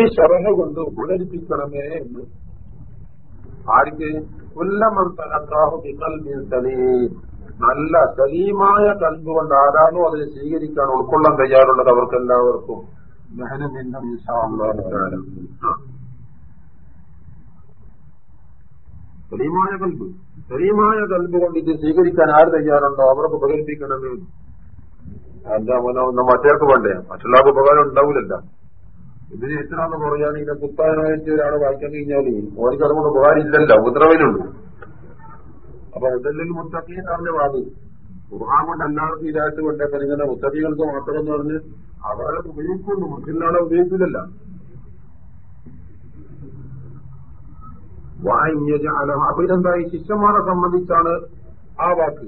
ഈ ശരണ കൊണ്ട് ഉപകരിപ്പിക്കണമേ എന്ന്. ആർക്ക് നല്ല സലീമായ കൽബ് കൊണ്ട് ആരാണോ അതിനെ സ്വീകരിക്കാൻ ഉൾക്കൊള്ളാൻ തയ്യാറുള്ളത് അവർക്ക് എല്ലാവർക്കും സലീമായ കൽബ്. സലീമായ കൽബ് കൊണ്ട് ഇത് സ്വീകരിക്കാൻ ആര് തയ്യാറുണ്ടോ? അവർക്ക് ഉപകരിപ്പിക്കണമേ. എന്താ മറ്റേക്ക് വേണ്ടേ? മറ്റുള്ളവർക്ക് ഉപകാരം ഉണ്ടാവില്ലല്ലോ ഇതിന് എത്രയാണെന്ന് പറയാൻ ഇങ്ങനെ പുസ്തകമായിട്ട് ഒരാൾ വായിക്കാൻ കഴിഞ്ഞാൽ ഓർക്ക് അതുകൊണ്ട് ഉപകാരം ഇല്ലല്ലോ ഉപദ്രവയിലുണ്ട് അപ്പൊ മുതലിൽ മുത്തക്കി പറഞ്ഞ വാത്. ഖുർആൻ കൊണ്ട് എല്ലാവർക്കും ഇതായിട്ട് കൊണ്ടേക്കാൻ ഇങ്ങനെ മുത്തക്കികൾക്ക് മാത്രം എന്ന് പറഞ്ഞ് അവരെ ഉപയോഗിക്കുന്നു മുസ്ലിങ്ങളെ വായിഞ്ഞ അപ്പൊ ഇതെന്തായി ശിഷ്യന്മാരെ സംബന്ധിച്ചാണ് ആ വാക്ക്.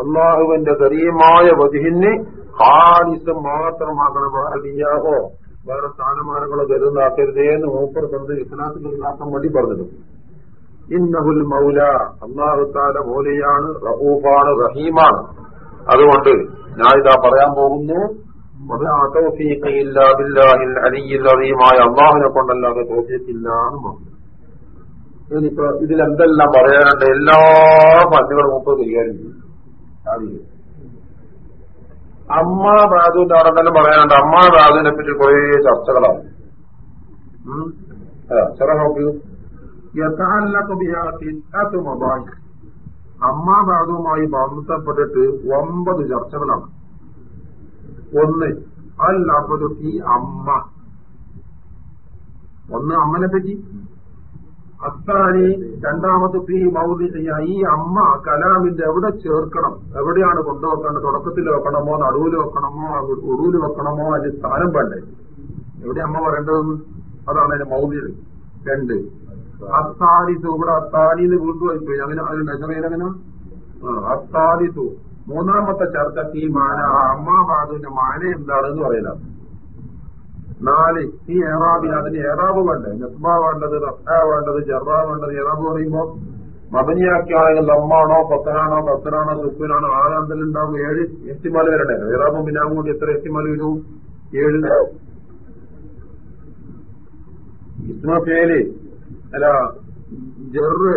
അള്ളാഹുവിന്റെ കരീമായ വധിഹിന് ഖാലിസ് മാത്രമാകണം അലിയാഹോ വേറെ സ്ഥാനമാനങ്ങളോ കരുതാക്കരുതേ എന്ന് മൂപ്പർ കണ്ട് ഇസ്ലാത്തിൽ ഇസ്ലാക്കാൻ വേണ്ടി പറഞ്ഞത്. ഇന്നഹുൽ മൗല. അള്ളാഹുത്താല മൗലയാണ് റഹൂഫാണ് റഹീമാണ്. അതുകൊണ്ട് ഞാൻ ഇതാ പറയാൻ പോകുന്നു. അള്ളാഹുവിനെ കൊണ്ടല്ലാതെ തോഫിയത്തില്ല എന്ന് പറഞ്ഞു. ഇനിയിപ്പോ ഇതിലെന്തെല്ലാം പറയാനുണ്ട്? എല്ലാ പല്ലുകളും മുപ്പത് കൈകാര്യം ചെയ്യും അമ്മ ബാധുവിന്റെ അവിടെ തന്നെ പറയാനുണ്ട്? അമ്മ ബാധുവിനെ പറ്റി കുറെ ചർച്ചകളാണ്. ചെറ നോക്കൂ. അമ്മ ബാധുവുമായി ബന്ധപ്പെട്ടിട്ട് ഒമ്പത് ചർച്ചകളാണ്. ഒന്ന് അല്ലബദു ഈ അമ്മ. ഒന്ന് അമ്മനെ പറ്റി അത്താനി രണ്ടാമത് ഫീ മൗലി ഈ അമ്മ കലാമിന്റെ എവിടെ ചേർക്കണം? എവിടെയാണ് കൊണ്ടുവെക്കേണ്ടത്? തുടക്കത്തിൽ വെക്കണമോ? നടുവിൽ വെക്കണമോ? ഒടുവിൽ വെക്കണമോ? അതിന് സ്ഥാനം വേണ്ടേ? എവിടെ അമ്മ പറയേണ്ടതെന്ന് അതാണ് അതിന്റെ മൗലിൽ രണ്ട്. അത്താലിത്തു ഇവിടെ അത്താലിന്ന് വീണ്ടും പോയി അങ്ങനെ അതിന് അങ്ങനെ അത്താലിത്തു മൂന്നാമത്തെ ചർച്ച ഈ മാന. അമ്മ ബാദുവിന്റെ മാന എന്താണെന്ന് പറയലാണ് നാല് ഈ ഏറാബിന് അതിന് ഏറാബ് വേണ്ടത് നെസ്ബ വേണ്ടത് റഫ വേണ്ടത് ജറ വേണ്ടത് ഏറാബ് പറയുമ്പോ മബനിയാക്കിയാണെങ്കിൽ ലമ്മാണോ പത്തനാണോ പത്തനാണോ സുപ്പിനാണോ ആനന്ദലുണ്ടാവും ഏഴ് എസ്റ്റിമാൽ വരണ്ടേ? ഏറാബും ബിനാമും കൂടി എത്ര എസ്റ്റിമാൽ വരും? ഏഴ്. ഇസ്മഫേൽ അല്ല ജറ്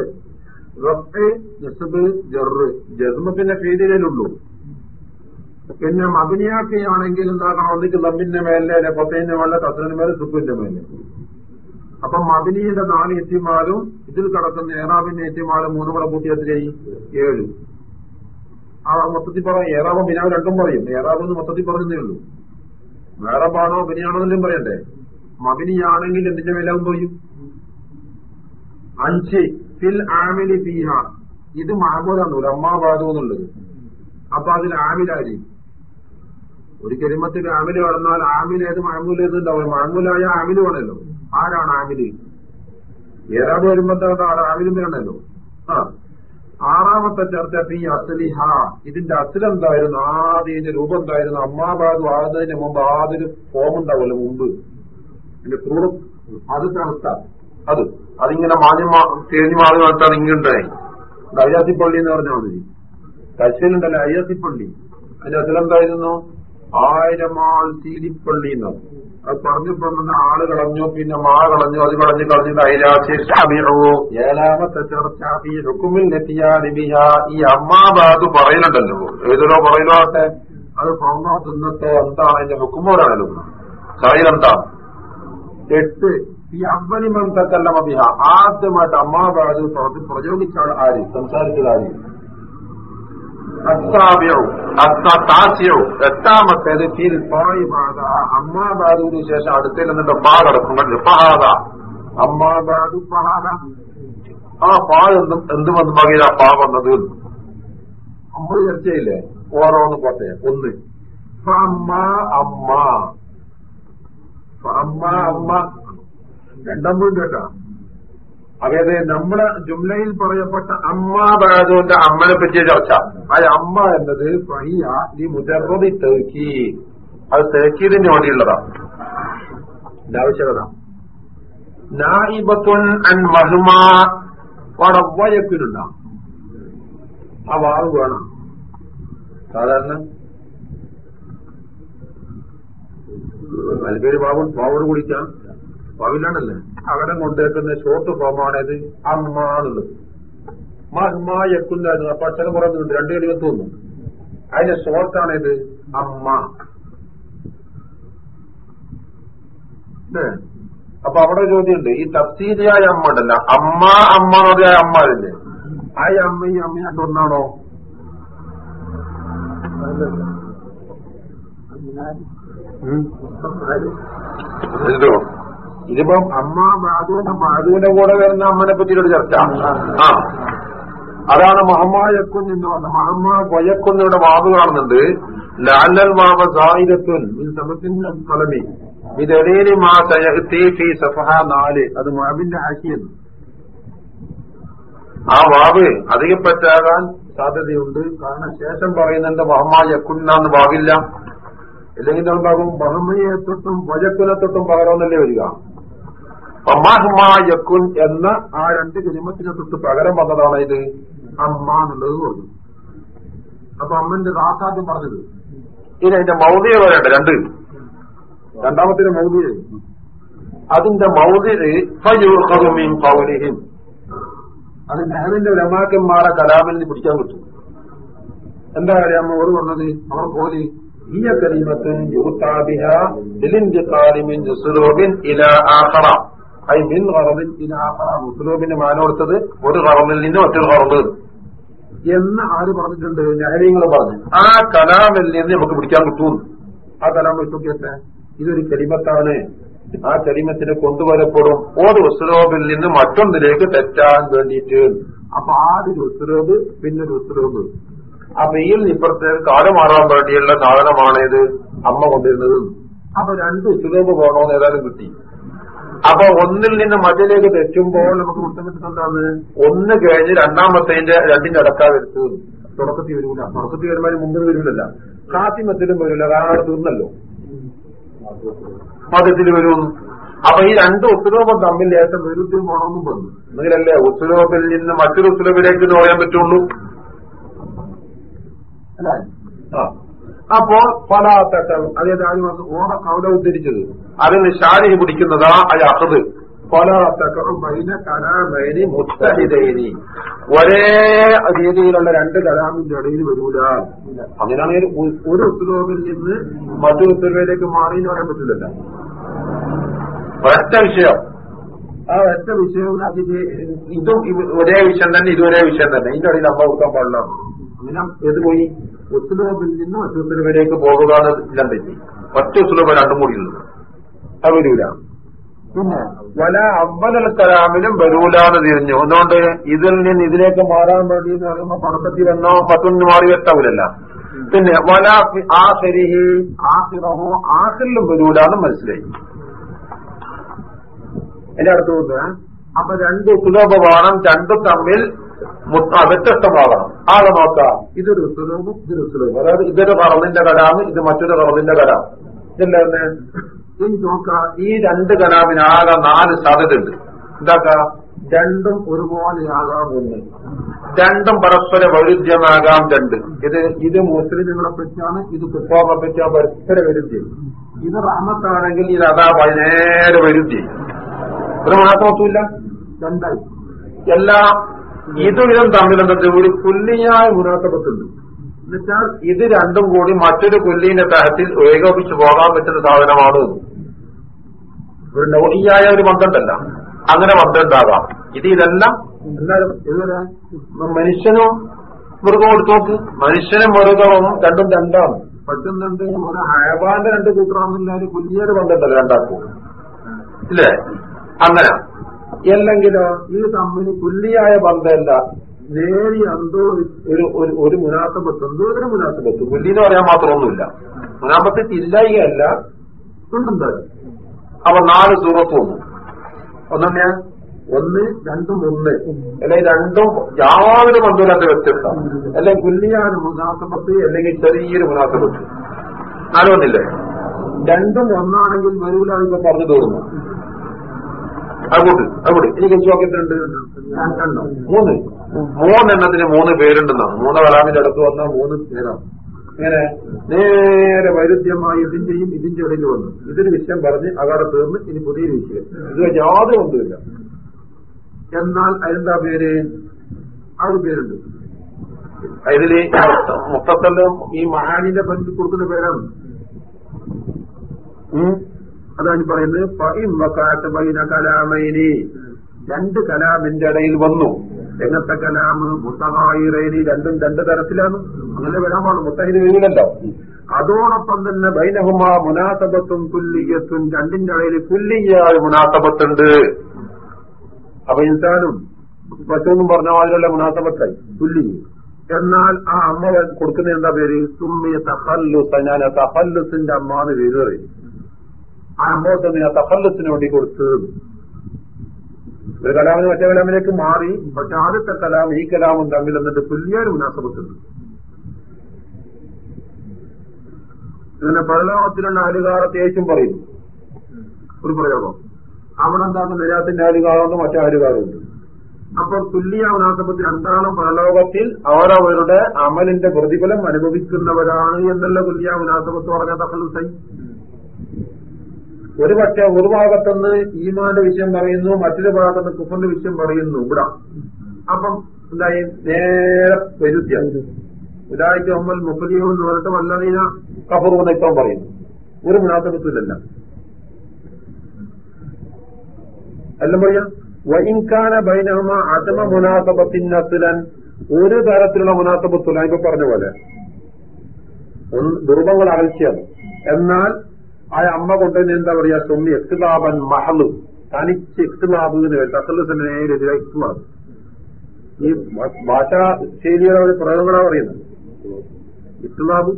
റഫ് നസബ് ജറ്. ജസ്മ പിന്നെ ഫീതിലുള്ളൂ പിന്നെ മബിനിയാക്കുകയാണെങ്കിൽ എന്താക്കണം ഒന്നിക്ക് ലബിന്റെ മേലെ അല്ലെ പത്തിന്റെ മേലെ കസറിന് മേലെ സുഖിന്റെ മേലെ. അപ്പൊ മദിനിയുടെ നാല് എത്തിമാരും ഇതിൽ കടക്കുന്ന ഏറാബിന്റെ എത്തിമാരും മൂന്നും കൂടെ കൂട്ടി എത്രയായി ഏഴ്. ആ മൊത്തത്തിൽ പറയാം ഏറാബും ബിനാവ് രണ്ടും പറയും. ഏറാബ് എന്ന് മൊത്തത്തിൽ പറഞ്ഞതേ ഉള്ളൂ. വേറെബാണോ ബിനിയാണോ എന്നെല്ലാം പറയണ്ടേ? മബിനിയാണെങ്കിൽ എന്തിന്റെ മേലാവും പോയും? അഞ്ച്. ഫിൽ ആമിലി ഫീഹ. ഇത് മഹബൂദാണ് അമ്മാബാദു എന്നുള്ളത്. അപ്പൊ അതിൽ ആമിലായിരിക്കും. ഒരു കരിമത്തിൽ ആമിൽ കടന്നാൽ ആമിൽ ഏത് മാമൂൽ ഏത് ഉണ്ടാവും മാമൂലായ ആമിൽ വേണമല്ലോ. ആരാണ് ആമിൽ? ഏതാണ്ട് വരുമ്പോഴത്തെ ആമിലും വേണമല്ലോ. ആ. ആറാമത്തെ ചർച്ച ഈ അസലിഹ. ഇതിന്റെ അസലെന്തായിരുന്നു? ആദ്യം രൂപം എന്തായിരുന്നു? അമ്മാബാദു ആകുന്നതിന് മുമ്പ് ആദ്യം ഫോം ഉണ്ടാവുമല്ലോ മുമ്പ്. എന്റെ ക്രൂറും അത് അവസ്ഥ. അത്. അതിങ്ങനെ മാന്യം തേഞ്ഞു മാറി നടത്താൻ ഇങ്ങുണ്ടായി എന്ന് പറഞ്ഞാൽ മതി. കശ്മീരുണ്ടല്ലോ അയ്യാസിപ്പള്ളി. അതിന്റെ അസലെന്തായിരുന്നു? ആയിരം ആൾ തീരിപ്പള്ളി എന്നാണ് അത് പറഞ്ഞപ്പോ തന്നെ ആൾ കളഞ്ഞു പിന്നെ മാ കളഞ്ഞു അത് കളഞ്ഞു കളഞ്ഞിട്ട് അയിലാശിഷാബിറു ഏഴാമത്തെ ചർച്ച ഈ റുക്കുമിൽ നെത്തിയാലിബിയ ഈ അമ്മാബാദ് പറയുന്നുണ്ടല്ലോ. ഏതൊരോ പറയുന്നോട്ടെ അത് പൊങ്ങോ തിന്നത്തോ എന്താണ് അതിന്റെ ഹുക്കുമോരാണല്ലോ സായിലെന്താ എട്ട്. ഈ അബ്ബലി മന്തക്കല്ല ബിഹ ആദ്യമായിട്ട് അമ്മാബാദ് പ്രചോദിച്ചാണ് ആര്? സംസാരിച്ചത് ആര്? എട്ടാമത്തേത് അമ്മാബാദുവിന് ശേഷം അടുത്തതിൽ നിന്നിട്ട് പാ കിടക്കും കണ്ടു. പഹാദ അമ്മാബാദു പഹാദ ആ പാ എന്തും എന്ത് വന്ന് മകയില പാ വന്നത് നമ്മൾ ചർച്ചയില്ലേ ഓരോന്ന് പോട്ടെ. ഒന്ന്. അമ്മ അമ്മ. അമ്മ അമ്മ. രണ്ടാം കേട്ടാ. അതായത് നമ്മുടെ ജുംലയിൽ പറയപ്പെട്ട അമ്മ ബാദുവിന്റെ അമ്മനെ പറ്റിയ ചർച്ച. ആ അമ്മ എന്നത് ഫഹിയ ഈ മുജറബി തേക്കി. അത് തേക്കീതിന് വേണ്ടിയുള്ളതാ. ആവശ്യകത. നായിബത്തുൻ അൻ മഹുമ. വടവയക്കിനുണ്ട ആ വാവ് വേണം. സാധാരണ മലപ്പേര് ബാബു വാവോട് കുടിക്കാം ബാബിലാണല്ലേ അകലം കൊണ്ടേക്കുന്ന ഷോർട്ട് ഫോമാണത് അമ്മ എന്നുള്ളത് മഹ്മാ യക്കുന്നായിരുന്നു അപ്പൊ അച്ഛനും പറയുന്നുണ്ട് രണ്ടു കളി തോന്നുന്നു അതിന്റെ ഷോർട്ടാണേത് അമ്മ അപ്പൊ അവിടെ ചോദ്യമുണ്ട് ഈ തഫ്സീലിയായ അമ്മ ഉണ്ടല്ല അമ്മ അമ്മ എന്ന് അമ്മ അല്ലേ ആ അമ്മ ഈ അമ്മ ഞാൻ ഒന്നാണോ എന്തോ ഇതിപ്പം അമ്മ ബാധുവിന്റെ ബാധുവിന്റെ കൂടെ വരുന്ന അമ്മനെ പറ്റിയൊരു ചർച്ച. ആ. അതാണ് മഹമ്മായക്കുഞ്ഞ് എന്ന് പറഞ്ഞത് മഹമ്മ കൊയക്കുന്നിവിടെ വാവ് കാണുന്നുണ്ട്. ലാലൽ വാവ സായിരത്തുൻ സമത്തിന്റെ ഫലമി ഇതെടേലി മാ തയഹത്തി ഫി സഫഹ നാല്. അത് മാവിന്റെ ആശിയെന്ന് ആ വാവ് അധികപ്പറ്റാകാൻ സാധ്യതയുണ്ട്. കാരണം ശേഷം പറയുന്നുണ്ട് മഹമ്മായക്കുന്നാന്ന് വാവില്ല. ഇല്ലെങ്കിൽ എന്താകും ബഹമ്മയെ തൊട്ടും വജക്കുനെ തൊട്ടും പകരമെന്നല്ലേ വരിക. യക്കുൻ എന്ന ആ രണ്ട് ജന്മത്തിനെ തൊട്ട് പകരം വന്നതാണ് ഇത്. അമ്മ എന്നുള്ളത് പറഞ്ഞു. അപ്പൊ അമ്മന്റെ റാസാദ്യം പറഞ്ഞത്. ഇനി അതിന്റെ മൗതിയ പറയട്ടെ രണ്ട്. രണ്ടാമത്തിന്റെ മൗതിയ അതിന്റെ മൗതിയും പൗലിഹിം അത് ഞാനിന്റെ രമാക്കന്മാരെ കലാമിൽ നിന്ന് പിടിക്കാൻ കിട്ടും എന്താ കാര്യം അമ്മ ഓർ പറഞ്ഞത്? അവർ പോലെ ഈ കരീമത്തിൽ യുത്താബിഹ ഇതിന്റെ ജുസുലൂബിൻ ഇല ആഹറ ഐ മിൻ കറവിൽ ഇല മാന കൊടുത്തത് ഒരു കറവിൽ നിന്ന് മറ്റൊരു കറവ് എന്ന് ആര് പറഞ്ഞിട്ടുണ്ട്? നെഹരീങ്ങൾ പറഞ്ഞു. ആ കലാമിൽ നിന്ന് നമുക്ക് പിടിക്കാൻ കിട്ടൂ ആ കലാം വെച്ചോക്കിയത്തെ ഇതൊരു കലിമത്താണ് ആ കലിമത്തിന് കൊണ്ടുവരപ്പെടും. ഒരു ഉസ്ലോബിൽ നിന്ന് മറ്റൊന്നിലേക്ക് തെറ്റാൻ വേണ്ടിയിട്ട്. അപ്പൊ ആദ്യൊരു ഉസ്ലോബ് പിന്നൊരു ഉസ്ലോബ്. അപ്പൊ ഈ നിപ്പുറത്തേക്ക് കാലം മാറാൻ വേണ്ടിയുള്ള സാധനമാണേത് അമ്മ കൊണ്ടിരുന്നത് അപ്പൊ രണ്ട് ഉസ്ലോബ് പോകണമെന്ന് ഏതായാലും കിട്ടി. അപ്പൊ ഒന്നിൽ നിന്ന് മറ്റേലേക്ക് തെറ്റുമ്പോൾ നമുക്ക് മുട്ടമിട്ടുണ്ടാന്ന് ഒന്ന് കഴിഞ്ഞ് രണ്ടാമത്തേന്റെ രണ്ടിന്റെ അടക്കാ വരുത്തത് തുടക്കത്തിൽ വരൂല തുടക്കത്തിൽ വരുമ്പോൾ മുമ്പിൽ വരൂലല്ല കാത്തിമത്തിലും വരില്ല. അതാണ് തീർന്നല്ലോ. മതത്തിൽ വരും. അപ്പൊ ഈ രണ്ട് ഉത്തരവം തമ്മിൽ ഏറ്റവും വിരുദ്ധം പോണമെന്നും പറഞ്ഞു. എന്നെങ്കിലല്ലേ ഉത്തരവിൽ നിന്ന് മറ്റൊരു ഉത്തരവിലേക്ക് നോയാൻ പറ്റുള്ളൂ? അല്ല. ആ. അപ്പോ പലാത്തട്ടം അതായത് ആദ്യം ഓറ കൗല ഉദ്ധരിച്ചത്. അതിന് ഷാരി പിടിക്കുന്നതാ അയാഹത് മുത്തഹിതേനി ഒരേ രീതിയിലുള്ള രണ്ട് കലാമിന്റെ ഇടയിൽ വരൂല. അങ്ങനെയാണെങ്കിൽ ഒരു ഉത്തരവിൽ നിന്ന് മറ്റൊരു ഉത്തരവിലേക്ക് മാറി എന്ന് പറയാൻ പറ്റില്ലല്ലോ. ഒരൊറ്റ വിഷയം. ആ ഒറ്റ വിഷയവും അതിന് ഇതും ഒരേ വിഷയം തന്നെ ഇതും ഒരേ വിഷയം തന്നെ. ഇതിന്റെ ഇടയിൽ അമ്മ കൊടുക്കാൻ പാടില്ല. അങ്ങനെ ഏത് പോയി. ഉസ്ലോബിൽ നിന്ന് മറ്റു ഉസ്ലോബിലേക്ക് പോകുക എല്ലാം പറ്റി ഒറ്റ ഉസ്ലോബ് രണ്ടും കൂടി ഉള്ളത് അത് പിന്നെ വല അവലൽ കലാമിലും വരൂലാന്ന് തിരിഞ്ഞു. അതുകൊണ്ട് ഇതിൽ നിന്ന് ഇതിലേക്ക് മാറാൻ വേണ്ടി എന്ന് പറയുമ്പോ പണക്കത്തി എന്നോ പത്തൊന്ന് മാറി വെട്ടാവില്ലല്ല. പിന്നെ വല ആ ശരിഹി ആ സിറഹോ ആസിലും വരൂലാന്ന് മനസ്സിലായി. എന്റെ അടുത്ത് നോക്കുക അപ്പൊ രണ്ട് സുലഭമാണ് രണ്ടും തമ്മിൽ വ്യത്യസ്തമാകണം. ആളെ നോക്കാം. ഇതൊരു സുലഭം ഇതൊരു സുലഭം അതായത് ഇതൊരു കറന്നിന്റെ കലാമ് ഇത് മറ്റൊരു കറന്നിന്റെ കലാം ഇതല്ലേ ഇനി നോക്കാം. ഈ രണ്ട് കലാമിനാകെ നാല് സാധ്യതയുണ്ട് എന്താക്ക രണ്ടും ഒരുപോലെയാകാം ഒന്ന് രണ്ടും പരസ്പര വൈരുദ്ധ്യമാകാം രണ്ട്. ഇത് ഇത് മുസ്ലിമുകളെ പറ്റിയാണ് ഇത് കുപ്പാമെ പറ്റിയാണ് പരസ്പര വൈരുദ്ധ്യം. ഇത് റഹമത്താണെങ്കിൽ ഇത് അതാ നേരെ വൈരുദ്ധ്യം. ഒരു മാത്രമൊന്നുമില്ല രണ്ടായി. എല്ലാ ഇതും എന്താ ഒരു പുല്ലിയായ മുനാക്കപ്പത്തുണ്ട് എന്നുവെച്ചാൽ ഇത് രണ്ടും കൂടി മറ്റൊരു പുല്ലിന്റെ തരത്തിൽ ഏകോപിച്ച് പോകാൻ പറ്റുന്ന സാധനമാണ് ഒരു നൗഹിയായ ഒരു ബന്ധമുണ്ടല്ല അങ്ങനെ മന്ത്രണ്ടാകാം ഇത് ഇതെല്ലാം ഇതുവരെ മനുഷ്യനും മൃഗം എടുത്തു മനുഷ്യനും മൃഗവും രണ്ടും രണ്ടാണ്. പറ്റുന്നുണ്ട് ഒരു ഹയബാന്റെ രണ്ട് കൂട്ടറാണെന്നില്ല ഒരു പുല്ലിയൊരു ബന്ധമുണ്ടല്ലോ രണ്ടാക്കും. ഇല്ലേ? അങ്ങനെ. അല്ലെങ്കിലോ ഇത് തമ്മിൽ കുല്ലിയായ ബന്ധമല്ല. നേരി എന്തോ ഒരു ഒരു ഒരു മുനാസബത്ത് എന്തോ ഒരു മുനാസബത്ത്? പുല്ലി എന്ന് പറയാൻ മാത്രമൊന്നുമില്ല. മുനാസബത്ത് ഇല്ലായികയല്ല ഉണ്ടെന്തായാലും അപ്പൊ നാല് സൂറത്ത് വന്നു ഒന്നെ ഒന്ന് രണ്ടും ഒന്ന്. അല്ലെങ്കിൽ രണ്ടും യാതൊരു ബന്ധമില്ലാത്ത വ്യത്യസ്തം. അല്ലെങ്കിൽ കുല്ലിയായ മുനാസബത്ത് അല്ലെങ്കിൽ ചെറിയൊരു മുനാസബത്ത്? ആലോന്നില്ലേ രണ്ടും ഒന്നാണെങ്കിൽ വരൂല ഇപ്പൊ പറഞ്ഞു തോന്നുന്നു. അങ്ങോട്ട് അങ്ങോട്ട്. എനിക്ക് ചോക്കത്തുണ്ട് മൂന്ന്. മൂന്നെണ്ണത്തിന് മൂന്ന് പേരുണ്ടെന്നാണ്. മൂന്ന് കലാമിന്റെ അടുത്ത് വന്ന മൂന്ന് പേരാണ്. ഇങ്ങനെ നേരെ വൈരുദ്ധ്യമായി ഇതിന്റെയും ഇതിന്റെ ഇടയിൽ വന്നു. ഇതൊരു വിഷയം പറഞ്ഞ് അകാടെ തീർന്ന് ഇനി പുതിയൊരു വിഷയം. ഇത് യാതൊരു ഒന്നുമില്ല. എന്നാൽ അതിന്റെ പേര്? ആ ഒരു പേരുണ്ട് അതിൽ മൊത്തത്തെല്ലാം ഈ മഹാനിന്റെ ബന്ധു കൊടുക്കുന്ന പേരാണ്. അതാണ് പറയുന്നത് രണ്ട് കലാമിന്റെ ഇടയിൽ വന്നു. എങ്ങനത്തെ കലാമ് മുത്തഹായിറേനി രണ്ടും രണ്ട് തരത്തിലാണ്. അങ്ങനെ വരാൻ മുത്തഹിന് വീടല്ലോ അതോടൊപ്പം തന്നെ ബൈനഹുമാ മുനാസബത്തും തുല്യത്തും രണ്ടിന്റെ ഇടയിൽ തുല്യായ മുനാസബത്തുണ്ട്. അപ്പൊ ഇൻസാനും പശുവെന്നും പറഞ്ഞ മാതിരിയുള്ള മുനാസബത്തായി തുല്യ എന്നാൽ ആ അമ്മ കൊടുക്കുന്ന എന്താ പേര്? സുമ്മിയ തഹല്ലുസ് ഞാൻ തഹല്ലുസിന്റെ അമ്മ എന്ന് ആ തഹല്ലുസിന് വേണ്ടി കൊടുത്തത്. ഒരു കലാമിന് മറ്റേ കലാമിലേക്ക് മാറി പക്ഷെ ആദ്യത്തെ കലാം ഈ കലാമും തമ്മിൽ എന്നിട്ട് തുല്യാനും മുനാസബത്തുണ്ട്. ഇതിന്റെ പരലോകത്തിലുള്ള അലുകാറത്തെ ഏറ്റവും പറയും. ഒരു പ്രയോഗം. അവിടെ എന്താണ് നിരാത്തിന്റെ അലുകാറുണ്ട് മറ്റേ അലുകാറുണ്ട് അപ്പോൾ തുല്യ മുനാസബത്തിൽ രണ്ടാളും പരലോകത്തിൽ അവരവരുടെ അമലിന്റെ പ്രതിഫലം അനുഭവിക്കുന്നവരാണ് എന്നുള്ള തുല്യ മുനാസബത്ത് പറഞ്ഞ തഹലുസൈ ഒരു പക്ഷെ ഒരു ഭാഗത്തുനിന്ന് ഈമാന്റെ വിഷയം പറയുന്നു മറ്റൊരു ഭാഗത്തുനിന്ന് കുഫന്റെ വിഷയം പറയുന്നു. ഇവിടെ. അപ്പം എന്തായി? നേരെ വൈരുദ്ധ്യം ഒരാഴ്ച അമ്മൽ മുപ്പതിയോ എന്ന് പറഞ്ഞിട്ട് വല്ലതീന കഫറൂന്ന് ഇപ്പം പറയുന്നു ഒരു മുനാസബത്തിലല്ല എല്ലാം പറയാം. വൈൻകാന ബൈനഹുമ അതമ മുനാസബത്തിൻ ഒരു തരത്തിലുള്ള മുനാസബത്തുല ഇപ്പൊ പറഞ്ഞ പോലെ. ദുർബങ്ങൾ അകൽച്ചയാണ്. എന്നാൽ ആ അമ്മ കൊണ്ടുതന്നെ എന്താ പറയാ സുമ്മി എക്സ്ലാബൻ മഹൾ തനിച്ച് എക്ലാബിന് തസലുസിന് നേരെ ഇക്ലാബ് ഈ ഭാഷാ ശൈലിയുടെ ഒരു പ്രയോഗങ്ങളാ പറയുന്നത്. ഇസ്ലാബ്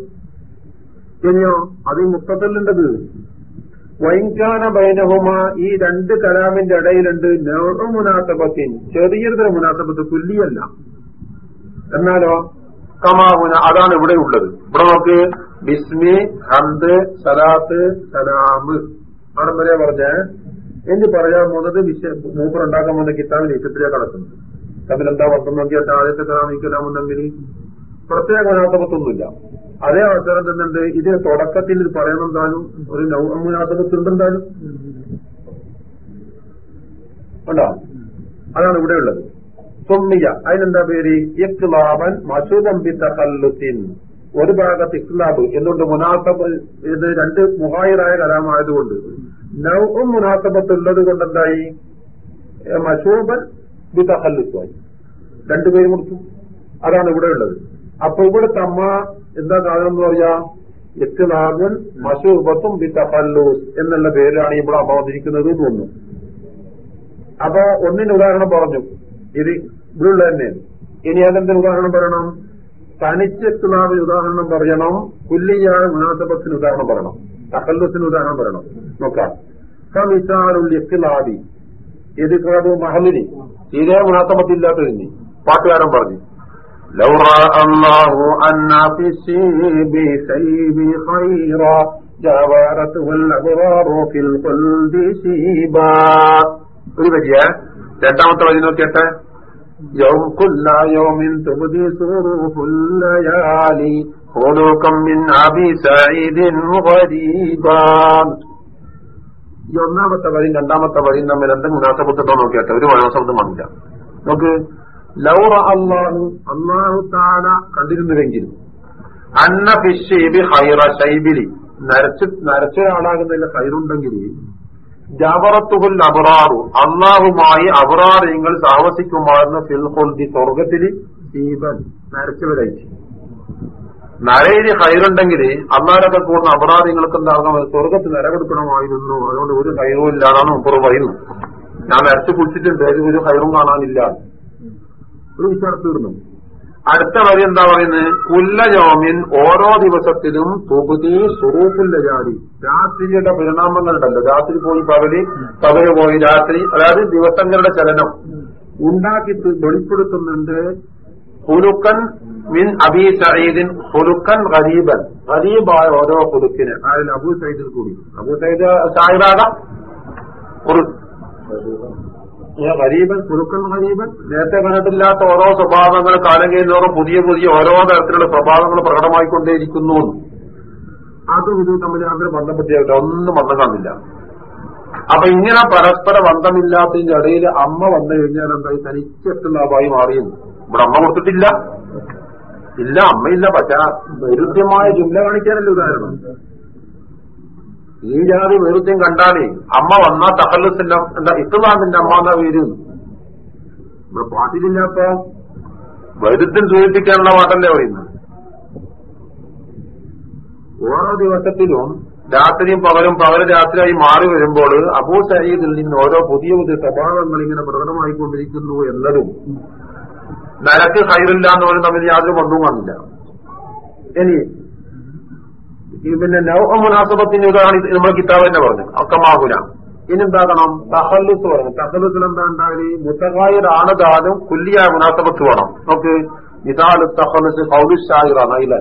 ഇനിയോ അത് മുത്തത്തല്ലുണ്ടത് വൈകാന ബൈനഹുമ ഈ രണ്ട് കലാമിന്റെ ഇടയിലുണ്ട് നൗറു മുനാസബത്തിൻ. ചെറിയൊരു മുനാസബത്ത് തുല്യല്ല. എന്നാലോ കമാമുന അതാണ് ഇവിടെ ഉള്ളത്. ഇവിടെ നോക്ക് ബിസ്മി ഹന്ത് സലാത്ത് സലാമ് ആണ് വരെ പറഞ്ഞ? എന്ത് പറയാൻ പോകുന്നത് മൂപ്പർ ഉണ്ടാക്കാൻ പോകുന്ന കിതാബിൽ ഇഷ്ടത്തിലേക്ക് കടക്കുന്നു. തമ്മിൽ എന്താ വർത്തം നോക്കിയിട്ട് ആദ്യത്തെ കലാം ഈ തമ്മിൽ പ്രത്യേക അതേ അവസരം തന്നുണ്ട് ഇത് തുടക്കത്തിൽ ഇത് പറയുന്നെന്താനും ഒരു മുനാസബത്തുണ്ടെന്താനും ഉണ്ടോ? അതാണ് ഇവിടെ ഉള്ളത്. സുമ്മിയ. അതിനെന്താ പേര്? ഇഖ്ലാബൻ മസൂദം ബി ഒരു ഭാഗത്ത് ഇഖ്ലാബ് എന്തുകൊണ്ട് മുനാസബ് ഇത് രണ്ട് മുഹായിറായ കലാമായതുകൊണ്ട്? നൗവും മുനാസബത്ത് ഉള്ളത് കൊണ്ട് എന്തായി മഷൂബൻ ബി തഖല്ലുസായി രണ്ടുപേരും കൊടുത്തു അതാണ് ഇവിടെ ഉള്ളത്. അപ്പൊ ഇവിടെ തമ്മ എന്താ കാരണം എന്ന് പറയാ? ഇഖ്ലാബുൻ മഷൂബത്തും വിതഹല്ലൂസ് എന്നുള്ള പേരാണ് ഇവിടെ എന്ന് തോന്നുന്നു. അപ്പൊ ഒന്നിന് ഉദാഹരണം പറഞ്ഞു. ഇത് ഇവിടെയുള്ള തന്നെ. ഇനി അതെന്തിന് ഉദാഹരണം പറയണം? തനിച്ച് ഇഖ്ലാബിന് ഉദാഹരണം പറയണം കുല്ലിയായ മുനാസബത്തിന് ഉദാഹരണം പറയണം തക്കല്ലുസിന് ഉദാഹരണം പറയണം നോക്കാം സമിസാറുൽ ഇഖ്ലാബി ഇത് ഇഖ്ലാബ് മഹലിനി തീരെ മുനാസബത്തില്ലാത്തതിന് പാട്ടുകാരൻ പറഞ്ഞു لو رأى الله أن في السيب سيب خيرا جاورته الأبرار في الخلد سيبا ഒരു പറ്റിയ രണ്ടാമത്തെ വഴി നോക്കിയട്ടെ يوم كل يوم تبدي صروف الليالي خلوقا من أبي سعيد غريبا ഈ ഒന്നാമത്തെ വരിയും രണ്ടാമത്തെ വരിയും തമ്മിൽ എന്തെങ്കിലും മുനാസബത്തുണ്ടോ നോക്കിയട്ടെ ഒരു മുനാസബത്തും കാണില്ല നോക്ക് ലൗറ അള്ളാഹു അള്ളാഹു താല കണ്ടിരുന്നുവെങ്കിൽ അന്ന ഫിഷേബി ഹൈറ ശൈബിലി നരച്ച് നരച്ച ആളാകുന്നതിൽ ഹൈറുണ്ടെങ്കിൽ ജബറത്തുഹുൽ അബറാറു അള്ളാഹുമായി അബറാറിങ്ങൾ താമസിക്കുമായിരുന്ന ഫിൽഹുൽദി സ്വർഗത്തിൽ ദീപൻ നരച്ചവരായി നരയിൽ ഹൈറുണ്ടെങ്കിൽ അള്ളാഹൊക്കെ കൂടുന്ന അപരാധികൾക്ക് എന്താകണം സ്വർഗത്ത് നിലകൊടുക്കണമായിരുന്നു. അതുകൊണ്ട് ഒരു ഹൈറും ഇല്ലാതാണ് മുപ്പർ പറയുന്നു. ഞാൻ നരച്ച് കുടിച്ചിട്ടുണ്ട് ഒരു ഹൈറും കാണാനില്ല. ഒരു വിശ്വാസം തീർന്നു. അടുത്ത വരി എന്താ പറയുന്നത്? കുല്ലയോമിൻ ഓരോ ദിവസത്തിലും തുപതി സുറൂഫുല്ല ജാതി. രാത്രിയുടെ പരിണാമങ്ങളുണ്ടല്ലോ. രാത്രി പോയി പകൽ പകൽ പോയി രാത്രി അതായത് ദിവസങ്ങളുടെ ചലനം. ഉണ്ടാക്കി വെളിപ്പെടുത്തുന്നുണ്ട് ഹുലുക്കൻ മിൻ അബി സയ്യിദിൻ ഹുലുക്കൻ ഗരീബൻ. ഗരീബായ ഓരോ ഹുലുക്കിന് അതിൽ അബു സയ്യിദിൽ കൂടി. അബു സയ്യിദ് സാഹിബാകാം. ഗരീബൻ കുറുക്കൻ ഗരീബൻ നേരത്തെ കണ്ടിട്ടില്ലാത്ത ഓരോ സ്വഭാവങ്ങൾ കാലം കഴിഞ്ഞോറും പുതിയ പുതിയ ഓരോ തരത്തിലുള്ള സ്വഭാവങ്ങൾ പ്രകടമായിക്കൊണ്ടേയിരിക്കുന്നു. അതും ഇതും തമ്മിൽ അങ്ങനെ ബന്ധപ്പെട്ടില്ല ഒന്നും ബന്ധം കാണില്ല. അപ്പൊ ഇങ്ങനെ പരസ്പര ബന്ധമില്ലാത്തതിന്റെ ഇടയിൽ അമ്മ വന്നു കഴിഞ്ഞാൽ എന്തായി തനിച്ചെത്തുള്ളതായി മാറിയുന്നു ഇവിടെ അമ്മ കൊടുത്തിട്ടില്ല. ഇല്ല അമ്മയില്ല. പക്ഷെ വൈരുദ്ധ്യമായ ജുംല കാണിക്കാനല്ലേ ഉദാഹരണം. ഈ ജാതി വൈരുദ്ധ്യം കണ്ടാലേ അമ്മ വന്ന തഹല്ലുസിന്റെ എന്താ ഇത്തുനാമിന്റെ അമ്മ എന്നാ പേര് ഇവിടെ പാട്ടിലില്ലാത്ത? വൈരുദ്ധ്യം സൂചിപ്പിക്കാനുള്ള പാട്ടല്ലേ പറയുന്നത്? ഓരോ ദിവസത്തിലും രാത്രിയും പകലും പകലും രാത്രിയായി മാറി വരുമ്പോൾ അബൂ സയ്യിദിൽ നിന്ന് ഓരോ പുതിയ പുതിയ സ്വഭാവങ്ങൾ ഇങ്ങനെ പ്രകടമായിക്കൊണ്ടിരിക്കുന്നു എന്നതും നരക്ക് ഹൈറില്ല എന്ന് പോലും തമ്മിൽ യാതൊരു ബന്ധവും വന്നില്ല. ഇനി പിന്നെ നൗഹ മുനാസബത്തിന് ഉദാഹരണം നമ്മൾ കിതാബ് തന്നെ പറഞ്ഞു അക്കമാകുല ഇനി എന്താക്കണം തഹല്ലുസ് പറഞ്ഞു തഹല്ലുസിൽ എന്താ ഉണ്ടാകല് മുത്തകായതാണ് ദാനും കുല്ലിയായ മുനാസബത്ത് വേണം നമുക്ക് ഇതാല് തഹല്ലുസ് കൗലുഷായിറാണ് അതിലെ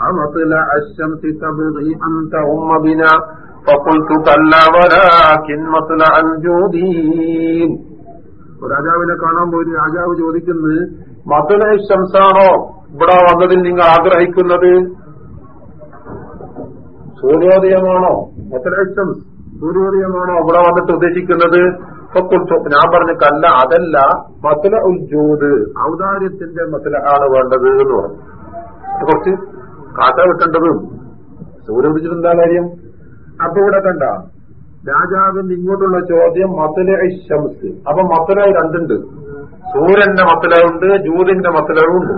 أمطلع الشمس تبغي أن تغم بنا فقلت كلا ولكن مطلع الجودين രാജാവിനെ കാണാൻ പോയി രാജാവ് ചോദിക്കുന്നത് മതല ശംസാണോ ഇവിടെ വന്നതിൽ നിങ്ങൾ ആഗ്രഹിക്കുന്നത് സൂര്യോദയമാണോ? എത്ര ലക്ഷം സൂര്യോദയമാണോ ഇവിടെ വന്നിട്ട് ഉദ്ദേശിക്കുന്നത്? ഞാൻ പറഞ്ഞു കല്ല അതല്ല മസല ഉജ്ജൂത് ഔദാര്യത്തിന്റെ മസല ആണ് വേണ്ടത് എന്ന് പറഞ്ഞു. കുറച്ച് കാട്ട വെക്കേണ്ടതും. സൂര്യോദിച്ചിട്ട് എന്താ കാര്യം? അപ്പൊ ഇവിടെ കണ്ട രാജാവിന്റെ ഇങ്ങോട്ടുള്ള ചോദ്യം മസല ഷംസ് അപ്പൊ മസല രണ്ടുണ്ട്. സൂര്യന്റെ മസലുണ്ട് ജൂതിന്റെ മത്തലും ഉണ്ട്.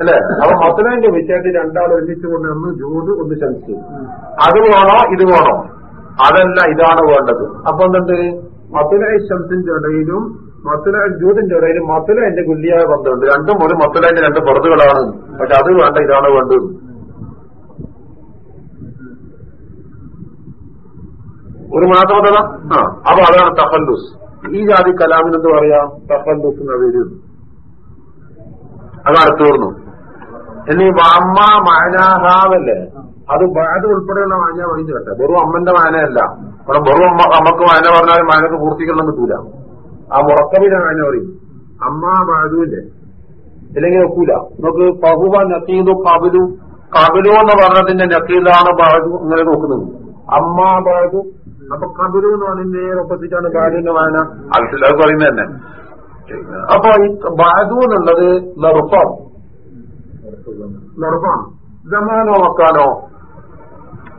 അല്ലെ? അപ്പൊ മസലാന്റെ വിഷയത്തിൽ രണ്ടാൾ ഒരുമിച്ച് കൊണ്ടുവന്ന് ജൂത് ഒന്ന് ശംസ് അത് വേണോ? ഇത് വേണോ? അതല്ല ഇതാണ് വേണ്ടത്. അപ്പൊ എന്തുണ്ട്? മത്തലായി ശംസിന്റെ ഇടയിലും മസുല ജൂതിന്റെ ഇടയിലും മസുല എന്റെ കുല്ലിയായ ബന്ധമുണ്ട്. രണ്ടും ഒരു മത്തലന്റെ രണ്ട് പുറത്തുകളാണ് പക്ഷെ അത് വേണ്ട ഇതാണ് വേണ്ടത്. ഒരു മാത്രമല്ല ആ അപ്പൊ അതാണ് തഫല്ലൂസ്. ഈ ജാതി കലാമിനെന്ത് പറയാം? തഫല്ലൂസ് എന്ന പേര് അതാണ് തീർന്നു ഇനി വാമ്മ മാനാഹാവല്ലേ അത് ബാധ ഉൾപ്പെടെയുള്ള മാന പറഞ്ഞു കേട്ടെ വെറും അമ്മന്റെ മാനയല്ല. ഇവിടെ വെറും അമ്മ അമ്മയ്ക്ക് മാന പറഞ്ഞാൽ മാനക്ക് പൂർത്തിക്കണം കിട്ടൂല ആ മുറക്കവിന്റെ മാന പറയും. അമ്മ ബാധുവിന്റെ ഇല്ലെങ്കിൽ വെക്കൂല നമുക്ക് പഹുവ നക്കീതു കബിലു കബിലു എന്ന് പറഞ്ഞതിന്റെ നക്കീലാണ് ബാധു അങ്ങനെ നോക്കുന്നത്. അമ്മ ബാധു അപ്പൊ കബിലു എന്ന് പറഞ്ഞതിന്റെ ഒപ്പത്തിട്ടാണ് ബാധുവിന്റെ മാന. അത് പറയുന്നത് തന്നെ. അപ്പൊ ഈ ബാധു എന്നുള്ളത് നെറുപ്പം നെറുപ്പാണ്. ജമാനോ മക്കാനോ?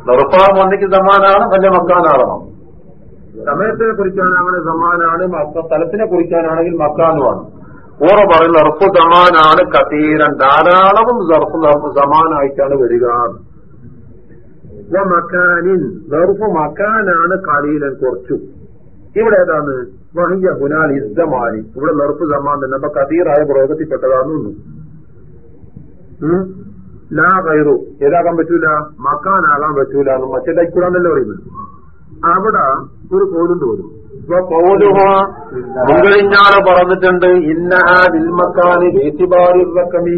നെറുപ്പാൻ ഒന്നിക്ക് സമാനാണ് വല്ല മക്കാനാകണം സമയത്തിനെ കുറിക്കാനാണെങ്കിൽ സമാനാണ് സ്ഥലത്തിനെ കുറിക്കാനാണെങ്കിൽ മക്കാനുമാണ്. ഓറ പറയുന്ന ഉറപ്പ് സമാനാണ് കതീരൻ ധാരാളവും സമാനായിട്ടാണ് വരിക. മക്കാനിൻ. നെറുപ്പ് മക്കാനാണ് കലീലൻ കുറച്ചു. ഇവിടെ ഏതാണ്? വഹിയ ഹുനാൽ ഇസ്തമാനി. ഇവിടെ നെറുപ്പ് സമാൻ തന്നെ. അപ്പൊ കതീറായ പ്രയോഗത്തിൽപ്പെട്ടതാണെന്നു ലാ കയറു ഏതാകാൻ പറ്റൂല? മക്കാനാകാൻ പറ്റൂല എന്ന് ലൈക്കൂടാന്നല്ലേ പറയുന്നത്. അവിടെ ഒരു കോലുണ്ട് വരും മുകളിഞ്ഞാറ് പറഞ്ഞിട്ടുണ്ട് വേറ്റിബാറിറക്കമി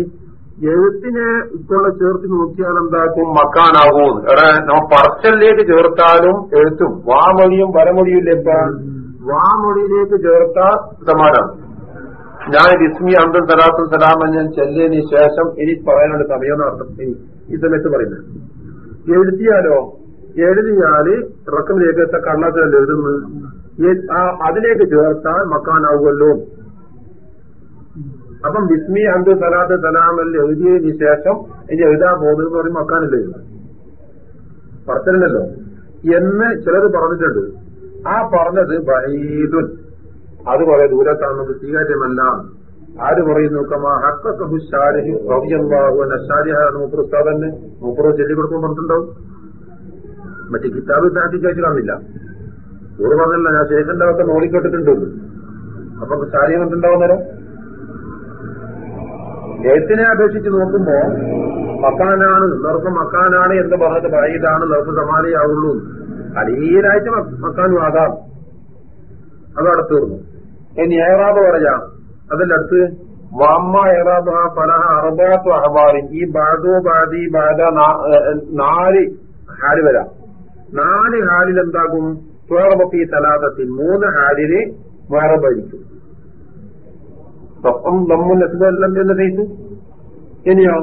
എഴുത്തിനെ ഇപ്പോഴെ ചേർത്ത് നോക്കിയാൽ എന്താക്കും മക്കാനാകും. എടാ നമ്മ പറച്ചലിലേക്ക് ചേർത്താലും എഴുത്തും വാമൊഴിയും വരമൊഴിയും ഇല്ല വാമൊഴിയിലേക്ക് ചേർത്താൽ സമാനാണ് ഞാൻ ഇസ്മി അന്തം സലാത്തു സലാം ഞാൻ ചെല്ലിയതിന് ശേഷം ഇനി പറയാനുള്ള സമയം അർത്ഥം ഈ സമയത്ത് പറയുന്നത്. എഴുതിയാലോ? എഴുതിയാൽ രേഖത്ത കള്ളത്തിലല്ല എഴുതുന്നു. അതിലേക്ക് ചേർത്താൽ മക്കാനാവുമല്ലോ. അപ്പം ബിസ്മി അന്ത് സലാത്ത് സലാമല്ല എഴുതിയതിന് ശേഷം ഇനി എഴുതാൻ പോകുന്നത് പറയും മക്കാനല്ലേ പറഞ്ഞല്ലോ എന്ന് ചിലർ പറഞ്ഞിട്ടുണ്ട്. ആ പറഞ്ഞത് ബൈദുൻ അത് കുറെ ദൂരത്താണെന്ന് സ്വീകാര്യമല്ല. ആര് പറയുന്നു? മൂപ്പർ ഉസ്താദന്നെ. മൂപ്പർ ചൊല്ലി കൊടുക്കാൻ പറഞ്ഞിട്ടുണ്ടാവും. മറ്റേ കിതാബ് താറ്റി ചോദിച്ചു കാണില്ല ഓറ് ഞാൻ ശേഖന്റെ ഒക്കെ നോളിക്കെട്ടിട്ടുണ്ട് അപ്പൊ സാരി കണ്ടിട്ടുണ്ടാവും നേരം എഴുത്തിനെ അപേക്ഷിച്ച് നോക്കുമ്പോ മക്കാനാണ് നിർക്കും മക്കാനാണ് എന്ന് പറഞ്ഞത് പറയതാണ് നിർക്കും സമാനയാവുള്ളൂ അടിയിലായിട്ട് മക്കാനും ആകാം. അത് ഇനി ഏറാബ് പറയാം അതിലടുത്ത് അടുത്ത് ഏറാബ് ഫലഹ അറുബാത്തു അഹബാറി ഈ ബാദോ ബാദി ബാദ നാല് ഹാൽ വരാം. നാല് ഹാലിൽ എന്താകും? സ്വേറബത്തി തലാതത്തിൽ മൂന്ന് ഹാലിൽ വേറബായിരിക്കും ഒപ്പം നമ്മൾ എല്ലാം എന്ന റേറ്റ് ഇനിയോ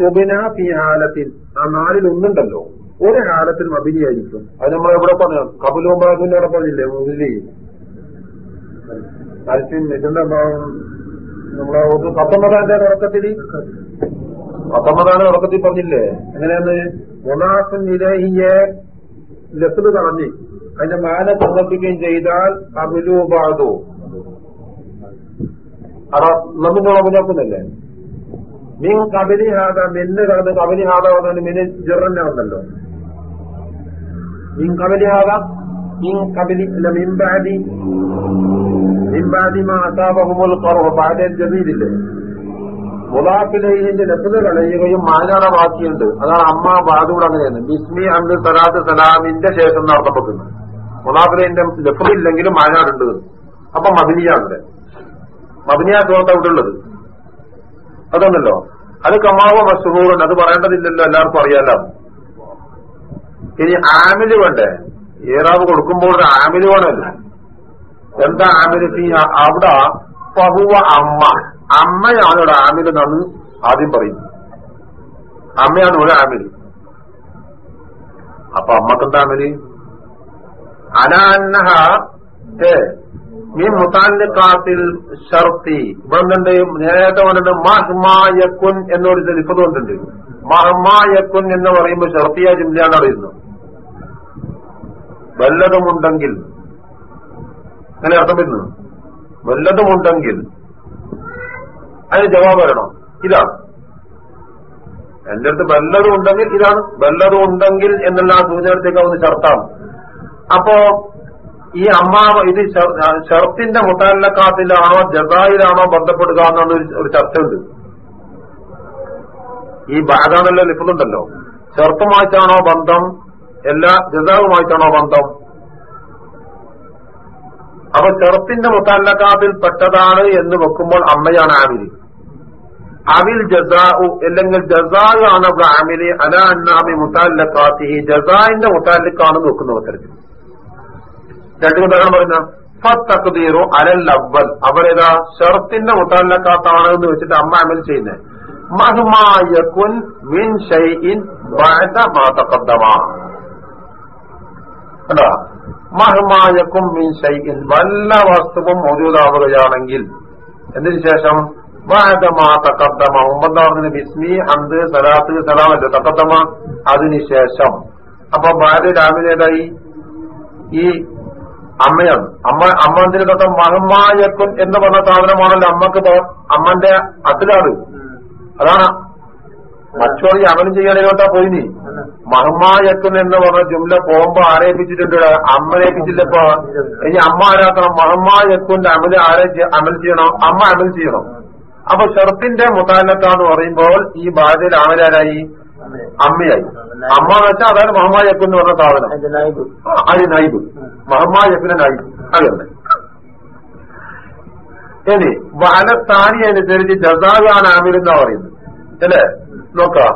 തൊബിന ഫി ഹാലത്തിൽ ആ നാലിൽ ഒന്നുണ്ടല്ലോ. ഒരു ഹാലത്തിൽ മബിനിയായിരിക്കും അത് നമ്മൾ എവിടെ പറഞ്ഞു? കബുലും ബാബുവിന്റെ അവിടെ പറഞ്ഞില്ലേ? മുതലി ഇതിന്റെ നമ്മളെ ഒരു പത്തൊമ്പതാന്റെ തുടക്കത്തിൽ പത്തൊമ്പതാന്റെ തുടക്കത്തിൽ പറഞ്ഞില്ലേ? എങ്ങനെയാന്ന് മുനാഫിൻ ഇലഹിയെ ലഫ്ത് കളഞ്ഞ് അതിന്റെ മാന സമർപ്പിക്കുകയും ചെയ്താൽ അമിലുപാതു അതാ നമ്മൾ മീൻ കബലി ഹാദ മെന്ന് കടന്ന് കബലി ഹാദ പറഞ്ഞാൽ മെന് ജെറന്നെ വന്നല്ലോ. മീൻ കബലി ഹാദ മീൻ കബലി അല്ല മിൻബാദി മിൻബാദി ബാക്കിയുണ്ട് ബാദൽ ജമീലില്ലേ കളയുകയും മാനാടമാക്കിയുണ്ട് അതാണ് അമ്മ ബാദൂടെ അങ്ങനെയാണ്. ബിസ്മി അന്ന് സലാത്ത് സലാമിന്റെ ശേഷം നടത്തപ്പെടുന്നത് മുലാഫിലൈന്റെ ലഭ്യതയില്ലെങ്കിലും മാനാടുണ്ട് അപ്പൊ മദിനിയാണല്ലേ? മദിനിയാ തോട്ട ഇവിടെ ഉള്ളത് അതൊന്നല്ലോ. അത് കമാവ മഷൂറുണ്ട് അത് പറയേണ്ടതില്ലല്ലോ. എല്ലാവർക്കും അറിയാലോ. ഇനി ആമിൽ വേണ്ടേ? ഏറാവ് കൊടുക്കുമ്പോൾ ഒരു ആമിൽ വേണമല്ലോ. എന്താ ആമിൽ ഫീ അവിടെ? പഹുവ അമ്മ. അമ്മയാണ് ഇവിടെ ആമിര എന്നാണ് ആദ്യം പറയുന്നത്. അമ്മയാണ് ഇവിടെ ആമിൽ അപ്പൊ അമ്മക്കെന്താ ആമിൽ അനാന്നഹ മുത്താലിക്കാത്തിൽ ഷർത്തി. ഇവിടെ നേരത്തെ പറഞ്ഞിട്ട് മഹ്മായക്കുൻ എന്നൊരു ഇപ്പൊ കൊണ്ടുണ്ട് മഹ്മായക്കുൻ എന്ന് പറയുമ്പോൾ ഷർത്തിയ ജില്ലയാണ് അറിയുന്നത് വല്ലതുമുണ്ടെങ്കിൽ അങ്ങനെ അർത്ഥം വരുന്നു. വല്ലതുമുണ്ടെങ്കിൽ അതിന് ജവാബ് വരണം. ഇതാണ്. എന്റെ അടുത്ത് വല്ലതും ഉണ്ടെങ്കിൽ ഇതാണ്. വല്ലതും ഉണ്ടെങ്കിൽ എന്നുള്ള ആ സൂചനത്തേക്ക് സൂചനത്തേക്കാവുന്ന ഷർത്താണ് അപ്പോ ഈ അമ്മാവ് ഇത് ഷർത്തിന്റെ മുത്താലക്കാത്തിലാണോ ജസായിലാണോ ബന്ധപ്പെടുക എന്നുള്ള ഒരു ചർച്ചയുണ്ട്. ഈ ബാഗാണല്ലോ ലിഫുന്നുണ്ടല്ലോ ഷർത്തുമായിട്ടാണോ ബന്ധം? എല്ലാ ജസാവുമായിട്ടാണോ ബന്ധം? അപ്പൊ ചെറുപ്പിന്റെ മുത്തല്ലക്കാത്തിൽ പെട്ടതാണ് എന്ന് വെക്കുമ്പോൾ അമ്മയാണ് ആമിലി. അവിൽ ജസാഉ അല്ലെങ്കിൽ ജസായു ആണ് ആമിലി. അല അന്നാമി മുത്താലക്കാത്തി ജസായിന്റെ മുത്താലിക്കാണെന്ന് വെക്കുന്ന ഉത്തരത്തിൽ രണ്ടു ഉദാഹരണം പറഞ്ഞ ഫത്തഖ്ദീറു അലൽ അവൽ അവരേതാ? ഷെർത്തിന്റെ മുത്താലക്കാത്താണ് എന്ന് വെച്ചിട്ട് അമ്മ അമൽ ചെയ്യുന്നത്. മഹ്മായക്കുൻ മിൻ മഹ്മായക്കും വല്ല വസ്തുവും മൗജൂദാവുകയാണെങ്കിൽ എന്തിനു ശേഷം? ബഅദ മാ തഖദ്ദമ. മുമ്പെന്താ ബിസ്മി അന്ത് സലാത്ത് സലാമല്ലോ? തക്കത്തമ അതിനുശേഷം അപ്പൊ ഭാര്യ രാമിലേതായി ഈ അമ്മയാണ്. അമ്മ അമ്മ എന്തിനു തൊട്ട മഹമായക്കും എന്ന് പറഞ്ഞ സാധനമാണല്ലോ അമ്മയ്ക്ക് അമ്മന്റെ അത്തിലാട് അതാണ് മറ്റോറി അമലും ചെയ്യാനോട്ടാ പോയി നീ മഹമ്മായക്കൻ എന്ന് പറഞ്ഞ ജുംല പോകുമ്പോ ആരേപ്പിച്ചിട്ടുണ്ട് അമ്മനേപ്പിച്ചില്ലപ്പോ ഇനി അമ്മ ആരാക്കണം? മഹമ്മായക്കുന്റെ അമൽ ആരെ അമൽ ചെയ്യണം? അമ്മ അമൽ ചെയ്യണം. അപ്പൊ ഷെർത്തിന്റെ മുതാലത്താന്ന് പറയുമ്പോൾ ഈ ബാധ്യത അമലാരായി അമ്മയായി. അമ്മ എന്ന് വെച്ചാൽ അതാണ് മഹമ്മായക്കു എന്ന് പറഞ്ഞ സാധനം. അത് നൈബ് മഹമ്മായക്കിന്റെ നൈബ് അതന്നെ. ഇനി വലത്താനി അനുസരിച്ച് ആമിർ എന്നാ പറയുന്നത്. അല്ലേ? നോക്കാം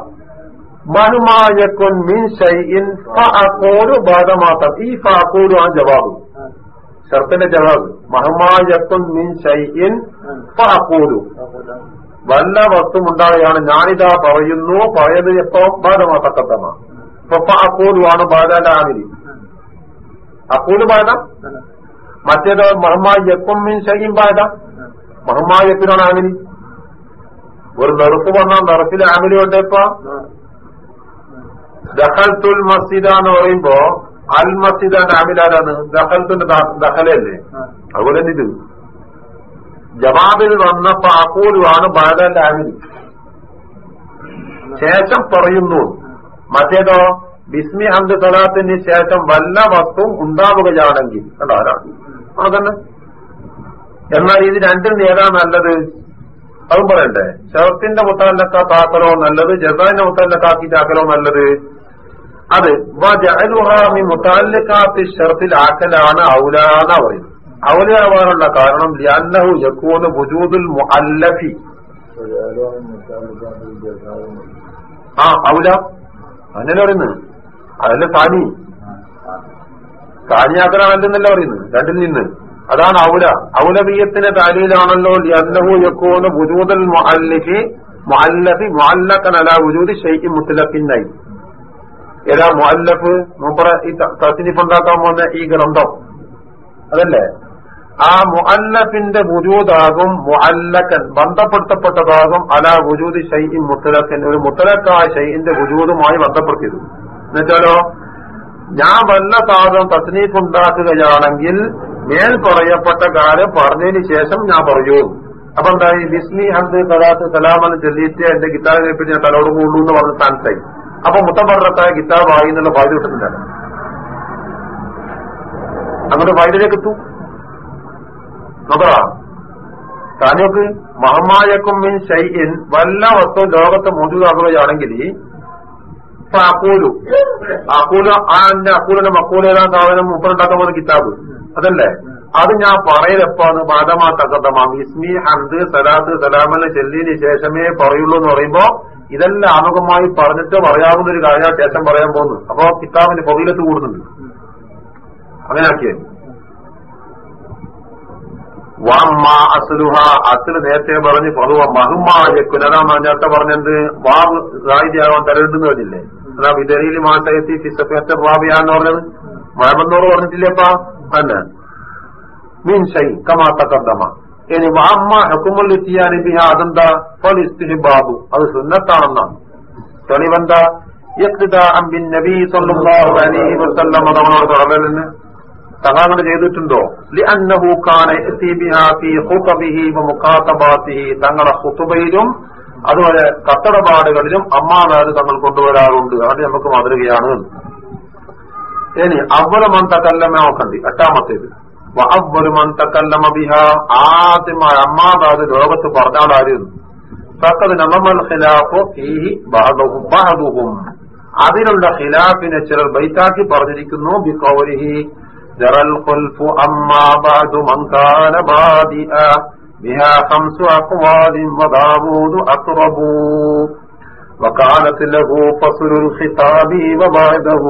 മനുമായക്കുൻ മീൻ ഷൈഇൻ ഫഅഖൂലു ബാധമാത്രം ഈ ഫഅഖൂലു ആ ജവാബ്. ഷർത്തിന്റെ ജവാബ്. മഹമായക്കുൻ മിൻ ഷൈഇൻ ഫഅഖൂലു. വല്ല വസ്തു ഉണ്ടായാണ്. ഞാനിതാ പറയുന്നു. പറയത് എപ്പോ? ബാധമാ തക്കത്തമ ഇപ്പൊ അക്കൂലുമാണ് ബാധാന്റെ ആമിരി. അക്കൂൽ ബാധ മറ്റേത് മഹമ്മായി എപ്പം മീൻ ഷൈഇൻ ബാധ മഹമ്മായി എപ്പിനാണ് ആമിരി. ഒരു നെറുപ്പ് വന്നാൽ നെറുപ്പിൽ ആമിലി കൊണ്ടേപ്പ ദഹൽത്തുൽ മസ്ജിദ എന്ന് പറയുമ്പോ അൽ മസ്ജിദാന്റെ ആമിലാരാണ് ദഹൽത്തിന്റെ ദഹലല്ലേ അതുപോലെ തന്നെ ഇത്. ജവാബിൽ വന്നപ്പോ അക്കൂലുമാണ് ബാലാന്റെ ആമിലി ശേഷം പറയുന്നു. മറ്റേതോ ബിസ്മി ഹന്ത് സലാത്തിന് ശേഷം വല്ല വസ്തുവും ഉണ്ടാവുകയാണെങ്കിൽ. കണ്ടോ ആരാണ്? അതന്നെ. എന്നാൽ ഇത് രണ്ടും ഏതാ നല്ലത്? അതും പറയണ്ടേ? ഷർത്തിന്റെ മുത്താലക്കാത്താക്കലോ നല്ലത്? ജസാന്റെ മുത്താലക്കാക്കിട്ടാക്കലോ നല്ലത്? അത് മുത്താലക്കാത്തി ഷർത്തിലാക്കലാണ് ഔലാന്ന പറയുന്നത്. ഔലയാവാനുള്ള കാരണം ലിയന്നഹു യക്കൂന് ബുജൂദുൽ മുഅല്ലഫി. ആ ഔല. അങ്ങനെ പറയുന്നത്? അതല്ലേ സാനി? സാനിയാക്കലാണല്ലെന്നല്ല പറയുന്നു രണ്ടിൽ നിന്ന്. അതാണ് ഔല ഔലബീയത്തിന്റെ താലീലാണല്ലോ അന്നഹു യക്കോന്ന് ബുജൂദൽ മുഅല്ലിഫി മുഅല്ലഫി മുഅല്ലക്കനല ബുജൂദി ഷെയ്ഖ് മുത്തലഖിന്നായി ഏതാ മുഅല്ലഫ് മൂപ്പറ ഈ തസ്നിഫ് ഉണ്ടാക്കാൻ പോകുന്ന ഈ ഗ്രന്ഥം. അതല്ലേ? ആ മുഅല്ലഫിന്റെ വുജൂദാകും മുഹല്ലക്കൻ ബന്ധപ്പെടുത്തപ്പെട്ടതാകും അല വുജൂദി ഷൈഇൻ മുത്തലക്കൻ ഒരു മുത്തലക്കായ ശൈന്റെ വുജൂദുമായി ബന്ധപ്പെടുത്തിയത്. എന്നുവെച്ചാലോ ഞാൻ വല്ല സാധനം തസ്നീഫ് ഉണ്ടാക്കുകയാണെങ്കിൽ മേൽ പറയപ്പെട്ട കാര്യം പറഞ്ഞതിന് ശേഷം ഞാൻ പറയൂ അപ്പൊ എന്തായി? ബിസ്മി ഹന്ത് സലാത്ത് സലാമെന്ന് ചൊല്ലിയിട്ട് എന്റെ കിതാബിനെ കേൾപ്പിച്ച് ഞാൻ തലോട് കൂടുന്നു എന്ന് പറഞ്ഞ സ്ഥാനത്തായി അപ്പൊ മുത്തമ്പറത്തായ കിതാബായി എന്നുള്ള ബാധ്യ കിട്ടുന്നില്ല അങ്ങോട്ട് വൈദ്യുതിലേക്ക് എത്തും. താനോക്ക് മഹമായക്കും മിൻ ഷൈഇൻ വല്ല വസ്തു ലോകത്ത് മോചുതാകുകയാണെങ്കിൽ അക്കൂലു അക്കൂല ആ എന്റെ അക്കൂലിന്റെ മക്കൂലേതാ സാധനം മുപ്പറുണ്ടാക്കാൻ പോകുന്ന കിതാബ്. അതല്ലേ? അത് ഞാൻ പറയലെപ്പാന്ന് ബാധമാ തകതമാ ഇസ്മി ഹന്ത് സലാത്ത് സലാമെന്ന് ചെല്ലിന് ശേഷമേ പറയുള്ളൂ എന്ന് പറയുമ്പോ ഇതെല്ലാം ആമുഖമായി പറഞ്ഞിട്ട് പറയാവുന്ന ഒരു കാര്യ ശേഷം പറയാൻ പോകുന്നു അപ്പൊ കിതാബിന്റെ പൊതിയിലത്ത് കൂടുന്നുണ്ട്. അങ്ങനെ ആക്കിയത് വാമ്മ അസുലുഹ അസുൽ നേരത്തെ പറഞ്ഞ് പൊതുവ മഹുമാ അതാ നേരത്തെ പറഞ്ഞത്. വാവ് സാഹിത്യാകാൻ തരണ്ടെന്ന് പറഞ്ഞില്ലേ? അതാ വിതരയിൽ മാസയത്തി ഫിസഫത്തെ വാബിയാന്ന് പറഞ്ഞത്? മഴമെന്നോട് പറഞ്ഞിട്ടില്ലേപ്പാ തന്നെ മീൻ ഷൈ കമാ തക്കദ്ദമ ഇനി വാമ്മ ഹക്കുമുൽ ഇത്തിയാനി ബിഹ അതെന്താ? ഫൽ ഇസ്തിഹിബാബു അത് സുന്നത്താണെന്നാണ്. തെളിവെന്താ ബിൻ നബി സല്ലല്ലാഹു അലൈഹി വസല്ലം അതവനോട് തുടരലെന്ന് തങ്ങളങ്ങനെ ചെയ്തിട്ടുണ്ടോ? തങ്ങളുടെ ഖുതുബയിലും അതുപോലെ കത്തടപാടുകളിലും അമ്മാനാര് തങ്ങൾ കൊണ്ടുവരാറുണ്ട്. അത് നമുക്ക് മാതൃകയാണ്. ഇനി അവലമൻ തക്കല്ലമ നോക്കണ്ടി. എട്ടാമത്തേത്. അവലുമൻ തക്കല്ലമ ബിഹ. ആദ്യമായ അമ്മാതാര് ലോകത്ത് പറഞ്ഞാളായിരുന്നു ഫക്കത് നമമൽ ഖിലാഫു ഫീഹി ബഅദുഹും അതിലുള്ള ഖിലാഫിനെ ചിലർ ബൈത്താക്കി പറഞ്ഞിരിക്കുന്നു. ബിഖൗരിഹി ജറൽ ഖുൽഫു അമ്മാ ബാദു മൻ കാന بها خمس أقوال وداود أقرب وكانت له فصل الخطاب وبعده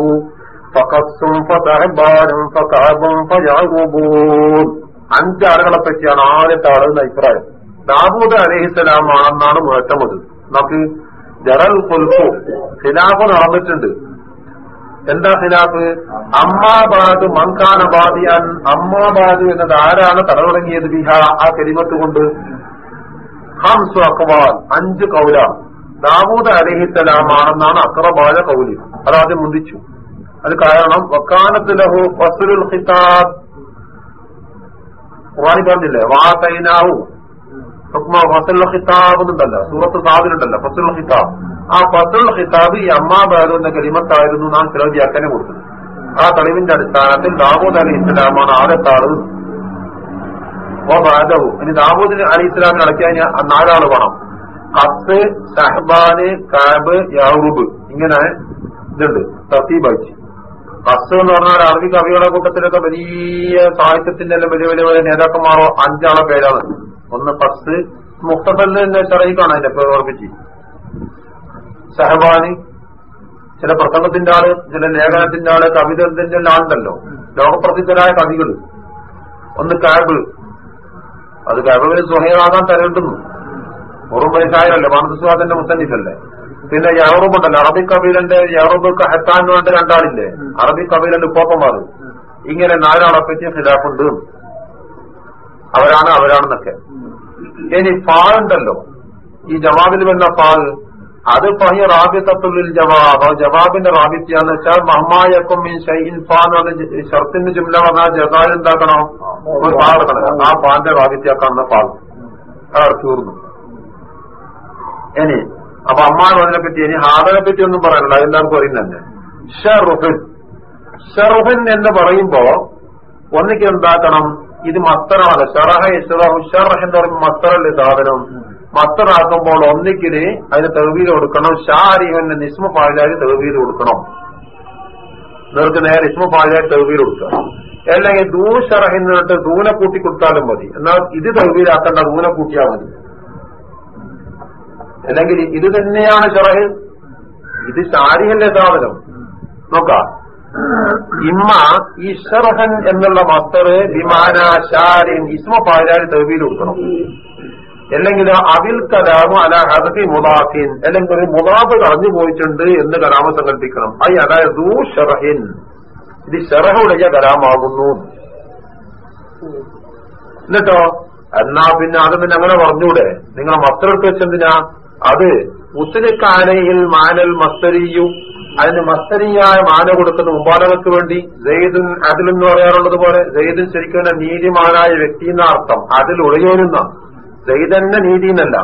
فقص فتعبار فكعب فيعقبون അഞ്ചാളുകളെ പറ്റിയാണ് ആദ്യത്തെ ആളുകളുടെ അഭിപ്രായം ദാവൂദ് അലഹിസലാമാണെന്നാണ് മുഴറ്റമത് നമുക്ക് ജറൽ കൊൽഫു ഖിലാഫ് നടന്നിട്ടുണ്ട് എന്താ ഖിലാഫ്? അമ്മാബാദ് മങ്കാന ബാദിയാൻ അമ്മാബാദ് എന്നത് ആരാണ് തല തുടങ്ങിയത് ബിഹ? ആ കരിമത്ത് കൊണ്ട്. ഹംസു അക്വാൽ അഞ്ച് കൗല. ദാവൂദ് അലഹിത്തലാമാണെന്നാണ് അക്രബാല കൗലി. അതാദ്യം മുന്തിച്ചു. അത് കാരണം വക്കാനത്ത് ലഹു ഫസുൽ ഖിതാബ്. ഖുർആനി പറഞ്ഞില്ലേ ഹുക്മ ഫസുൽ ഖിതാബ് എന്നുണ്ടല്ലോ. സൂറത്ത് താബിലുണ്ടല്ലോ ഫസൽ ഹിതാബ് ആ ഫസൽ ഹിതാബ് ഈ അമ്മാ ബാലു എന്ന കരിമത്തായിരുന്നു നാം ചില വ്യാഖ്യാനം കൊടുത്തത്. ആ തെളിവിന്റെ അടിസ്ഥാനത്തിൽ ദാവൂദ് അലി ഇസ്ലാമാണ് ആദ്യത്തെ ഓ ബാദവു ഇനി ദാവൂദ് അലി ഇസ്ലാമിന് അടക്കാൻ നാലാൾ വേണം. കത്ത് ഷഹബാന് കാബ് യാറൂബ് ഇങ്ങനെ ഇതുണ്ട്. തസീബായി കസ് എന്ന് പറഞ്ഞാൽ അറബി കവികളുടെ കൂട്ടത്തിലൊക്കെ വലിയ സാഹിത്യത്തിന്റെ എല്ലാം വലിയ വലിയ വലിയ നേതാക്കന്മാരോ അഞ്ചാളെ പേരാണ്. ഒന്ന് പത്ത്. മുക്തസലിന്റെ ചെറിയിക്കാണ് അതിന്റെ പേര് ഓർമ്മിച്ച്. സഹബാനി ചില പ്രസംഗത്തിന്റെ ആൾ ചില ലേഖനത്തിന്റെ ആൾ കവിതത്തിന്റെ എല്ലാം ആളുണ്ടല്ലോ ലോകപ്രസിദ്ധരായ കവികൾ ഒന്ന് കാബ് അത് കാബിന് സുഹൈറാകാൻ തരണ്ടുന്നു. വെറും വയസ്സായല്ലേ മാനസസ്വാദന്റെ മുത്തന്നിഫല്ലേ പിന്നെ യഹറൂബുണ്ടല്ലോ അറബി കബീലന്റെ യഹറൂബ് ഹെത്താൻ വേണ്ട രണ്ടാളില്ലേ? അറബി കബീലന്റെ ഉപ്പോപ്പന്മാർ ഇങ്ങനെ നാലാളെ പറ്റി ഖിലാഫുണ്ട്. അവരാണ് അവരാണെന്നൊക്കെ. ഇനി ഫാളുണ്ടല്ലോ. ഈ ജവാബിൽ വരുന്ന ഫാൾ അത് പഹിയ റാബിത്തത്തുള്ളിൽ ജവാബ്. ജവാബിന്റെ റാബിത്യാന്ന് വെച്ചാൽ മഹ്മായക്കും ഷർത്തിന്റെ ജുംല പറഞ്ഞാൽ ജസാൽ എന്താക്കണം? ഒരു പാട് കണക്കാം ആ പാന്റെ റാബിത്യാക്കാന്ന പാൽ അതാണ് തീർന്നു ഇനി അപ്പൊ അമ്മാണ് അതിനെ പറ്റി ഇനി ഹാദനെ പറ്റി ഒന്നും പറയണ്ട അതെല്ലാവർക്കും അറിയുന്നതന്നെ ഷെറുഹിൻ. ഷെറുഹിൻ എന്ന് പറയുമ്പോ ഒന്നിക്ക് എന്താക്കണം? ഇത് മസ്തറാണ് ഷറഹ ഇഷ്റഹു ഷറഹ് എന്ന് പറയുമ്പോൾ മസ്തറല്ലേ സാധനം? മസ്തറാക്കുമ്പോൾ ഒന്നിക്കിന് അതിന് തെവീൽ കൊടുക്കണം. ഷാരിഹന്റെ നിസ്മ പാലാരി തെവീൽ കൊടുക്കണം. നിങ്ങൾക്ക് നേരെ ഇസ്മ പാലാരി തെവീൽ കൊടുക്കണം അല്ലെങ്കിൽ ദൂ ദൂഷറഹിന്നിട്ട് ദൂനെ കൂട്ടി കൊടുത്താലും മതി. എന്നാൽ ഇത് തെവീലാക്കേണ്ട ദൂനെ കൂട്ടിയാൽ മതി. അല്ലെങ്കിൽ ഇത് തന്നെയാണ് ഷറഹ് ഇത് ഷാരിഹല്ലേ സാധനം. നോക്കാം. ഇമ്മ ഈ ഷർഹൻ എന്നുള്ള മസ്തർ വിമാന ഷാരിൻ ഇസ്മ പാരാരി തെവിയിൽ കൊടുക്കണം അല്ലെങ്കിൽ അവിൽ കലാമു അല ഹദഫി മുദാഫിൻ അല്ലെങ്കിൽ ഒരു മുദാഫ് കളഞ്ഞു പോയിട്ടുണ്ട് എന്ന് കലാമ സങ്കല്പിക്കണം. ഐ അതായത് ഷറഹിൻ. ഇത് ഷറഹുடைய കലാമാകുന്നു. എന്നിട്ടോ? എന്നാ പിന്നെ അത് പിന്നെ അങ്ങനെ പറഞ്ഞൂടെ. നിങ്ങളെ മസ്തറെടുത്ത് വെച്ചെന്തിനാ? അത് ഉസിലിക്കാനയിൽ മാനൽ മസ്തരിയു അതിന് മസ്തരിയായ മാന കൊടുക്കുന്ന മുബാലകൾക്ക് വേണ്ടി ജയ്ദുൻ അതിൽ എന്ന് പറയാറുള്ളത് പോലെ ജയ്ദുൻ ശരിക്കും നീതിമാനായ വ്യക്തി എന്ന അർത്ഥം. അതിൽ ഉളയോരുന്ന. ജയ്തന്നെ നീതി എന്നല്ല.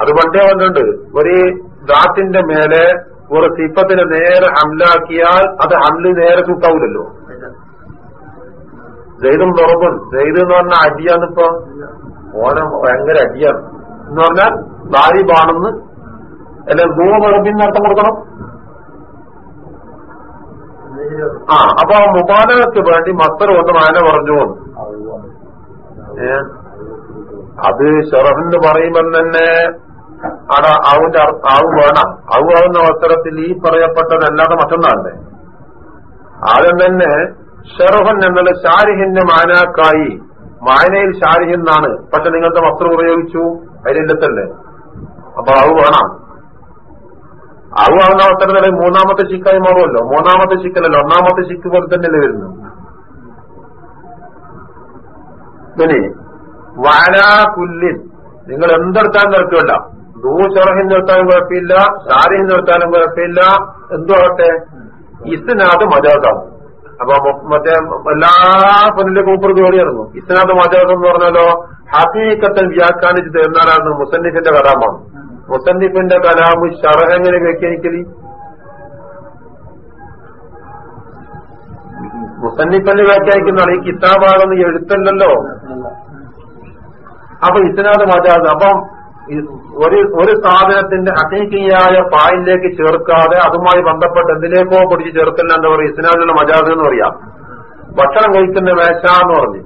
അത് പണ്ടേ വന്നിട്ടുണ്ട്. ഒരു ദാത്തിന്റെ മേലെ ഒരു സിപ്പത്തിന് നേരെ ഹംലാക്കിയാൽ അത് ഹംൽ നേരെ ചൂട്ടാവൂലല്ലോ ജയ്തും തുറപ്പും ജയ്ത് എന്ന് പറഞ്ഞാൽ അടിയാന്നിപ്പോ ഓനം ഭയങ്കര അടിയാണ്. എന്ന് പറഞ്ഞാൽ ഭാര്യ ബാണെന്ന് അല്ലെങ്കിൽ ദൂവ വെറുപ്പിന്ന് അർത്ഥം കൊടുക്കണം. ആ അപ്പൊ ആ മുബാലകൾക്ക് വേണ്ടി മത്തർ ഒന്ന് ആന പറഞ്ഞു. ഏ? അത് ഷറഫെന്ന് പറയുമ്പോൾ തന്നെ അട ആവിന്റെ ആവ് വേണം ആവുന്ന അവസരത്തിൽ ഈ പറയപ്പെട്ടതല്ലാതെ മറ്റൊന്നാണല്ലേ ആദ്യം തന്നെ ഷെറഫൻ എന്നത് ഷാരിഹിന്റെ മാനാക്കായി മായനയിൽ ഷാരിഹ് എന്നാണ്. പക്ഷെ നിങ്ങളുടെ വസ്ത്രം ഉപയോഗിച്ചു. അതിലില്ലത്തല്ലേ അപ്പൊ ആവ് വേണം. ആവ് അവസരം അവസരത്തിൽ മൂന്നാമത്തെ ചിക്കായി മാറുമല്ലോ. മൂന്നാമത്തെ ചിക്കലല്ലോ ഒന്നാമത്തെ ചിക്ക് പോലെ തന്നെയല്ലേ വരുന്നു പിന്നെ വാലാ പുല്ലിൻ നിങ്ങൾ എന്തെടുത്താലും നിർത്തുമല്ല ദൂ ചെറഹിൻ നിർത്താനും കുഴപ്പമില്ല ഷാരിഹിൻ നിർത്താനും കുഴപ്പമില്ല. എന്തുമാകട്ടെ ഇസ്നാദ് മജാസാണ്. അപ്പൊ മറ്റേ എല്ലാ പൊന്നിലെ കൂപ്പർക്ക് ജോലി ഇറങ്ങും. ഇസ്നാദ് മജാസ് എന്ന് പറഞ്ഞാലോ ഹക്കീക്കത്തൻ വ്യാഖ്യാനിച്ചത് എന്നാലാണ് മുസന്നിഫിന്റെ കലാമാണ് മുസന്നിഫിന്റെ കലാമ് ഷറഹെങ്ങനെ വ്യാഖ്യാനിക്കലി. മുസന്നിഫിന്റെ വ്യാഖ്യാനിക്കുന്നതാണ് ഈ കിതാബാകുന്ന എഴുത്തല്ലോ അപ്പൊ ഇസ്നാദ് മാറ്റാതെ അപ്പം ഒരു ഒരു സാധനത്തിന്റെ അസീക്കിയായ പായിലേക്ക് ചേർക്കാതെ അതുമായി ബന്ധപ്പെട്ട് എന്തിലേക്കോ പിടിച്ച് ചേർക്കുന്ന എന്താ പറയുക ഇസ്നാദിന്റെ മജാദ് എന്ന് പറയാം. ഭക്ഷണം കഴിക്കുന്ന മേശ എന്ന് പറഞ്ഞു.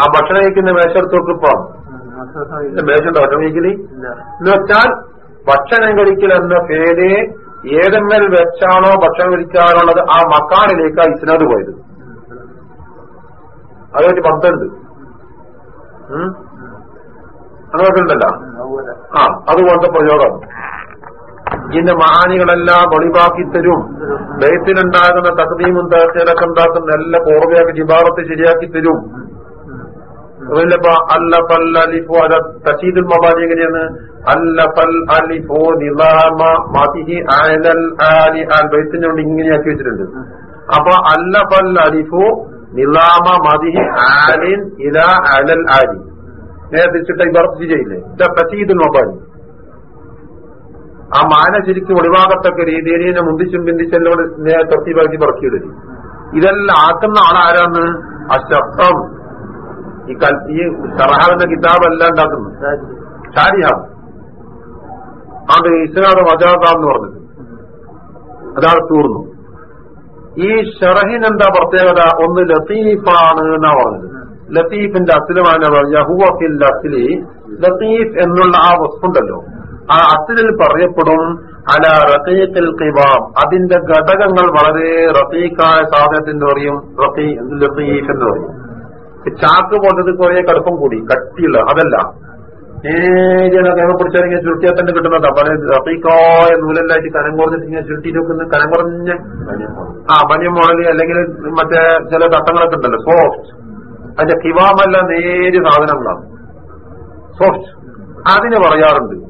ആ ഭക്ഷണം കഴിക്കുന്ന മേശ എടുത്ത് മേശ ഉണ്ടോ ഭക്ഷണം കഴിക്കൽ എന്ന് വെച്ചാൽ ഭക്ഷണം കഴിക്കൽ എന്ന പേര് ഏതെമ്മൽ വെച്ചാണോ ഭക്ഷണം കഴിക്കാനുള്ളത് ആ മക്കാനിലേക്ക് ആ ഇസ്നാദ് പോയത്. അതൊരു പന്തണ്ട് ഉണ്ടല്ലോ. ആ അതുപോലത്തെ പ്രയോഗം. ഇതിന്റെ മഹാനികളെല്ലാം ഒളിവാക്കി തരും. ബേത്തിലുണ്ടാകുന്ന തകതീമും തേർച്ചയിലൊക്കെ ഉണ്ടാക്കുന്ന എല്ലാ പൂർവയാക്കി ജിബാറത്ത് ശരിയാക്കി തരും. അല്ല അലിഫോ. നിലാമ ആലി. ഇങ്ങനെയാക്കി വെച്ചിട്ടുണ്ട്. അപ്പൊ അല്ല പൽ അലിഫു നിലാമ മതിഹി ആലിൻ ഇല അലൽ ആലി. നേരെ തിരിച്ചിട്ട് ഇവർത്തി ചെയ്യില്ലേ? ഇതാ തസീദുൽ ആ മാന ശരിക്കും ഒളിവാകത്തക്ക രീതിയിൽ ഇതിനെ മുന്തിച്ചും പിന്തിച്ചെല്ലോട് നേരെ തർത്തീപാക്കി പറക്കിയിടരുത് ഇതെല്ലാം ആക്കുന്ന ആളാരാണ് അശബ്ദം ഈ ഈ സറഹാവിന്റെ കിതാബ് ഉണ്ടാക്കുന്നു. ഷാരിഹാബ് അത് ഇസ്ലാം വജാതാന്ന് പറഞ്ഞത് അതാണ് തീർന്നു. ഈ ഷറഹിനെന്താ പ്രത്യേകത? ഒന്ന് ലത്തീഫാണ് എന്നാ പറഞ്ഞത്. ലത്തീഫിന്റെ അസിലുമാണ് യഹുവഫിൽ അസിലി. ലത്തീഫ് എന്നുള്ള ആ വസ്തുണ്ടല്ലോ. ആ അസിലിൽ പറയപ്പെടും അല റത്തീഖിൽ കിബാം അതിന്റെ ഘടകങ്ങൾ വളരെ റത്തീഖായ സാധനത്തിന്റെ പറയും റത്തീ ലത്തീഫ് എന്ന് പറയും. ചാക്ക് പോലത് കുറെ കടുപ്പം കൂടി കട്ടിയുള്ള അതല്ല. നേരിയ കൈമ പിടിച്ചാൽ ചുരുട്ടിയാൽ തന്നെ കിട്ടുന്നതാ. പല നൂലല്ലായിട്ട് കനം കുറഞ്ഞിട്ട് ഇങ്ങനെ ചുരുട്ടിയിട്ട് വെക്കുന്ന കനം കുറഞ്ഞ ആ ബനിയം മോഡൽ അല്ലെങ്കിൽ മറ്റേ ചില തട്ടങ്ങളൊക്കെ ഉണ്ടല്ലോ സോഫ്റ്റ് അതിന്റെ കിവാമല്ല നേരിയ സാധനങ്ങളാണ്. സോഫ്റ്റ് അതിന് പറയാറുണ്ട്.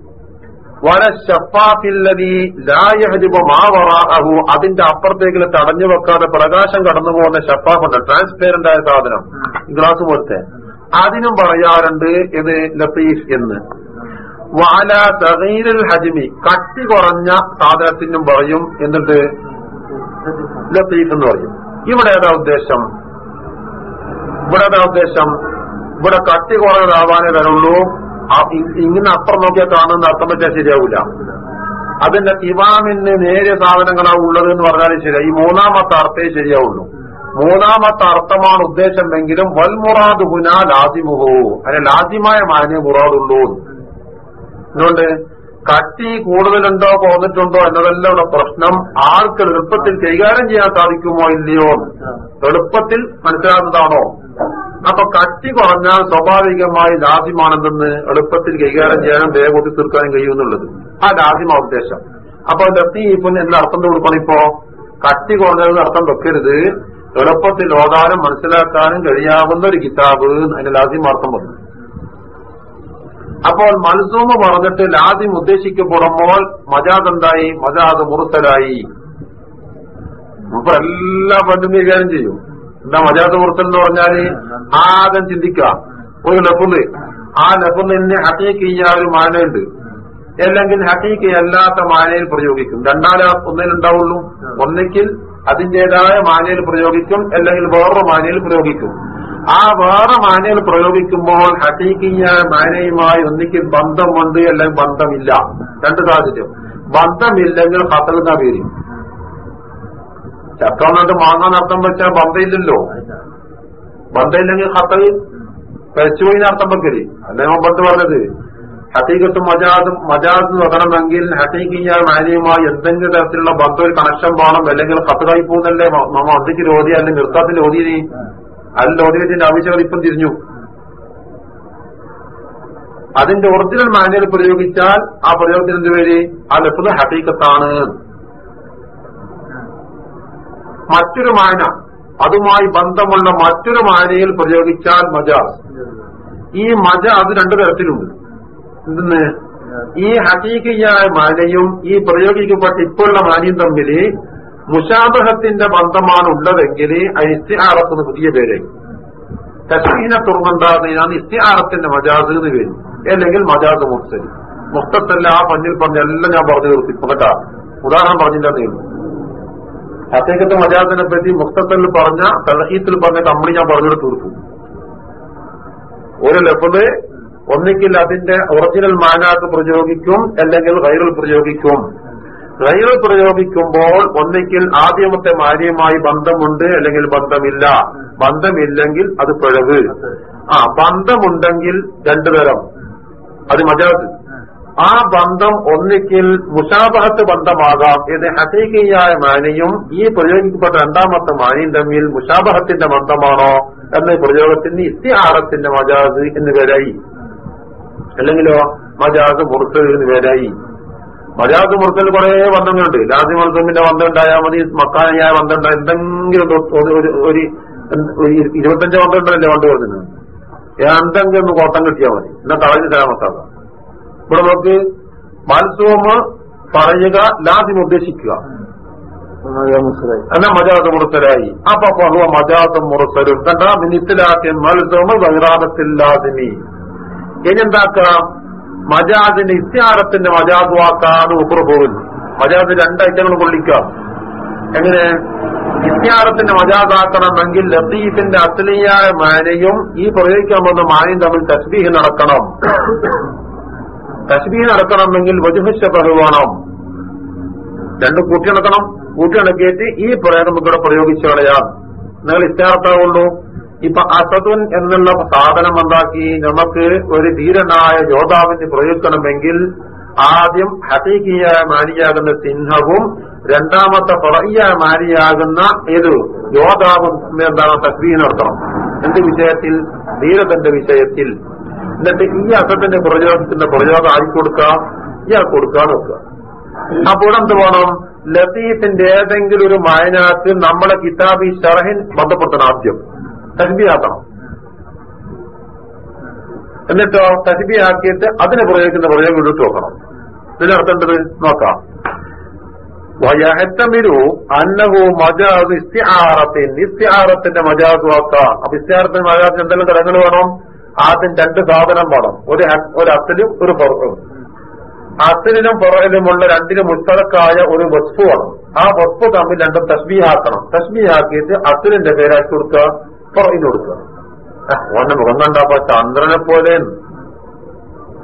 അതിന്റെ അപ്പുറത്തേക്ക് തടഞ്ഞു വെക്കാതെ പ്രകാശം കടന്നു പോകുന്ന ഷഫാഫുണ്ട് ട്രാൻസ്പെയറന്റ് ആയ സാധനം ഗ്ലാസ് പോലത്തെ. അതിനും പറയാറുണ്ട് ഇത് ലത്തീഫ് എന്ന്. വാല തകീരൽ ഹജിമി. കട്ടി കുറഞ്ഞ സാധനത്തിനും പറയും എന്നിട്ട് ലത്തീഫ് എന്ന് പറയും. ഇവിടെ ഏതാ ഉദ്ദേശം? ഇവിടെ ഏതാ ഉദ്ദേശം? ഇവിടെ കട്ടി കുറഞ്ഞതാവാനേ വരുള്ളൂ ഇങ്ങനെ അപ്പുറം നോക്കിയാൽ കാണുന്ന അർത്ഥം വെച്ചാൽ ശരിയാവില്ല അതിന്റെ ഇമാമിന് നേരിയ സാധനങ്ങളാ ഉള്ളത് എന്ന് പറഞ്ഞാലും ശരിയാ. ഈ മൂന്നാമത്തെ അർത്ഥേ ശരിയാവുള്ളൂ. മൂന്നാമത്തെ അർത്ഥമാണ് ഉദ്ദേശമെങ്കിലും വൽ മുറാദ് ഹുന ലാസിമുഹു. അതിന് ലാസിമായ മാനേ മുറാദുള്ളൂ. എന്തുകൊണ്ട്? കട്ടി കൂടുതലുണ്ടോ പോന്നിട്ടുണ്ടോ എന്നതെല്ലാം ഇവിടെ പ്രശ്നം. ആർക്ക് എളുപ്പത്തിൽ കൈകാര്യം ചെയ്യാൻ സാധിക്കുമോ ഇല്ലയോ? എളുപ്പത്തിൽ മനസ്സിലാകുന്നതാണോ? അപ്പൊ കട്ടി കുറഞ്ഞാൽ സ്വാഭാവികമായി ലാഭ്യമാണെന്ന് എളുപ്പത്തിൽ കൈകാര്യം ചെയ്യാനും വേഗത്തിൽ തീർക്കാനും കഴിയുമെന്നുള്ളത്. ആ ലാഭ്യമാ ഉദ്ദേശം. അപ്പൊ ലത്തീഫിന് എന്ന അർത്ഥം കൊടുക്കണം ഇപ്പോ? കട്ടി കുറഞ്ഞതെന്ന് അർത്ഥം വെക്കരുത്. എളുപ്പത്തിൽ ഓതാനും മനസ്സിലാക്കാനും കഴിയാവുന്ന ഒരു കിതാബ് അതിന്റെ ലാസ്യം അർത്ഥം വന്നു. അപ്പോൾ മൽസൂമ് പറഞ്ഞിട്ട് ലാദ്യം ഉദ്ദേശിക്കപ്പെടുമ്പോൾ മജാദ് എന്തായി? മജാദ് മുറുത്തലായി അപ്പൊ എല്ലാ പണ്ടും കൈകാര്യം ചെയ്യും. എന്താ മജാദ് മുറുത്തൽ എന്ന് പറഞ്ഞാൽ ആദ്യം ചിന്തിക്കുക. ഒരു ലഫുന്ന് ആ ലഫുന്നിന് ഹക്കീക്ക് ഒരു മാനയുണ്ട്. അല്ലെങ്കിൽ ഹക്കീക്ക് അല്ലാത്ത മാനയിൽ പ്രയോഗിക്കും. രണ്ടാല ഒന്നിലുണ്ടാവുള്ളൂ ഒന്നിക്കിൽ അതിന്റേതായ മാനയിൽ പ്രയോഗിക്കും. അല്ലെങ്കിൽ വേറൊരു മാനയിൽ പ്രയോഗിക്കും. ആ വേറെ മാനയിൽ പ്രയോഗിക്കുമ്പോൾ ഹക്കീക്കിയ മാനയുമായി ഒന്നിക്കിൽ ബന്ധമുണ്ട് അല്ലെങ്കിൽ ബന്ധമില്ല. രണ്ട് സാധ്യത ബന്ധമില്ലെങ്കിൽ ഹത്തകുന്ന പേര് ചക്ക വന്നിട്ട് മാങ്ങാൻ അർത്ഥം വെച്ചാൽ ബന്ധയില്ലല്ലോ. ബന്ധയില്ലെങ്കിൽ ഹത്തൽ പെരച്ചുപോയി അർത്ഥം വെക്കൽ. അല്ലേ മുമ്പത്ത് പറഞ്ഞത്? ഹത്തീകത്തും മജാദും മജാദ് തുടരണമെങ്കിൽ ഹത്തീക്കിയ മാനിയുമായി എന്തെങ്കിലും തരത്തിലുള്ള ബന്ധം ഒരു കണക്ഷൻ വേണം. അല്ലെങ്കിൽ ഹത്തതായി പോകുന്നല്ലേ നമ്മൾ ഒന്നിക്ക് ലോതി അല്ലെങ്കിൽ നിർത്താത്തിന്റെ ലോതി അതിൽ വെച്ചിന്റെ ആവശ്യകത ഇപ്പം തിരിഞ്ഞു. അതിന്റെ ഒറിജിനൽ മാനുവൽ പ്രയോഗിച്ചാൽ ആ പ്രയോഗത്തിന് എന്ത് പേര്? ആ ലഫ്ത് ഹത്തീക്കത്താണ് മറ്റൊരു മാന. അതുമായി ബന്ധമുള്ള മറ്റൊരു മാനയിൽ പ്രയോഗിച്ചാൽ മജാസ് ഈ മജ അത് രണ്ടു തരത്തിലുണ്ട്. എന്തെന്ന് ഈ ഹക്കീക്കിയായ മാനയും ഈ പ്രയോഗിക്കപ്പെട്ട ഇപ്പോഴുള്ള മാനയും തമ്മിൽ മുഷാബഹത്തിന്റെ ബന്ധമാണ് ഉള്ളതെങ്കിൽ ഇസ്തിഹാറത്തിന് പുതിയ പേര്. തസ്മീനെ തുറന്നുണ്ടാകുന്നതിനാണ് ഇസ്തിഹാറത്തിന്റെ മജാസ് എന്ന് പേര് അല്ലെങ്കിൽ മജാസ് മുസ്തരി മുസ്തത്തല്ല ആ പഞ്ഞിൽ പറഞ്ഞ എല്ലാം ഞാൻ പറഞ്ഞു തീർത്തി കേട്ടാ ഉദാഹരണം പറഞ്ഞില്ല ഉള്ളൂ ഹത്തേക്കത്തെ മജാസിനെ പറ്റി മുക്തത്തിൽ പറഞ്ഞ തലഹീത്തിൽ പറഞ്ഞ കമ്പനി ഞാൻ പറഞ്ഞിട്ട് തീർത്തു ഒരു ലഫത് ഒന്നിക്കിൽ അതിന്റെ ഒറിജിനൽ മാനാക്ക് പ്രയോഗിക്കും അല്ലെങ്കിൽ ഗൈറിൽ പ്രയോഗിക്കും. ഗൈറിൽ പ്രയോഗിക്കുമ്പോൾ ഒന്നിക്കിൽ ആദ്യമത്തെ മാര്യമായി ബന്ധമുണ്ട് അല്ലെങ്കിൽ ബന്ധമില്ല. ബന്ധമില്ലെങ്കിൽ അത് പിഴവ്. ആ ബന്ധമുണ്ടെങ്കിൽ രണ്ടു തരം. അത് മജാദ് ആ ബന്ധം ഒന്നിക്കിൽ മുഷാബഹത്ത് ബന്ധമാകാം. ഇത് ഹസീഖിയായ മാനിയും ഈ പ്രയോഗിക്കപ്പെട്ട രണ്ടാമത്തെ മാനിയും തമ്മിൽ മുഷാബഹത്തിന്റെ ബന്ധമാണോ എന്ന പ്രയോഗത്തിന് ഇസ്തിഹാറത്തിന്റെ മജാസ് എന്ന് പേരായി. അല്ലെങ്കിലോ മജാസ് മുർസൽ എന്ന് പേരായി. മജാസ് മുർസൽ കുറെ ബന്ധങ്ങളുണ്ട്. ലാസി മത്സമിന്റെ ബന്ധം ഉണ്ടായാൽ മതി മക്കാനിയായ ബന്ധം ഉണ്ടായ എന്തെങ്കിലും ഒരു ഇരുപത്തഞ്ച് ബന്ധം ഉണ്ടല്ലേ പണ്ട് പറഞ്ഞത് എന്തെങ്കിലും കോട്ടം കിട്ടിയാൽ മതി. എന്നാ കളഞ്ഞ് തരാമത്താകാം ഇവിടെ നോക്ക് മത്സവമ് പറയുക ലാസിം ഉദ്ദേശിക്കുക. അല്ല മജാത്ത് മുറുസലായി അപ്പൊ പഹുവ മജാത്ത് മുറുസലും കണ്ട? മിനിത്തിലാക്കിയ മത്സവം വൈറാദത്തില്ലാതിനി ഇനി എന്താക്കാം? മജാദിന്റെ ഇത്യാരത്തിന്റെ മജാദ് വാക്കാണ് ഉപ്പുറ പോകുന്നു മജാദ് രണ്ടൈറ്റങ്ങൾ കൊള്ളിക്കാം. എങ്ങനെ? ഇത്യാരത്തിന്റെ മജാദാക്കണമെങ്കിൽ ലത്തീഫിന്റെ അസലിയായ മാനയും ഈ പ്രയോഗിക്കാൻ വന്ന മാനയും തമ്മിൽ തസ്ബീഹ് നടക്കണം. തസ്ബീഹ് നടക്കണമെങ്കിൽ വജുഹശബഹ് വേണം രണ്ട് കൂട്ടിയിണക്കണം കൂട്ടിയിണക്കിയിട്ട് ഈ പ്രയോഗം നമുക്കിവിടെ പ്രയോഗിച്ചു കളയാം നിങ്ങൾ ഇത്യാർത്താവുള്ളൂ ഇപ്പൊ അസദുൻ എന്നുള്ള സാധനം ഉണ്ടാക്കി നമുക്ക് ഒരു ധീരനായ യോദ്ധാവിന് പ്രയോഗിക്കണമെങ്കിൽ ആദ്യം ഹസീഖിയായ മാനിയാകുന്ന സിംഹവും രണ്ടാമത്തെ പറയ്യായ മാനിയാകുന്ന ഏത് യോദ്ധാവും എന്താണ് തസ്വീ നടത്തണം. എന്ത് വിഷയത്തിൽ? ധീരതന്റെ വിഷയത്തിൽ. എന്നിട്ട് ഈ അസത്തിന്റെ പ്രയോഗത്തിന്റെ ആയി കൊടുക്കാം? ഇയാൾ കൊടുക്കാൻ നോക്കുക. അപ്പോൾ എന്ത് വേണം? ലത്തീഫിന്റെ ഏതെങ്കിലും ഒരു മായനാക്ക് നമ്മളെ കിതാബി ഷറഹിൻ ബന്ധപ്പെടുത്തണം ആദ്യം. തസ്ബിയാക്കണം എന്നിട്ടോ തസ്ബിയാക്കിയിട്ട് അതിനെ പ്രയോഗിക്കുന്ന പ്രയോഗം ഇട്ട് നോക്കണം. ഇതിനർത്ഥേണ്ടത് നോക്കാം. വയഹത്തമിരു അന്നഹു മജാദ് ഇസ്തിഹാറത്തിൻ. ഇസ്തിആറത്തിന്റെ മജാദ് വാക്കാം. അപ്പൊ ഇസ്തിആറത്തിന് മജാദിന് എന്തെല്ലാം തരങ്ങൾ വേണം? ആദ്യം രണ്ട് സാധനം വേണം. ഒരു ഒരു അസലും ഒരു പുറത്തും അസലിനും പുറകിലുമുള്ള രണ്ടിനും മുസ്തറക്കായ ഒരു വസ്തു വേണം. ആ വസ്തു തമ്മിൽ രണ്ടും തസ്ബിയാക്കണം തസ്ബിയാക്കിയിട്ട് അസലിന്റെ പേരാക്കി കൊടുക്കുക പുറകിന് കൊടുക്കുക. ഓന്റെ മുഖം കണ്ടപ്പോ ചന്ദ്രനെ പോലെ.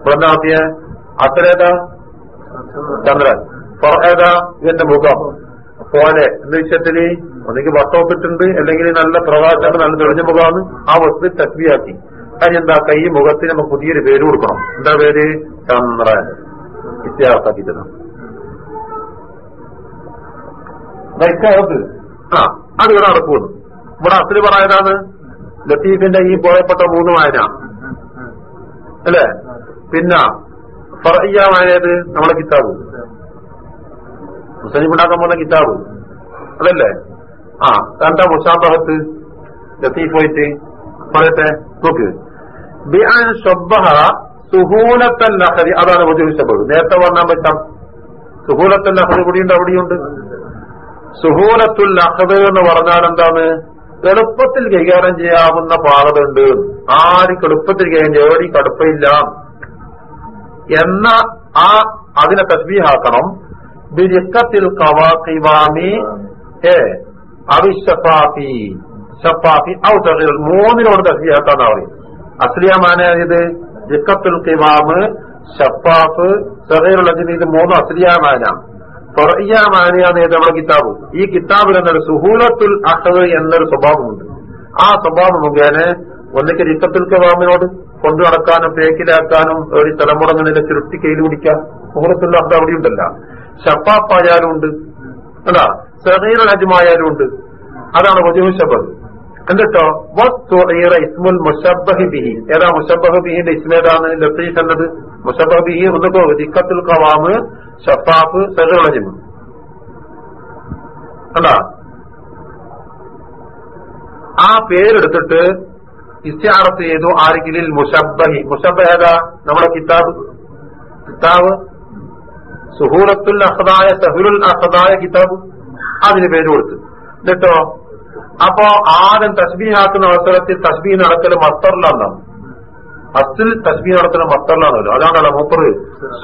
പ്രധാനത്തിയ അത്രേതാ ചന്ദ്രൻ. പുറേതാ ഇവന്റെ മുഖം. പോലെ. എന്ന വിഷയത്തിൽ? ഒന്നെങ്കിൽ വട്ടോപ്പിട്ടുണ്ട് അല്ലെങ്കിൽ നല്ല പ്രകാശം നല്ല തെളിഞ്ഞ മുഖമാണ്. ആ വസ്തു തസ്ബിയാക്കി കാര്യം എന്താ കൈ മുഖത്തിന് നമുക്ക് പുതിയൊരു പേര് കൊടുക്കണം. എന്താ പേര്? ചന്ദ്രൻ. ഇസ്തിഹാസത്ത് ആ അത് ഇവിടെ നടക്കുന്നു ഇവിടെ അസിൽ പറയുന്നതാണ് ലത്തീഫിന്റെ ഈ പോയപ്പെട്ട മൂന്ന് വായന. അല്ലേ? പിന്നെ വായനയത് നമ്മളെ കിതാബ്. മുസ്ലിം ഉണ്ടാക്കാൻ പോകുന്ന കിതാബ്. അതല്ലേ? ആ എന്താ മുഷാബഹത്ത് ലത്തീഫ് പോയിട്ട് പറയട്ടെ? നോക്ക്. സുഹൂലത്തൽ ലഹരി അതാണ് ഷബഹ് നേരത്തെ പറഞ്ഞാൽ പറ്റാം സുഹൂലത്തൽ ലഹരി കൂടിയുണ്ട് അവിടെയുണ്ട്. സുഹൂലത്തുൽ നഹദ് എന്ന് പറഞ്ഞാൽ എന്താണ്? എളുപ്പത്തിൽ കൈകാര്യം ചെയ്യാവുന്ന പാകതുണ്ട്. ആർക്ക് എളുപ്പത്തിൽ കൈകാര്യം ചെയ്യാൻ എവിടെ കടുപ്പയില്ല. എന്ന ആ അതിനെ തസ്ബീഹാക്കണം. ബിരിക്കത്തിൽ കവാക്കിവാമി ഏ അവിഷഫാഫി ഷഫാഫി ഔ തകീർ മൂന്നിനോട് തസ്ബീഹാക്കാന്നാ പറയും അസ്ലിയമാനത് ജിക്കത്തുൽ കിവാമ് ഷഫാഫ് സഹീറുൽ അജിന് ഇത് മൂന്നും അസ്ലിയമാന ഫറയ്യാമാനയാണ് ഏത് നമ്മുടെ കിതാബ്? ഈ കിതാബിൽ എന്നൊരു സുഹൂലത്തുൽ അഹദ് എന്നൊരു സ്വഭാവമുണ്ട്. ആ സ്വഭാവം മുഖേന ഒന്നിക്ക് ജിക്കത്തുൽ കിമാമിനോട് കൊണ്ടു നടക്കാനും പേക്കിലാക്കാനും ഒരു തലമുറങ്ങളിലെ ചുരുട്ടി കയ്യിൽ പിടിക്കാം. സുഹൂലത്തുൽ അഹദ് അവിടെ ഉണ്ടല്ല. ഷഫാഫായാലും ഉണ്ട്. അല്ല സഹീറുൽ അജ്മായാലും ഉണ്ട്. അതാണ് വജുഹു ഷബഹ് എന്നിട്ടോ ഇസ്മുൽ മുഷബിഹി ബിഹി. ഏതാ മുഷബിഹിന്റെ ബിഹിന്റെ ഇസ്മേതാണ് ലത്തീഫ് എന്നത് മുഷബിഹി ബിഹി ദിക്കത്തുൽ കവാമ് ഷഫാഫ് സഹളജിം അല്ല ആ പേരെടുത്തിട്ട് ഇസ്റ്റാറത്ത് ചെയ്തു ആരെങ്കിലും മുഷബഹി മുഷബ്ബഹ് ഏതാ? നമ്മുടെ കിതാബ്. കിതാബ്? സുഹൂറത്തുൽ അഹദായ സഹുലുൽ അഹദായ കിതാബ്. അതിന് പേര് കൊടുത്തു. എന്നിട്ടോ? അപ്പോ ആദ്യം തസ്ബീഹാക്കുന്ന അവസരത്തിൽ തസ്ബീ നടക്കൽ മസ്തറിലാണ്. അസിൽ തസ്ബീ നടക്കൽ മസ്തറിലാണല്ലോ അതാണല്ലോ മൂപ്പർ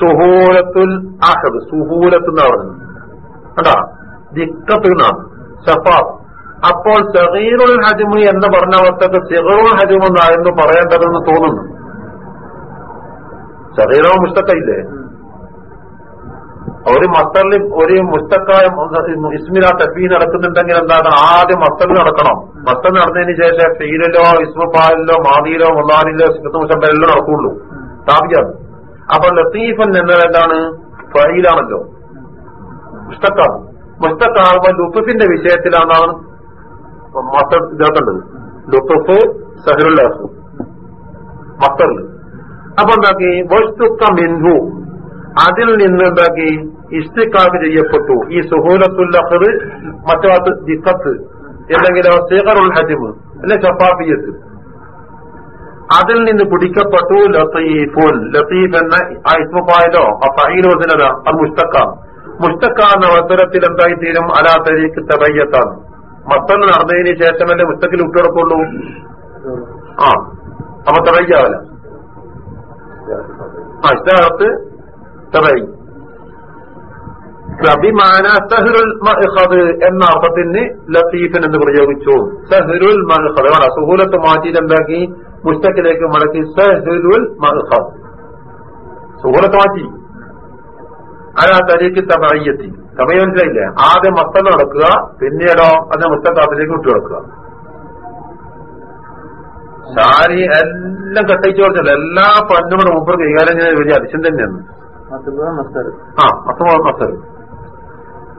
സുഹൂലത്തുൽ അഹദ്. സുഹൂലത്ത് എന്ന് പറഞ്ഞു കണ്ടാ? ദിക്കത്ത് എന്നാണ് ഷഫാഫ് അപ്പോൾ സഹീറുൽ ഹജിമ് എന്ന് പറഞ്ഞ അവസ്ഥക്ക് സിഹറുൽ ഹജിമെന്നായിരുന്നു പറയേണ്ടതെന്ന് തോന്നുന്നു. സഹീറോ മുസ്തക്കയില്ലേ ഒരു മസ്തലിൽ ഒരു മുസ്തക്കായ ഇസ്മില തഫീ നടക്കുന്നുണ്ടെങ്കിൽ എന്താണ്? ആദ്യം മസ്തലിൽ നടക്കണം. മസ്തർ നടന്നതിന് ശേഷം ഫീലിലോ ഇസ്മുഫാലിലോ മാദിയിലോ മുല്ലാലിലോ സിഖത്ത് മുസബയിലോ നടക്കുള്ളൂ. സ്ഥാപിക്കാണ് അപ്പൊ ലത്തീഫൻ എന്നത് എന്താണ്? ഫയിലാണല്ലോ മുസ്തക്കാണ്. മുസ്തക്കാകുമ്പോൾ ലുത്തുഫിന്റെ വിഷയത്തിലാണ് മസ്തർ ഇതാക്കേണ്ടത്. ലുത്തുഫ് സഹറുൽ മസ്തറിൽ അപ്പൊ എന്താക്കി? വസ്തുക്ക മിൻഹു. അതിൽ നിന്ന് എന്താക്കി? ഇസ്തിക്കാക്ക് ചെയ്യപ്പെട്ടു. ഈ സുഹൂലത്തുൽ അഹർ മറ്റാത്ത് ദിക്കത്ത് എന്തെങ്കിലോ സീഖറുൽ ഹജിമ് അല്ലെ ഷഫാഫിയത്ത്. അതിൽ നിന്ന് പിടിക്കപ്പെട്ടു ലത്തീഫുൻ. ലത്തീഫ് എന്ന ആ ഇസ്മുഫായലോ ആ ഫഹീലോദിനതാ അത് മുസ്തക്കാം മുസ്തക്ക എന്ന അവസരത്തിൽ എന്തായി തീരും അലാ തരീക്ക് തബയ്യത്താണ് മത്തന്ന് നടന്നതിന് ശേഷമല്ലേ മുസ്തക്കിൽ വിട്ടുകിടക്കുള്ളൂ ആ അപ്പൊ തബയ്യാവല ആ ഇഷ്ടത്ത് തബൈ അഭിമാന സഹ്റുൽ മഹദ് എന്ന അർത്ഥത്തിന് ലത്തീഫൻ എന്ന് പ്രയോഗിച്ചു. സഹ്റുൽ മഹദ് വേണം സുഹൂലത്ത് മാറ്റിയിട്ട് എന്താക്കി? മുസ്തക്കിലേക്ക് മടക്കി സഹ്റുൽ മഹദ് സുഹൂലത്ത് മാറ്റി അതാ തരീക്ക് തബയ്യത്തി തബയ്യ മനസ്സിലായില്ലേ? ആദ്യം മസ്തൽ നടക്കുക പിന്നീടോ അതിനെ മുസ്തക്കാത്തിലേക്ക് വിട്ടു കിടക്കുക. സാരി എല്ലാം കട്ടയിച്ചു കൊടുത്തല്ലോ എല്ലാ പന്നുകൂടെ മുമ്പ് കൈകാര്യം ചെയ്യുന്ന വലിയ അതിശയം തന്നെയാണ്. ആ മത്തം മസ്തർ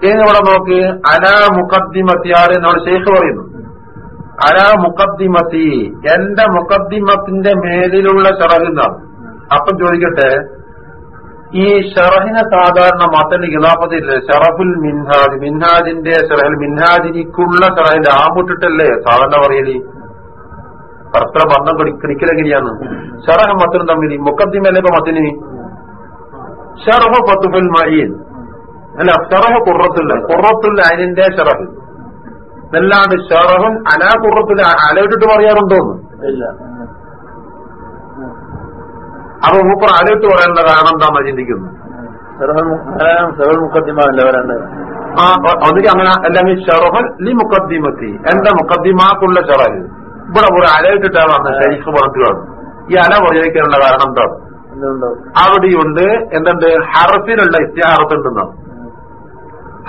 ഇനി ഇവിടെ നോക്ക് അനാ മുഖദ്ദിമത്തിയാറ് എന്നോട് ശേഖ് പറയുന്നു. അലാ മുഖദ്ദിമത്തി എന്റെ മുഖദ്ദിമത്തിന്റെ മേലിലുള്ള ഷറഹിന്നാണ് അപ്പം ചോദിക്കട്ടെ ഈ ഷറഹിനെ സാധാരണ മത്തന് ഗിലാഫത്തില്ല ഷറഫുൽ മിൻഹാജ് മിൻഹാജിന്റെ ഷറഹൽ മിൻഹാജിനിക്കുള്ള ഷറഹിന്റെ ആമുട്ടിട്ടല്ലേ? സാധാരണ പറയലി. പരസ്പര ബന്ധം കിടിക്കലെങ്ങനെയാണ് ഷറഹ മത്തനും തമ്മിൽ മുക്കദ്ദിമല്ലേ ഇപ്പൊ മത്തിന്? ഷറഹ് ഫത്തുഫുൽ മഴീൻ അല്ല ഷറഹ് കുറത്തുള്ള കുറത്തുള്ള അതിന്റെ ഷറഹ്. അല്ലാണ്ട് ഷറഹുൻ അലാ കുറത്തില്ല അലവിട്ടിട്ട് പറയാറുണ്ടോന്ന് അപ്പൊ മൂപ്പർ അലവിട്ട് പറയാനുള്ള കാരണം എന്താണെന്ന് ചിന്തിക്കുന്നു ആ ഒന്നിക്ക് അങ്ങനെ അല്ലെങ്കിൽ ഷറഹൻ ലി മുക്കദ്ദിമത്തി എന്റെ മുക്കദ്ദിമാക്കുള്ള ഷറഹ്? ഇവിടെ ഒരു അലയിട്ടിട്ടാണ് അന്ന് ഷെയ്ഖ് പറഞ്ഞിട്ടുള്ളത്. ഈ അല പ്രയോഗിക്കാനുള്ള കാരണം എന്താണ്? അവിടെയുണ്ട് എന്തുണ്ട്? ഹറഫിലുള്ള ഇസ്തിഹാറത്തുണ്ടെന്നാണ്.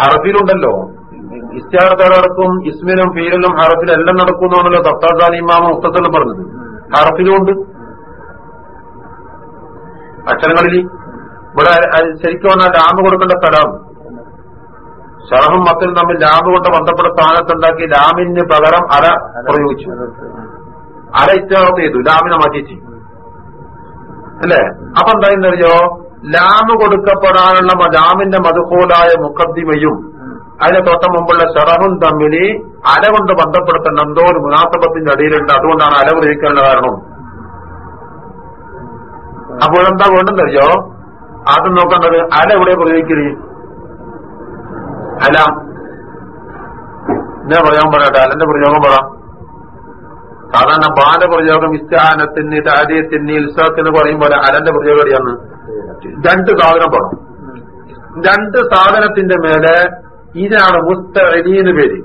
ഹറഫിലുണ്ടല്ലോ. ഇസ്തിഹാറത്ത് നടക്കും ഇസ്മിനും ഫീലിലും ഹറഫിലും എല്ലാം നടക്കുന്നാണല്ലോ സത്താസാലി ഇമാമ മുസ്തലും പറഞ്ഞത്. ഹറഫിലുമുണ്ട്. അക്ഷരങ്ങളിൽ ഇവിടെ ശരിക്കും പറഞ്ഞാൽ ലാബ് കൊടുക്കേണ്ട സ്ഥലം. ഷറഹും മക്കളും തമ്മിൽ ലാബ് കൊണ്ട് ബന്ധപ്പെട്ട സ്ഥാനത്തുണ്ടാക്കി ലാമിന് പകരം അര പ്രയോഗിച്ചു. അര ഇറ്റാമത്ത് ചെയ്തു. ലാമിനെ മാറ്റിച്ചു അല്ലേ? അപ്പൊ എന്തായെന്നറിയോ ലാമ് കൊടുക്കപ്പെടാനുള്ള ലാമിന്റെ മധുഹൂലായ മുഖദ്ദിമയും അതിന് തൊട്ട മുമ്പുള്ള ഷറഹും തമ്മിൽ അല കൊണ്ട് ബന്ധപ്പെടുത്തേണ്ട എന്തോ ഒരു മുനാസബത്തിന്റെ അടിയിലുണ്ട്. അതുകൊണ്ടാണ് അല പ്രയോഗിക്കാനുള്ള കാരണം. അപ്പോഴെന്താ വേണ്ടെന്നറിയോ ആദ്യം നോക്കേണ്ടത് അല എവിടെ പ്രയോഗിക്കൽ? അല. എന്നാ പറയാൻ പറയട്ടെ? അലന്റെ പ്രയോഗം പറ. സാധാരണ ബാല പ്രയോഗം ഇസ്താനത്തിന് ഉത്സവത്തിന് ഇൽസാത്തിന് പറയും പോലെ അലന്റെ പ്രയോഗം അറിയാന്ന്. രണ്ട് സാധനം പറഞ്ഞു രണ്ട് സാധനത്തിന്റെ മേലെ ഇതിനാണ് മുസ്തഅലി എന്ന് പേര്.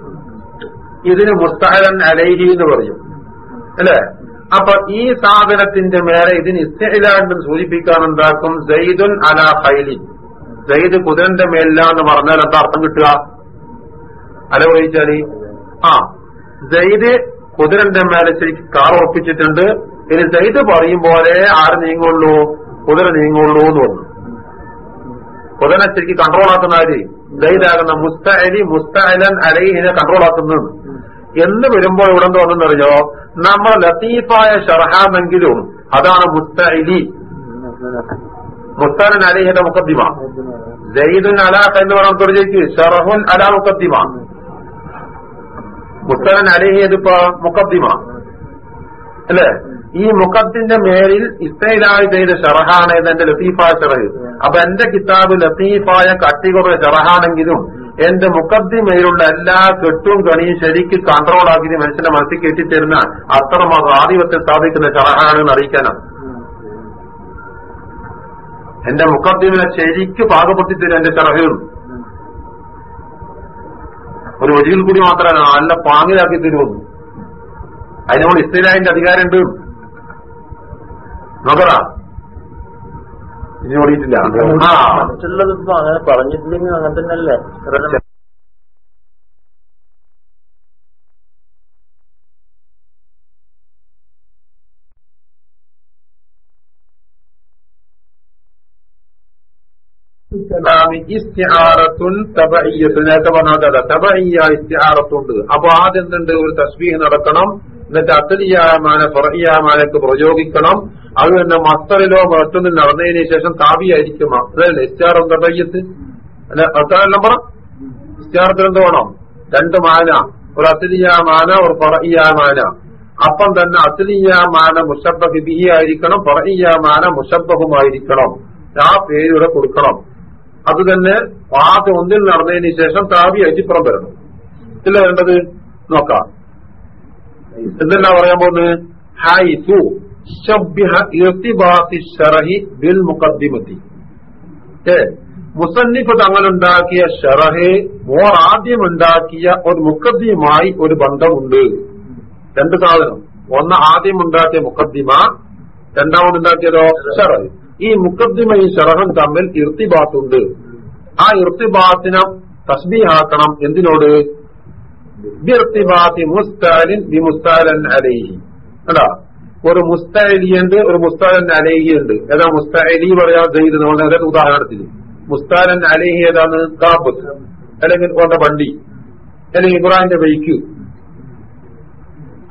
ഇതിന് മുസ്തഹലൻ അലൈഹി എന്ന് പറയും. അല്ലേ? അപ്പൊ ഈ സാധനത്തിന്റെ മേലെ ഇതിന് ഇസ്തഹിലാണ്ടെന്ന് സൂചിപ്പിക്കാൻ എന്താക്കും? സെയ്ദുൻ അല ഹൈലി സെയ്ദ് കുതിരന്റെ മേലില്ല എന്ന് പറഞ്ഞാൽ എന്താ അർത്ഥം കിട്ടുക? അല പറയിച്ചാൽ ആ. സെയ്ദ് കുതിരന്റെ മേലെ ശരിക്കും കാർ ഉറപ്പിച്ചിട്ടുണ്ട് ഇനി സെയ്ദ് പറയും പോലെ ആര് നീങ്ങുള്ളൂ? കുതിര നീങ്ങുള്ളൂ എന്ന് പറഞ്ഞു. കുതിരനെ ശരിക്കും കൺട്രോൾ ആക്കുന്ന ആര്? ജയ്ദാകുന്ന മുസ്തഅലി മുസ്തഅലൻ അലൈഹിനെ കൺട്രോൾ ആക്കുന്നു. എന്ന് വരുമ്പോൾ ഇവിടെ തോന്നുന്നറിയോ നമ്മൾ ലത്തീഫായ ഷർഹാമെങ്കിലും അതാണ് മുസ്തഅലി. മുസ്താനൻ അലിഹിന്റെ മുഖദ്ദിമ. ജയ്ദുൻ അലാഖ് എന്ന് പറയാൻ തുറജയ്ക്ക് ഷറഹുൻ അല മുഖദ്ദിമ. മുസ്താനൻ അലിഹി ഇതിപ്പോ മുഖദ്ദിമ. അല്ലേ? ഈ മുഖത്തിന്റെ മേലിൽ ഇസ്തയിലായി ചെയ്ത ഷറഹാണ് എന്റെ ലത്തീഫായ ചെറഹ് അപ്പൊ എന്റെ കിതാബ് ലത്തീഫായ കട്ടികുറയ ചെറഹാണെങ്കിലും എന്റെ മുഖദ്ദിമയിലുള്ള എല്ലാ കെട്ടും കണിയും ശരിക്ക് കൺട്രോൾ ആക്കി മനുഷ്യന്റെ മനസ്സിൽ കെട്ടിത്തരുന്ന അത്രമാത്രം ആധിപത്യം സ്ഥാപിക്കുന്ന എന്ന് അറിയിക്കാനാണ്. എന്റെ മുഖത്തിനെ ശരിക്ക് പാകപ്പെടുത്തി തരും എന്റെ ഷറഹിൽ ഒരു ഒരിക്കൽ കൂടി മാത്രമല്ല നല്ല പാങ്ങിലാക്കി തരുമെന്ന് അതിനോട് ഇസ്തയിലായതിന്റെ അധികാരമുണ്ട്. നോക്കടാ ഇനി ഓടിയിട്ടില്ല. ആ. മറ്റുള്ളത് ഇപ്പൊ അങ്ങനെ പറഞ്ഞിട്ടില്ലെങ്കിൽ അങ്ങനെ തന്നെയല്ലേ? നേരത്തെ പറഞ്ഞാൽ ഇസ്തിആറത്തുണ്ട് അപ്പൊ ആദ്യം എന്തുണ്ട്? ഒരു തസ്ബീഹ് നടക്കണം എന്നിട്ട് അത്തലിയാമാന ഫറഹിയാമാനക്ക് പ്രയോഗിക്കണം. അത് തന്നെ മസ്തറിലോ മറ്റൊന്നിൽ നടന്നതിന് ശേഷം താബിയായിരിക്കും അതല്ലേ? എന്താ പയ്യത്ത്? അല്ല അത്രയെല്ലാം പറ. ഇസ്തിആറത്തിൽ എന്ത് വേണം? രണ്ട് മാന. ഒരു അത്തലിയാമാന ഒരു ഫറഹിയാമാന അപ്പം തന്നെ അത്തലിയാമാന മുഷബഹ് ബിഹി ആയിരിക്കണം ഫറഹിയാമാന മുഷബഹുമായിരിക്കണം ആ പേരിവിടെ കൊടുക്കണം. അത് തന്നെ ആദ്യം ഒന്നിൽ നടന്നതിന് ശേഷം താവി അജിപ്പുറം വരണം. ഇല്ല വേണ്ടത്? നോക്കാം. എന്തെല്ലാം പറയാൻ പോകുന്നത്? ഹായ് ബിൽ മുഖദ്ദിമത്തി മുസന്നിഫ് തങ്ങളുണ്ടാക്കിയ ഷറഹ് മോർ ആദ്യം ഉണ്ടാക്കിയ ഒരു മുഖദ്ദിയുമായി ഒരു ബന്ധമുണ്ട് രണ്ട് സാധനം. ഒന്ന് ആദ്യം ഉണ്ടാക്കിയ മുഖദ്ദിമ രണ്ടാമത് ഉണ്ടാക്കിയതോ ഷറഹ് ഈ മുഖദ്ദിമയും ഷറഹും തമ്മിൽ ഇർത്തിബാത്തുണ്ട്. ആ ഇർത്തിബാത്തിനെ തസ്ബീഹാക്കണം എന്തിനോട്? ബിർത്തിബാത്തി മുസ്താലിൻ ബി മുസ്താലൻ അലൈഹി. കണ്ടാ ഒരു മുസ്തഅലിയുണ്ട് ഒരു മുസ്താലൻ അലൈഹി ഉണ്ട്. ഏതാ മുസ്തഅലി പറയാ ചെയ്ത് നമ്മൾ അതായത് ഉദാഹരണത്തിന് മുസ്താലൻ അലേഹി ഏതാണ്? കാപ്പത്ത് അല്ലെങ്കിൽ കൊണ്ട വണ്ടി. അല്ലെങ്കിൽ ഇബ്രാഹിന്റെ ബൈക്ക്.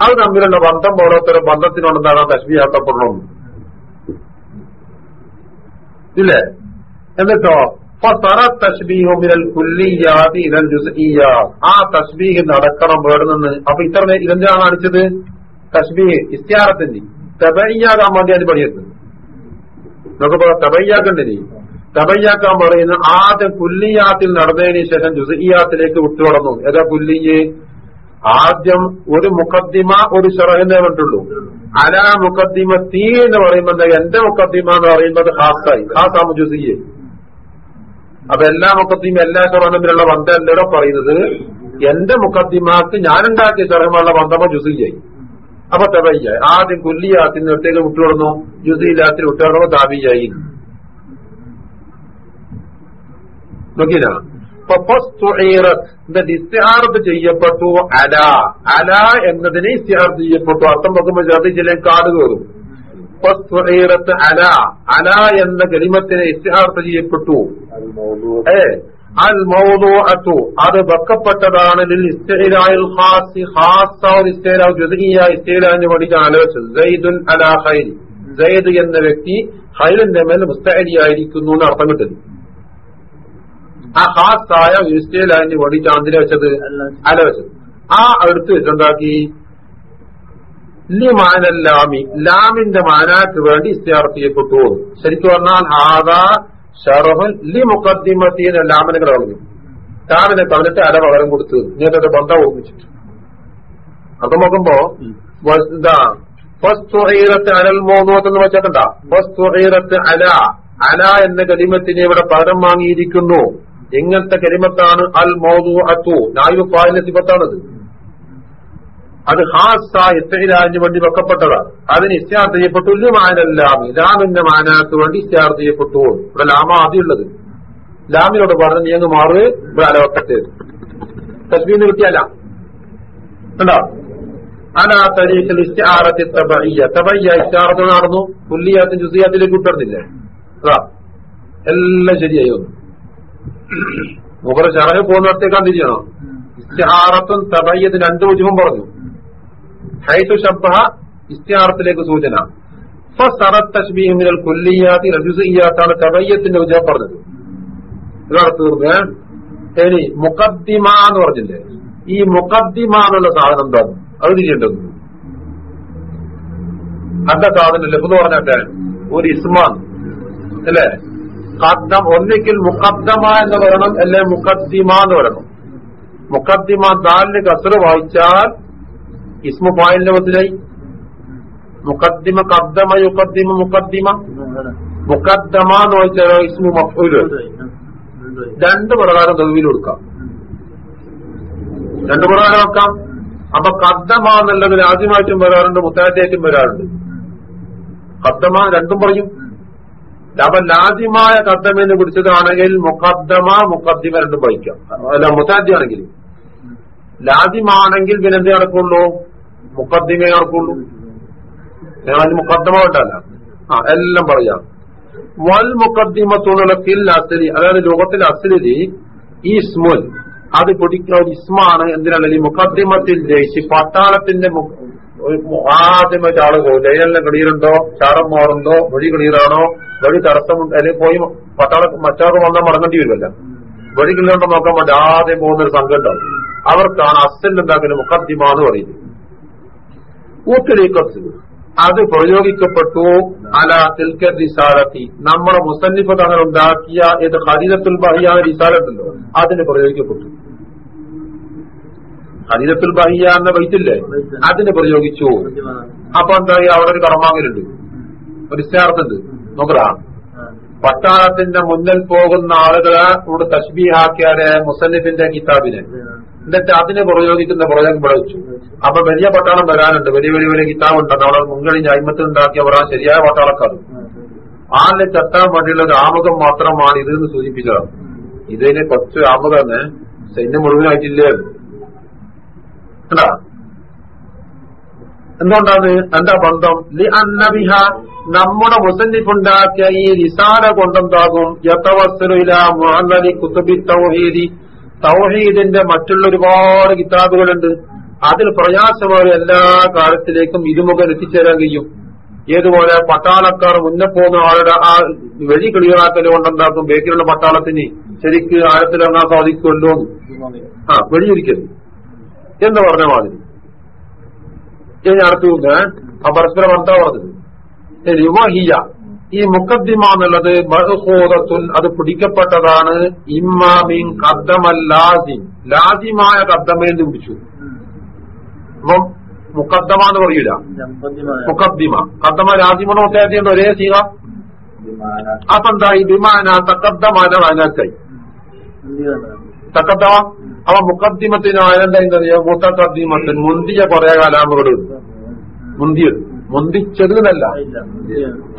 അത് തമ്മിലുള്ള ബന്ധം പോലത്തെ ബന്ധത്തിനുണ്ടെന്നാണ് തശ്മിയാക്കപ്പെടണം ഇല്ലേ? എന്നിട്ടോ ആ തസ്ബീഹ് നടക്കണം വേറെ നിന്ന്. അപ്പൊ ഇത്ര ഇതെന്താണ് കാണിച്ചത് തസ്ബീഹ് ഇസ്തിയാറത്തിന്റെ തബയ്യാകാൻ വേണ്ടി അത് നമുക്ക് പറയാം തബയ്യാക്കണ്ടേ തബയ്യാക്കാൻ പറയുന്ന ആദ്യം പുല്ലിയാത്തിൽ നടന്നതിന് ശേഷം ജുസിയാത്തിലേക്ക് വിട്ടുകടന്നു ഏതാ പുല്ലിയെ ആദ്യം ഒരു മുഖദ്ദിമ ഒരു ഷറഹിനെ കണ്ടുള്ളൂ അല മുഖദ്ദിമ തീ എന്ന് പറയുമ്പോൾ എന്റെ മുഖദ്ദിമ എന്ന് പറയുമ്പോൾ ഹാസായി ഹാസാമ ജുസിയെ അപ്പൊ എല്ലാ മുഖദ്ദിമ എല്ലാ ഷറഹും തമ്മിലുള്ള ബന്ധം എല്ലാവരും പറയുന്നത്? എന്റെ മുഖദ്ദിമാക്ക് ഞാനുണ്ടാക്കിയ ഷറഹുമുള്ള ബന്ധമോ ജുസിയായി അപ്പൊ തബയ്യ ആദ്യം കുല്ലിയാത്തിന് ഒറ്റയ്ക്ക് വിട്ടുകൊടുന്നു. ജുസിയില്ലാത്തിന് വിട്ടുകൊടുന്നു താബിയായി നോക്കിയില്ല ചെയ്യപ്പെട്ടു അല. അല എന്നതിനെ ഇസ്തിഹാർത്ത് ചെയ്യപ്പെട്ടു. അർത്ഥം നോക്കുമ്പോൾ ചേർത്ത് ചില കാട് കയറും. അല. അല എന്ന കലിമത്തിനെ ഇസ്തിഹാർത്ത് ചെയ്യപ്പെട്ടു. ഏ? അൽ അത് വെക്കപ്പെട്ടതാണ്. ആലോചിച്ചത് സൈദുൻ അലാ എന്ന വ്യക്തി ഹൈലിന്റെ മേൽ മുസ്തഅലിയായിരിക്കുന്നു എന്ന് അർത്ഥം കിട്ടുന്നു. ആ ഖാസായ ഇസ്തിഹ്ലാന് വേണ്ടിയിട്ടാണ് എന്തിനെ വെച്ചത് അല വെച്ചത് ആ അടുത്ത് വെച്ചുണ്ടാക്കി ലാമി ലാമിന്റെ മാനാക്ക് വേണ്ടി ഇസ്തിഹാർ ചെയ്യപ്പെട്ടു. ശരിക്കും പറഞ്ഞാൽ ആദാ ഷറഹുൻ ലി മുക്കദ്ദിമത്തി എന്ന ലാമനങ്ങൾ കളഞ്ഞു ലാമിനെ കളഞ്ഞിട്ട് അര പകരം കൊടുത്തു ഇങ്ങനത്തെ ബന്ധം ഓർമ്മിച്ചിട്ട്. അത് നോക്കുമ്പോ എന്താ അലൽ മോനോത്ത് എന്ന് വെച്ചേക്കണ്ട ഫസ്തുഈറത്ത് അല. അല എന്ന കരിമത്തിന് ഇവിടെ പകരം വാങ്ങിയിരിക്കുന്നു. എങ്ങനത്തെ കരിമത്താണ് അൽ മോദു അത്തു നായു പാലിന്റെ സിബത്താണത് അത് ഹാസ വേണ്ടി വെക്കപ്പെട്ടതാണ്. അതിന് ഇസ്റ്റാർ ചെയ്യപ്പെട്ടു. ലാമെല്ലാം ലാമിന്റെ മാനാക്ക് വേണ്ടി ഇസ്റ്റാർ ചെയ്യപ്പെട്ടു. ഇവിടെ ലാമ ആദ്യമുള്ളത്. ലാമിനോട് പറഞ്ഞ് നീ അങ്ങ് മാറ് ഇവിടെ അലവക്കത്തെ തസ്മീന്ന് കിട്ടിയല്ല കണ്ടോ? അനാ തരീഖിൽ ഇസ്റ്റാറത്തി തബയ്യ തബയ്യ ഇസ്റ്റാറത്ത് നടന്നു. പുല്ലിയാത്തും ജുസിയാത്തിലേക്ക് വിട്ടുന്നില്ലേ അതാ. എല്ലാം ശരിയായി വന്നു. മുമ്പ് ഷറഹ് പോകുന്നിടത്തേക്കാൻ തിരിയണോ ഇസ്റ്റാറത്തും തബയ്യത്തും രണ്ടു ഉജുവും പറഞ്ഞു. ഹൈത്തു ശബ്ബഹ ഇസ്തിഹാറത്തിലേക്ക് സൂചന. ാണ് പറഞ്ഞത്. തീർന്ന്. ഇനി മുഖദ്ദിമ എന്ന് പറഞ്ഞില്ലേ? ഈ മുഖദ്ദിമ എന്നുള്ള സാധനം എന്താണ് അത് തിരിയേണ്ടത്. അന്റെ സാധനം ലഭ്യത പറഞ്ഞാട്ടെ ഒരു ഇസ്മാൻ. അല്ലേ? കദ്ദം ഒന്നിക്കൽ മുഖദ്ദമ എന്ന് പറയണം അല്ലെ മുഖദ്ദിമ എന്ന് പറയണം മുഖദ്ദിമ ദാലിന് കസറ് വായിച്ചാൽ ഇസ്മു ഫായിലിന്റെ ബദലായി മുഖദ്ദിമ കദ്ദമ യുഖദ്ദിമ മുഖദ്ദിമ. മുഖദ്ദമ എന്ന് വെച്ചാൽ ഇസ്മു മഫൂൽ. രണ്ട് പ്രകാരം തെളിവിൽ കൊടുക്കാം. രണ്ട് പ്രകാരം വെക്കാം അപ്പൊ കദ്ദമ എന്നുള്ളതിൽ ആദ്യമായിട്ടും വരാറുണ്ട് മുത്താറ്റായിട്ടും വരാറുണ്ട്. കദ്ദമ രണ്ടും പറയും. അപ്പൊ ലാദ്യമായ കദ്ദമെന്ന് പിടിച്ചതാണെങ്കിൽ മുഖദ്ദമ മുഖദ്ദിമ രണ്ടും വഹിക്കാം അല്ല മുത്താദ്യാണെങ്കിൽ ലാദ്യമാണെങ്കിൽ പിന്നെ എന്തേ നടക്കുള്ളൂ? മുഖദ്ദിമേ നടക്കുള്ളൂ മുക്കദ്ദമായിട്ടല്ല ആ എല്ലാം പറയാം. വൽ മുക്കദ്ദിമത്തുള്ള ഫിൽ അസലി അതായത് ലോകത്തിൽ അസലിൽ ഈ ഇസ്മുൽ. അത് പിടിക്കുന്ന ഒരു ഇസ്മാണ്. എന്തിനാണ്? ഈ മുഖദ്ദിമത്തിൽ ജയിച്ച് പട്ടാളത്തിന്റെ ആദ്യമായിട്ട് ആൾ പോകും ലൈനെല്ലാം ക്ലിയറുണ്ടോ ചാരം മാറുണ്ടോ വഴി ക്ലിയറാണോ വഴി തടസ്സമുണ്ട്. അല്ലെങ്കിൽ പോയി പട്ടാള മറ്റാർക്ക് വന്നാൽ മടങ്ങേണ്ടി വരുമല്ല. വഴി ക്ലിയറുണ്ടോ നോക്കാൻ വേണ്ടി ആദ്യം പോകുന്ന ഒരു സംഘം ഉണ്ടാവും. അവർക്കാണ് അസൽ എന്താക്കുന്നത്? മുഖദ്ദിമ എന്ന് പറയുന്നത്. ഊത്തിലേക്കത്ത് അത് പ്രയോഗിക്കപ്പെട്ടു. അല തിൽക്കർ റിസാലത്തി. നമ്മുടെ മുസന്നിഫ് തങ്ങൾ ഉണ്ടാക്കിയ ഇത് ഹരിതത്തിൽ ബഹിയ റിസാലത്തുണ്ടോ. അതിന് പ്രയോഗിക്കപ്പെട്ടു. ഹരിതത്തിൽ ബഹിയ എന്ന വൈറ്റില്ലേ അതിന് പ്രയോഗിച്ചു. അപ്പൊ എന്തായി അവിടെ ഒരു കർമാങ്ങലുണ്ട്? ഒരു ഇസ്താർത്ഥുണ്ട് നോക്കടാ. പട്ടാളത്തിന്റെ മുന്നിൽ പോകുന്ന ആളുകളെ ഇവിടെ തശ്ബീഹാക്കിയാൽ മുസന്നിഫിന്റെ കിതാബിനെ. എന്നിട്ട് അതിനെ പ്രയോഗിക്കുന്ന പ്രയോഗം പ്രയോഗിച്ചു അപ്പൊ വലിയ പട്ടാളം വരാനുണ്ട്. വലിയ വലിയ വലിയ കിതാബ് ഉണ്ട് അവിടെ മുൻകഴിഞ്ഞ അയിമത്തിൽ അവർ ആ ശരിയായ പട്ടാളക്കാർ. ആളിനെ ചത്താൻ വേണ്ടിയുള്ള ഒരു ആമുഖം മാത്രമാണ് ഇത് എന്ന് സൂചിപ്പിച്ചതാണ്. ഇതിന് കുറച്ച് ആമുഖം സൈന്യം മുഴുവനായിട്ടില്ലേ? കണ്ടാ എന്തുകൊണ്ടാണ്? എന്താ ബന്ധം? ലി അന്നബിഹ നമ്മുടെ മുസന്നിഫുണ്ടാക്കിയ ഈ റിസാല കൊണ്ടെന്താകും? യത്തവസ്സലുല മുഹല്ലി കുത്തുബി തൗഹീദി. തൗഹീദിന്റെ മറ്റുള്ള ഒരുപാട് കിതാബുകളുണ്ട്. അതിൽ പ്രയാസമായ എല്ലാ കാലത്തിലേക്കും ഇരുമുഖം എത്തിച്ചേരാൻ കഴിയും. ഏതുപോലെ പട്ടാളക്കാർ മുന്നേ പോകുന്ന ആളുടെ ആ വഴി ക്ലിയറാക്കൽ കൊണ്ടുണ്ടാക്കും ബേക്കിലുള്ള പട്ടാളത്തിന് ശരിക്ക് ആഴത്തിലിറങ്ങാൻ സാധിക്കുമല്ലോ. ആ വഴിയൊരിക്കരുത് എന്ന് പറഞ്ഞ മാതിരി? ഇനി അടുത്തു ആ പരസ്പരം എന്താ പറഞ്ഞത്? ശരി വഹിയ ഈ മുക്കദ്ദിമ എന്നുള്ളത് ബഹുഹോദത്തുൻ അത് പിടിക്കപ്പെട്ടതാണ് ഇമ്മാമീൻ കദ്ദമൽ ലാസിം. ലാസിമായ കദ്ദമേന്ന് പിടിച്ചു. അപ്പം മുക്കദ്ദമ എന്ന് പറയൂല. മുക്കദ്ദിമ കദ്ദമ ലാസിമണോ മുത്താറ്റിയുണ്ട് ഒരേ സീക അപ്പൊ എന്തായി വിമാന തക്കദ്ദമാന വാനാക്കായി തക്കദ്ദമ? അവ മുക്കദ്ദിമത്തിന് ആരെന്താ മുത്തക്കദ്ദിമത്തിന് മുന്തിയ കുറെ കാലാമുകളുണ്ട് മുന്തിയത് മുന്തിച്ചത് എന്നല്ല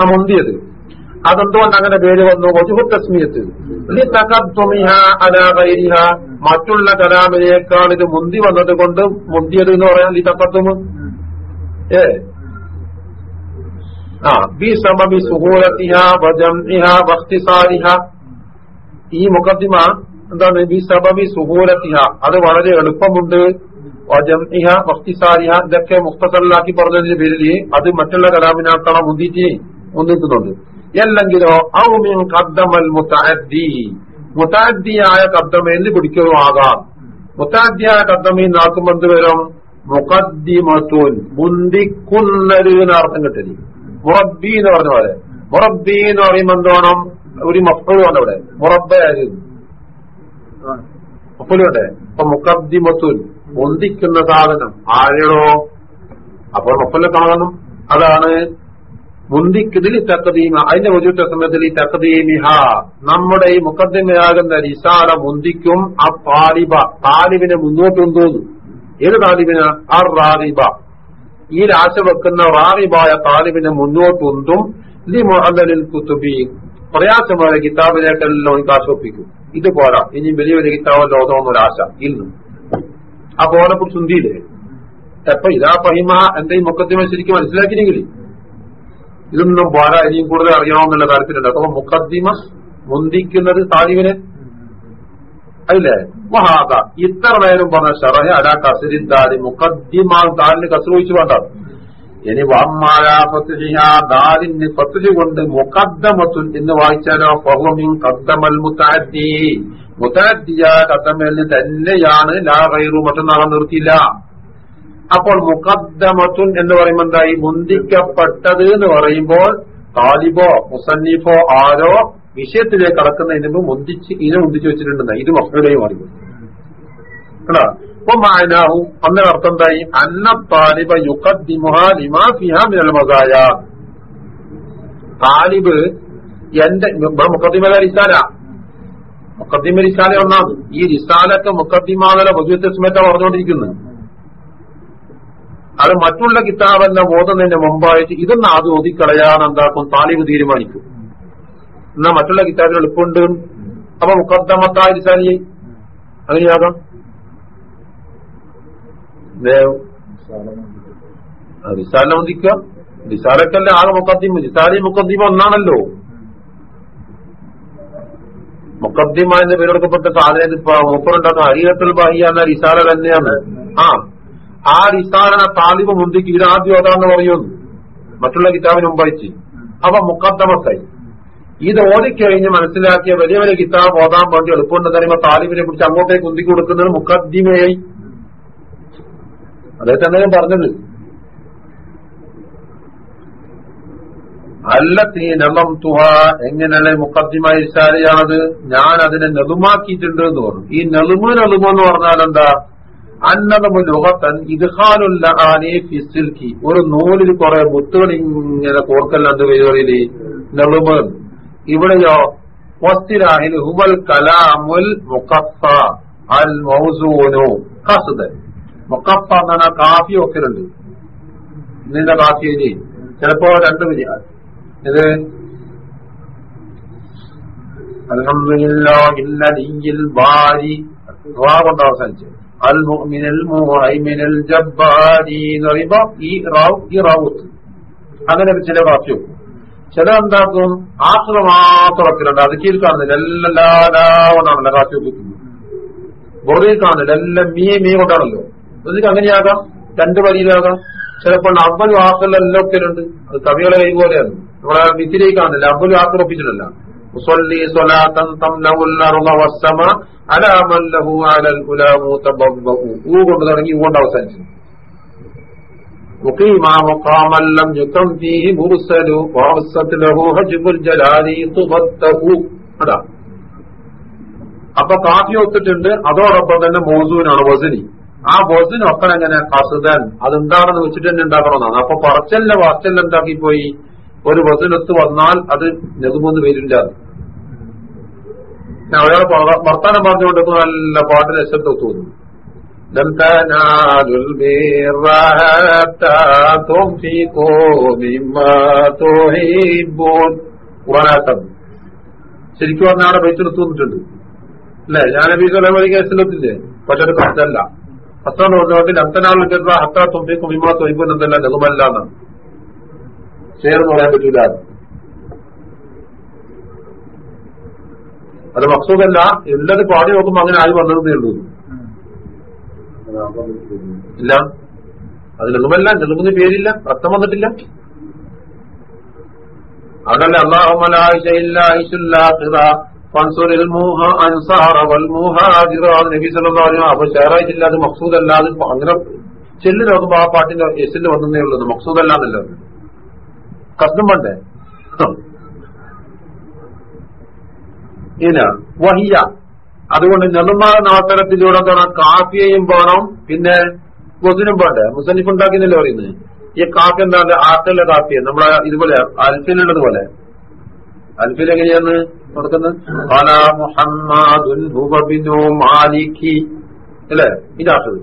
ആ മുന്തിയത്. അതെന്തുകൊണ്ട് അങ്ങനെ പേര് വന്നു? വജുഹു തസ്മിയത്ത് മറ്റുള്ള കലാമിനേക്കാൾ ഇത് മുന്തി വന്നത് കൊണ്ട് മുന്തിയത് എന്ന് പറയാൻ ഈ തക്കത്തും ഏ? ആ ബി സമബി സുഹൂലത്തിഹ വജംഇഹ വഖ്തിസാരിഹ. ഈ മുഖദ്ദിമ എന്താണ്? ബി സബബി സുഹൂലത്തിഹ. അത് വളരെ എളുപ്പമുണ്ട്. വജംഇഹ വഖ്തിസാരിഹ ഇതൊക്കെ മുഖ്തസറിലാക്കി പറഞ്ഞതിന്റെ പേരിൽ അത് മറ്റുള്ള കലാമിനാക്കണം മുന്തിച്ച് മുന്നിക്കുന്നുണ്ട് അല്ലെങ്കിലോ ഔമിൻ കദ്ദമൽ മുത്തഅദ്ദി മുതഅദ്ദി മുതഅദ്ദിയായ കദ്ദമയിൽ പിടിക്കുകയും ആകാം മുത്താദ്യായ കദ്ദമീൻ നാക്കുമ്പോൾ എന്ത് വരും മുഖദ്ദിമത്തുൻ മുന്തിക്കുന്നൊരു അർത്ഥം കിട്ടൽ മുറബി എന്ന് പറഞ്ഞ പോലെ മുറബി എന്ന് പറയുമ്പോൾ എന്തോണം ഒരു മക്കളുണ്ട് അവിടെ മുറബയായിരുന്നു മക്കളുണ്ട് അപ്പൊ മുഖദ്ദിമത്തുൻ മുന്തിക്കുന്ന സാധനം. ആരെയോ അപ്പോൾ ഒപ്പല്ല കാണണം. അതാണ് മുന്തിക്കുന്നതിൽ തക്കതീമ അതിന്റെ ഒരുത്ത സമയത്തിൽ ഈ തക്കതീമിഹ നമ്മുടെ ഈ മുഖദ്ദിമയാകുന്ന റിസാല മുന്തിക്കും ആ താലിബ. താലിബിനെ മുന്നോട്ടുന്തോന്നു ഏത് താലിബിന്? ആ റാറിബ ഈ രാശ വെക്കുന്ന റാറിബായ താലിബിനെ മുന്നോട്ടുന്തും ലി മുഹല്ലലിൽ കുത്തുബി പ്രയാസമായ കിതാബിലേക്കെല്ലാം ആശ്വപ്പിക്കും ഇത് പോരാ ഇനി വലിയ വലിയ കിതാബ് ഓതണമെന്നൊരാശ ഇന്ന്. അപ്പൊ ഓനെ കുറിച്ച് ഉന്തിയില്ലേ എപ്പൊ ഇതാ പഹിമ എന്റെ ഈ മുക്കദ്ദിമ ശരിക്കും മനസ്സിലാക്കിയില്ലെങ്കിൽ ഇതൊന്നും പോരാ ഇനിയും കൂടുതൽ അറിയണമെന്നുള്ള കാര്യത്തിലുണ്ട് അപ്പൊ മുഖദ്ദിമ മുന്തിക്കുന്നത് താലിബിനെ അല്ലേ? മഹാദ ഇത്ര നേരം പറഞ്ഞ ഷറഹ അല താലി മുഖദ്ദിമാൽ താലിന് കസറുവച്ച് വേണ്ട. ഇനി ദാലിന് ഫത്തുഹി കൊണ്ട് മുഖദ്ദമത്തുൻ എന്ന് വായിച്ചാലോ? ഫഹുമിൻ കദ്ദമൽ മുത്താദ്ദി. മുത്താദ്ദിയ കദ്ദമലിന് തന്നെയാണ് ലാ ഗൈറു മറ്റൊന്നാകാൻ നിർത്തിയില്ല. അപ്പോൾ മുഖദ്ദമത്തുൻ എന്ന് പറയുമ്പോൾ എന്തായി? മുന്തിക്കപ്പെട്ടത് എന്ന് പറയുമ്പോൾ താലിബോ മുസന്നിഫോ ആരോ വിഷയത്തിലേക്ക് കടക്കുന്നതിന് മുമ്പ് മുന്തിച്ച് ഇനെ മുന്തിച്ച് വെച്ചിട്ടുണ്ടെന്ന. ഇത് മക്കളുടെയും അറിവ് കേട്ടോ? മായനാഹു അന്നേരം അർത്ഥം എന്തായി? അന്ന താലിബ യുഖദ്ദിമുഹ ലിമാ ഫിഹ മിനൽ മസായ. താലിബ് എന്റെ മുഖദ്ദിമ റിസാല. മുഖദ്ദിമ റിസാല ഒന്നാമത് ഈ റിസാലൊക്കെ മുഖദ്ദിമാതല വജുത്തസ്മേറ്റ പറഞ്ഞുകൊണ്ടിരിക്കുന്നത്. അത് മറ്റുള്ള കിതാബെന്ന ഓതുന്നതിന്റെ മുമ്പായിട്ട് ഇതൊന്ന് ആദ്യം ഒതുക്കളയാൻ എന്താക്കും? താലിബ് തീരുമാനിക്കും. എന്നാ മറ്റുള്ള കിതാബിൽ എളുപ്പമുണ്ട്. അപ്പൊ മുഖദ്ദമത്തായ റിസാലിയെ? അങ്ങനെയാകാം റിസാലിനെ വന്ദിക്കുക റിസാലക്കല്ലേ ആകെ മുഖദ്ദിമ. റിസാലി മുഖദ്ദിമ ഒന്നാണല്ലോ. മുക്കദ്ദീമ എന്ന് പേരെടുക്കപ്പെട്ട സാധനം ഇപ്പൊ മൂപ്പറുണ്ടാക്കുന്ന ഹരിയത്തുൽ ബാഹിയ എന്ന റിസാല തന്നെയാണ്. ആ. ആ റിസാലന താലിബ് മുന്തിക്ക് ഇതാദ്യം അതാന്ന് പറയുന്നു മറ്റുള്ള കിതാബിന് മുമ്പായിട്ട്. അവ മുക്കദ്ദമക്കായി ഇത് ഓടിക്കഴിഞ്ഞ് മനസ്സിലാക്കിയ വലിയ വലിയ കിതാബ് ഓതാൻ വേണ്ടി എളുപ്പമുണ്ടെന്ന് പറയുമ്പോൾ താലിബിനെ കുറിച്ച് അങ്ങോട്ടേക്ക് ഉന്തി കൊടുക്കുന്നത് മുഖദ്ദിമയായി. തന്നെ ഞാൻ പറഞ്ഞത് അല്ലത്തീ നമം തുഹ എങ്ങനെയുള്ള മുഖദ്ദിമായ ഇശാരയാണത് ഞാൻ അതിനെ നെളുമാക്കിയിട്ടുണ്ട് എന്ന് പറഞ്ഞു. ഈ നെളുമു നെളുമു എന്ന് പറഞ്ഞാൽ എന്താ? അന്നതമു ലുഹത്തൻ ഫിസിൽക്കി ഒരു നൂലിൽ കുറെ മുത്തുകൾ ഇങ്ങനെ കോർക്കല്ലാണ്ട് പരിപാടിയിൽ നെളുമ. ഇവിടെയോ ഹുവൽ കലാമുൽ മുഖഫ അൽ മൗസൂനു. കസുദൻ മുഖഫ എന്ന് പറഞ്ഞാൽ കാഫി ഒക്കലുണ്ട് ഇന്നിന്റെ കാഫിയിൽ ചിലപ്പോ രണ്ട് വിജയ ഇത് അൽഹംദുലില്ലാഹിൽ ബാരി കൊണ്ട് അവസാനിച്ച്. അൽ മുഹൈമിനൽ ജബ്ബാരി എന്ന് അങ്ങനെ ചില വെക്കും. ചില എന്താക്കും? ആശ്ര മാത്രം വെക്കലുണ്ട്. അത് കീഴിൽ കാണുന്നില്ല. എല്ലാം കൊണ്ടാണല്ലോ കാഫി വെക്കുന്നത്. ബോർഡിൽ കാണുന്നില്ല. എല്ലാം മീ മീ കൊണ്ടാണല്ലോ. അതിന് അങ്ങനെയാകാം. രണ്ട് വരിയിലാകാം ചിലപ്പോൾ അബ്ബൽ ഒക്കെ ഉണ്ട് അത് കവികളെ കൈ പോലെയാണ്. നമ്മളെ വിത്തിരിക്കാണല്ലോ അവൻ വാക്കുകൾ ഒപ്പിച്ചിട്ടല്ല. തുടങ്ങി ഊ അവസാനിച്ചു. അപ്പൊ കാഫി ഒത്തിട്ടുണ്ട്. അതോടൊപ്പം തന്നെ മോസൂനാണ് വസനി. ആ ബോസിനൊക്കെ എങ്ങനെ? കസുതൻ അതെന്താണെന്ന് വെച്ചിട്ട് തന്നെ ഉണ്ടാക്കണമെന്നാണ് അപ്പൊ പറച്ചല്ല വാച്ചല്ല എന്താക്കി പോയി ഒരു ബസ്സിനൊത്ത് വന്നാൽ അത് നെതുമൊന്ന് വരില്ല. അയാളെ വർത്താനം പറഞ്ഞുകൊണ്ട് നല്ല പാട്ട് രശത്ത് തോന്നുന്നു. ശരിക്കും പറഞ്ഞാൽ അവിടെ വന്നിട്ടുണ്ട്. നിർത്തുന്നിട്ടുണ്ട് അല്ലെ? ഞാനബി സ്വലമലി കേസിലെത്തില്ലേ പക്ഷെ അത് കത്തല്ല ഹസ്താൻ പറഞ്ഞുകൊണ്ട് കരുത ഹത്താ തുമ്പിക്കും വിമാ തൊയ്ബൻ എന്നല്ല ലഘുമല്ല എന്നാണ് ചേർന്ന് പറയാൻ പറ്റൂല. അത് മക്സൂദല്ല ഉള്ളത് പാടി നോക്കുമ്പോ അങ്ങനെ ആര് വന്നതേ ഉള്ളൂ. ഇല്ല. അത് ലഘുമല്ല ലഘുമെന്ന് പേരില്ല അർത്ഥം വന്നിട്ടില്ല. അതല്ല അള്ളാഹുമലായില്ല അപ്പൊ ഷെയറായിട്ടില്ല അത് മക്സൂദല്ല അത് അങ്ങനെ ചെല്ലു നോക്കുമ്പോ ആ പാട്ടിന്റെ എസിൽ വന്നേ ഉള്ളത് മക്സൂദല്ല എന്നല്ല കസ്തും പണ്ടേ ഇന വഹിയ. അതുകൊണ്ട് നെടുമാറുന്ന അവസരത്തിലൂടെ എന്താണ് കാഫിയയും പോണം പിന്നെ കൊതിനും പോണ്ടേ മുസന്നിഫ് ഉണ്ടാക്കിയെന്നല്ലേ പറയുന്നത്? ഈ കാഫി എന്താണ് ആക്കല്ല കാഫിയ നമ്മളെ ഇതുപോലെ അൽഫിലുള്ളത് പോലെ. അൽഫിൽ എങ്ങനെയാണ് നടക്കുന്നത് അല മുഹമ്മദുൻ ഹുവ ബിനു മാലിക്കി അല്ലേ? ഇതാട്ടത്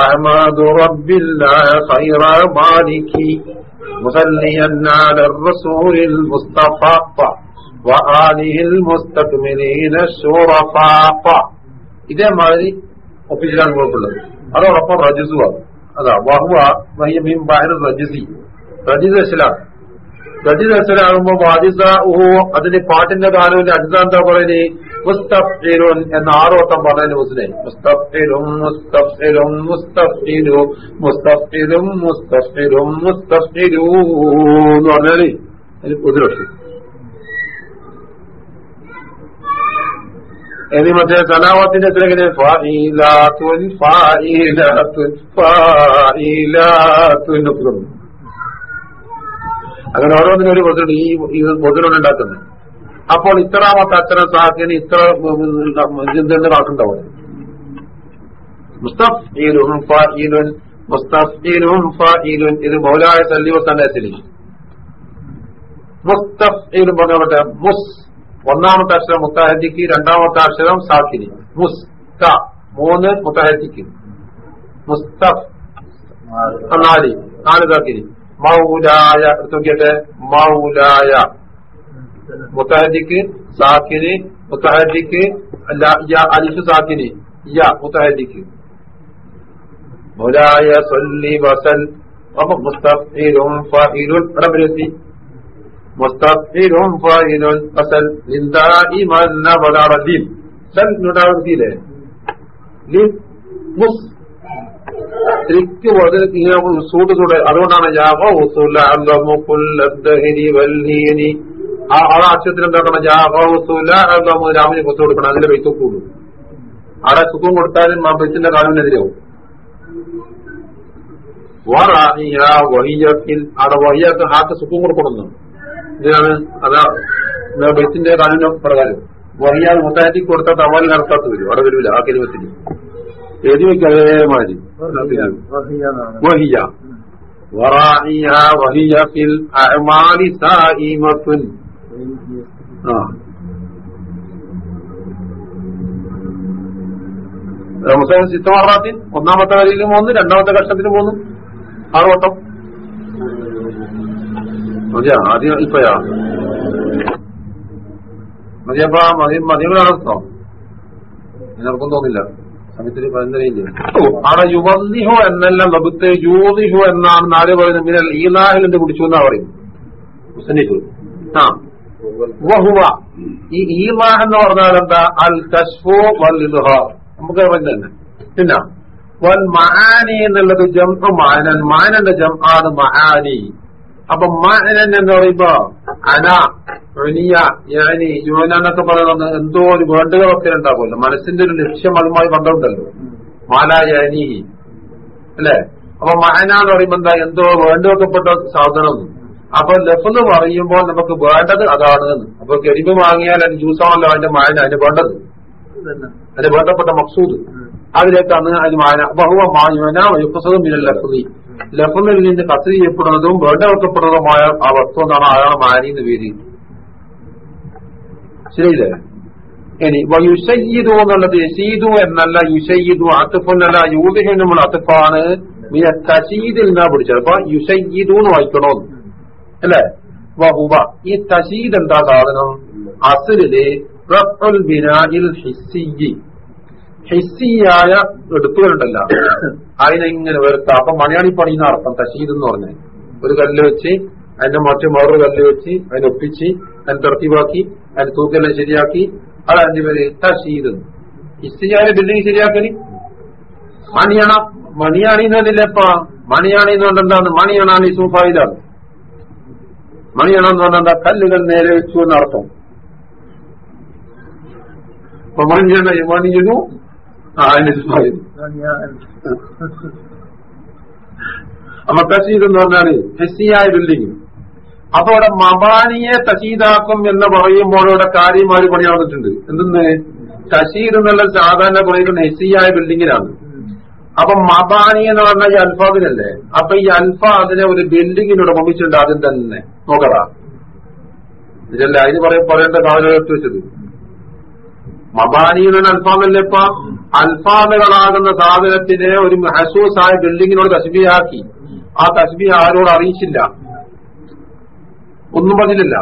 അഹമ്മദു റബ്ബില്ലാഹ ഖൈറ മാലിക്കി മുസല്ലിയൻ അല റസൂലിൽ മുസ്തഫ വആലിഹിൽ മുസ്തക്മിലീന ശുറഫാ ഇതേമാതിരി ഒപ്പിച്ചിട്ടാണ് കുഴപ്പമുള്ളത് അതോടൊപ്പം റജസുവാണ്. അതാ വഹുവ വഹിയമീൻ ബഹർ റജസി. റജിസ് അസ്ലാം റജിസ് അസ്ലാകുമ്പോ വാദിസ ഊഹോ അതിന് പാട്ടിന്റെ കാലത്തിന്റെ അടിസ്ഥാനത്താ പറയുന്നത് മുസ്തഫിലുൻ എന്ന ആറോട്ടം പറഞ്ഞതിന് മുസ്ലിം. മുസ്തഫിലും മുസ്തഫിലും മുസ്തഫിലു മുസ്തഫിലും മുസ്തഫിലും മുസ്തഫിലു എന്ന് പറഞ്ഞാൽ അതിന് ഒരു എനി മറ്റേ സലാവത്തിന്റെ എങ്ങനെ ഫായിലാത്തുൻ ഫായിലാത്തുൻ ഫായിലാത്തുൻ ഒക്കെ വന്നു. അങ്ങനെ ഓരോന്നിനും ഒരു മുതലുണ്ട് ഈ ഇത് മുതലുണ്ട് ഉണ്ടാക്കുന്നത്. അപ്പോൾ ഇത്രാമത്തെ അച്ഛനെ സാഹിന് ഇത്ര എന്തെന്ന് കാട്ടുണ്ടാവും. മുസ്തഫീലുൻ ഫായിലുൻ മുസ്തഫീലുൻ ഫായിലുൻ ഇത് മൗലായ സല്ലി അച്ഛനി മുസ്തഫ് മുസ്തഫീലും പറഞ്ഞോട്ടെ മുസ് ഒന്നാമത്തെ അക്ഷരം മുത്തഹദിക്ക് രണ്ടാമത്തെ അക്ഷരം സാക്കിനി. മുസ് ക മൂന്ന് മുത്തഹദിക്ക് മുസ്തഫ് നാല് നാല് സാക്കിനി. മൗലായ എടുത്ത് നോക്കിയട്ടെ. മൗലായ. മുത്തഹദിക്ക് സാക്കിന് മുത്തഹദിക്ക് അലിഫ് സാക്കിന്. യ മുത്തഹദിക്ക് മൗലായ സൊല്ലി വസൽ. അപ്പൊ മുസ്തഫീലും ഫായിലുൻ ഇവിടെ വരുത്തി മുസ്തഫിലും ഫായിലുൻ അസൽ ദായിമൻ വലറദീം സൽ ഉണ്ടാവുന്നില്ലേ മുസ് ശരിക്ക് സൂട് അതുകൊണ്ടാണ് ആ അക്ഷരത്തിൽ എന്താക്കണം? രാമന് കൊത്തു കൊടുക്കണം. അതിന്റെ പൈസ കൂടും. അവിടെ സുഖം കൊടുത്താലും ആ ബസ്സിന്റെ കാലിനെതിരാവും. അവിടെ വഹിയാക്ക് ഹാക്ക് സുഖം കൊടുക്കണം ഇതിനാണ് അതാ ബസിന്റെ കാലിന് പ്രകാരം. വഹിയാൽ മുത്താറ്റി കൊടുത്ത തവാലിന് നടത്താത്ത വരും. അവിടെ വരില്ല ആ കരുവത്തിന് എഴുതി വയ്ക്കാതെ അതേമാതിരി. വഹിയ വറാഹിയ വഹിയ ഫിൽ അഅമാലി സായിമത്തുൻ ആ മുസ്ലിം സിത്തമാറാത്തിൻ ഒന്നാമത്തെ വരിയിൽ മൂന്ന് രണ്ടാമത്തെ കഷ്ടത്തിന് മൂന്ന് ആറ് വട്ടം മതിയാ ആദ്യം ഇപ്പയാ മതിയപ്പ മതി മതികളാണോ നിനർക്കും തോന്നില്ല സമയത്തിന് പതിനഞ്ചരയില്ലേ അവിടെ യുവന്നിഹു എന്നല്ല വകുത്ത് യൂതിഹു എന്നാണ് നാല് പറയുന്നത്. മിനൽ ഈലാഹിലിന്റെ കുടിച്ചു എന്നാ പറയും മുസ്ലിഫ് ആ. വഹുവ. ഈ ഈമാഹ് എന്ന് പറഞ്ഞാൽ എന്താ? അൽ കശ്ഫു വൽ ഇദ്ഹാർ നമുക്ക് തന്നെ. പിന്നെ വൽ മഹാനി എന്നുള്ളത് ജം മാനൻ മാനന്റെ ജം ആണ് മഹാനി അപ്പൊ മാനൻ എന്ന് പറയുമ്പോ അന ഒനിയ ഞാനി യുവന എന്നൊക്കെ പറയുന്നത് എന്തോ ഒരു വേണ്ടുകളൊക്കെ ഉണ്ടാകുമല്ലോ മനസ്സിന്റെ ഒരു ലക്ഷ്യം അതുമായി ബന്ധമുണ്ടല്ലോ. മാലായാനി അല്ലെ? അപ്പൊ മഹന എന്ന് പറയുമ്പോ എന്താ? എന്തോ വേണ്ടുവെക്കപ്പെട്ട സാധനം. അപ്പൊ ലഫ്ന്ന് പറയുമ്പോൾ നമുക്ക് വേണ്ടത് അതാണ് എന്ന്. അപ്പൊ കരിമ്പ് വാങ്ങിയാൽ അതിന് ജ്യൂസാണല്ലോ അതിന്റെ മായന അതിന് വേണ്ടത്. അതിന് വേണ്ടപ്പെട്ട മക്സൂദ്. അതിലേക്കാണ് അതിന് മായന ബഹുവ മായുന വയുപ്പസതും ഇല്ല ലഫ്ലി ലഫ്നിൽ നിന്ന് കത്ത് ചെയ്യപ്പെടുന്നതും വേണ്ടവെക്കപ്പെടുന്നതുമായ ആ വസ്തു എന്നാണ് അയാളെ മാനി എന്ന് പേര് ശരിയില്ലേ? ഇനി യുഷയ്യിദു എന്നുള്ളത് യസീദു എന്നല്ല യുഷയ്യിദു അത്തുഫുന്നല്ല യൂതിഹു നമ്മൾ അത്തുഫാണ് തശീദിൽ നിന്നാ പിടിച്ചത്. അപ്പൊ യുഷയ്യിദു എന്ന് വായിക്കണോ? അല്ലേ? വഹുവ ഈ തശീദ് എന്താ സാധനം? അസുലിലെ ഹിസ്സിയായ എടുപ്പുകളുണ്ടല്ല. അതിനെ ഇങ്ങനെ വരുത്താം അപ്പൊ മലയാളി പണിയുന്ന അർത്ഥം തശീദ് എന്ന് പറഞ്ഞു. ഒരു കല്ല് വെച്ച് അതിന്റെ മറ്റു മറു കല്ല് വെച്ച് അതിനെ ഒപ്പിച്ച് അതിനെ തർത്തിവാക്കി അതിന് തൂക്കെല്ലാം ശരിയാക്കി അത് അതിന്റെ പേര് തശീദ് ഹിസ്സിയായ ബിൽഡിംഗ് ശരിയാക്കൽ? മണിയണ മണിയാണിന്നതില്ലപ്പ മണിയാണി എന്ന് പറഞ്ഞാൽ എന്താണ്? മണിയണാണ് ഈ സൂഫായിലാണ്. മണിയണ എന്ന് പറഞ്ഞാൽ എന്താ? കല്ലുകൾ നേരെ വെച്ചു എന്നർത്ഥം അപ്പൊ മണിയണ മണിയനു അപ്പൊ തസീദ് എന്ന് പറഞ്ഞാൽ ഹെസിയായ ബിൽഡിംഗ് അപ്പൊ അവിടെ മബാനിയെ തസീദാക്കും എന്ന് പറയുമ്പോൾ ഇവിടെ കാര്യമായി പണി നടന്നിട്ടുണ്ട്. എന്തെന്ന്? തസീദ് എന്നുള്ള സാധാരണ പറയുന്നത് ഹെസിയായ ബിൽഡിങ്ങിനാണ് അപ്പൊ മബാനി എന്ന് പറഞ്ഞാൽ ഈ അൽഫാദിനല്ലേ അപ്പൊ ഈ അൽഫാദിനെ ഒരു ബിൽഡിങ്ങിനോട് ഉപമിച്ചിട്ടുണ്ട് ആദ്യം തന്നെ. നോക്കടാ. ഇതല്ലേ? അതിന് പറയ പറയേണ്ട കാലഘട്ടത്ത് വെച്ചത്. മബാനി എന്ന അൽഫാമുകളാകുന്ന സാധനത്തിനെ ഒരു മഹസൂസായ ബിൽഡിങ്ങിനോട് തസ്ബിയാക്കി ആ തസ്ബി ആരോട് അറിയിച്ചില്ല. ഒന്നും പറഞ്ഞില്ല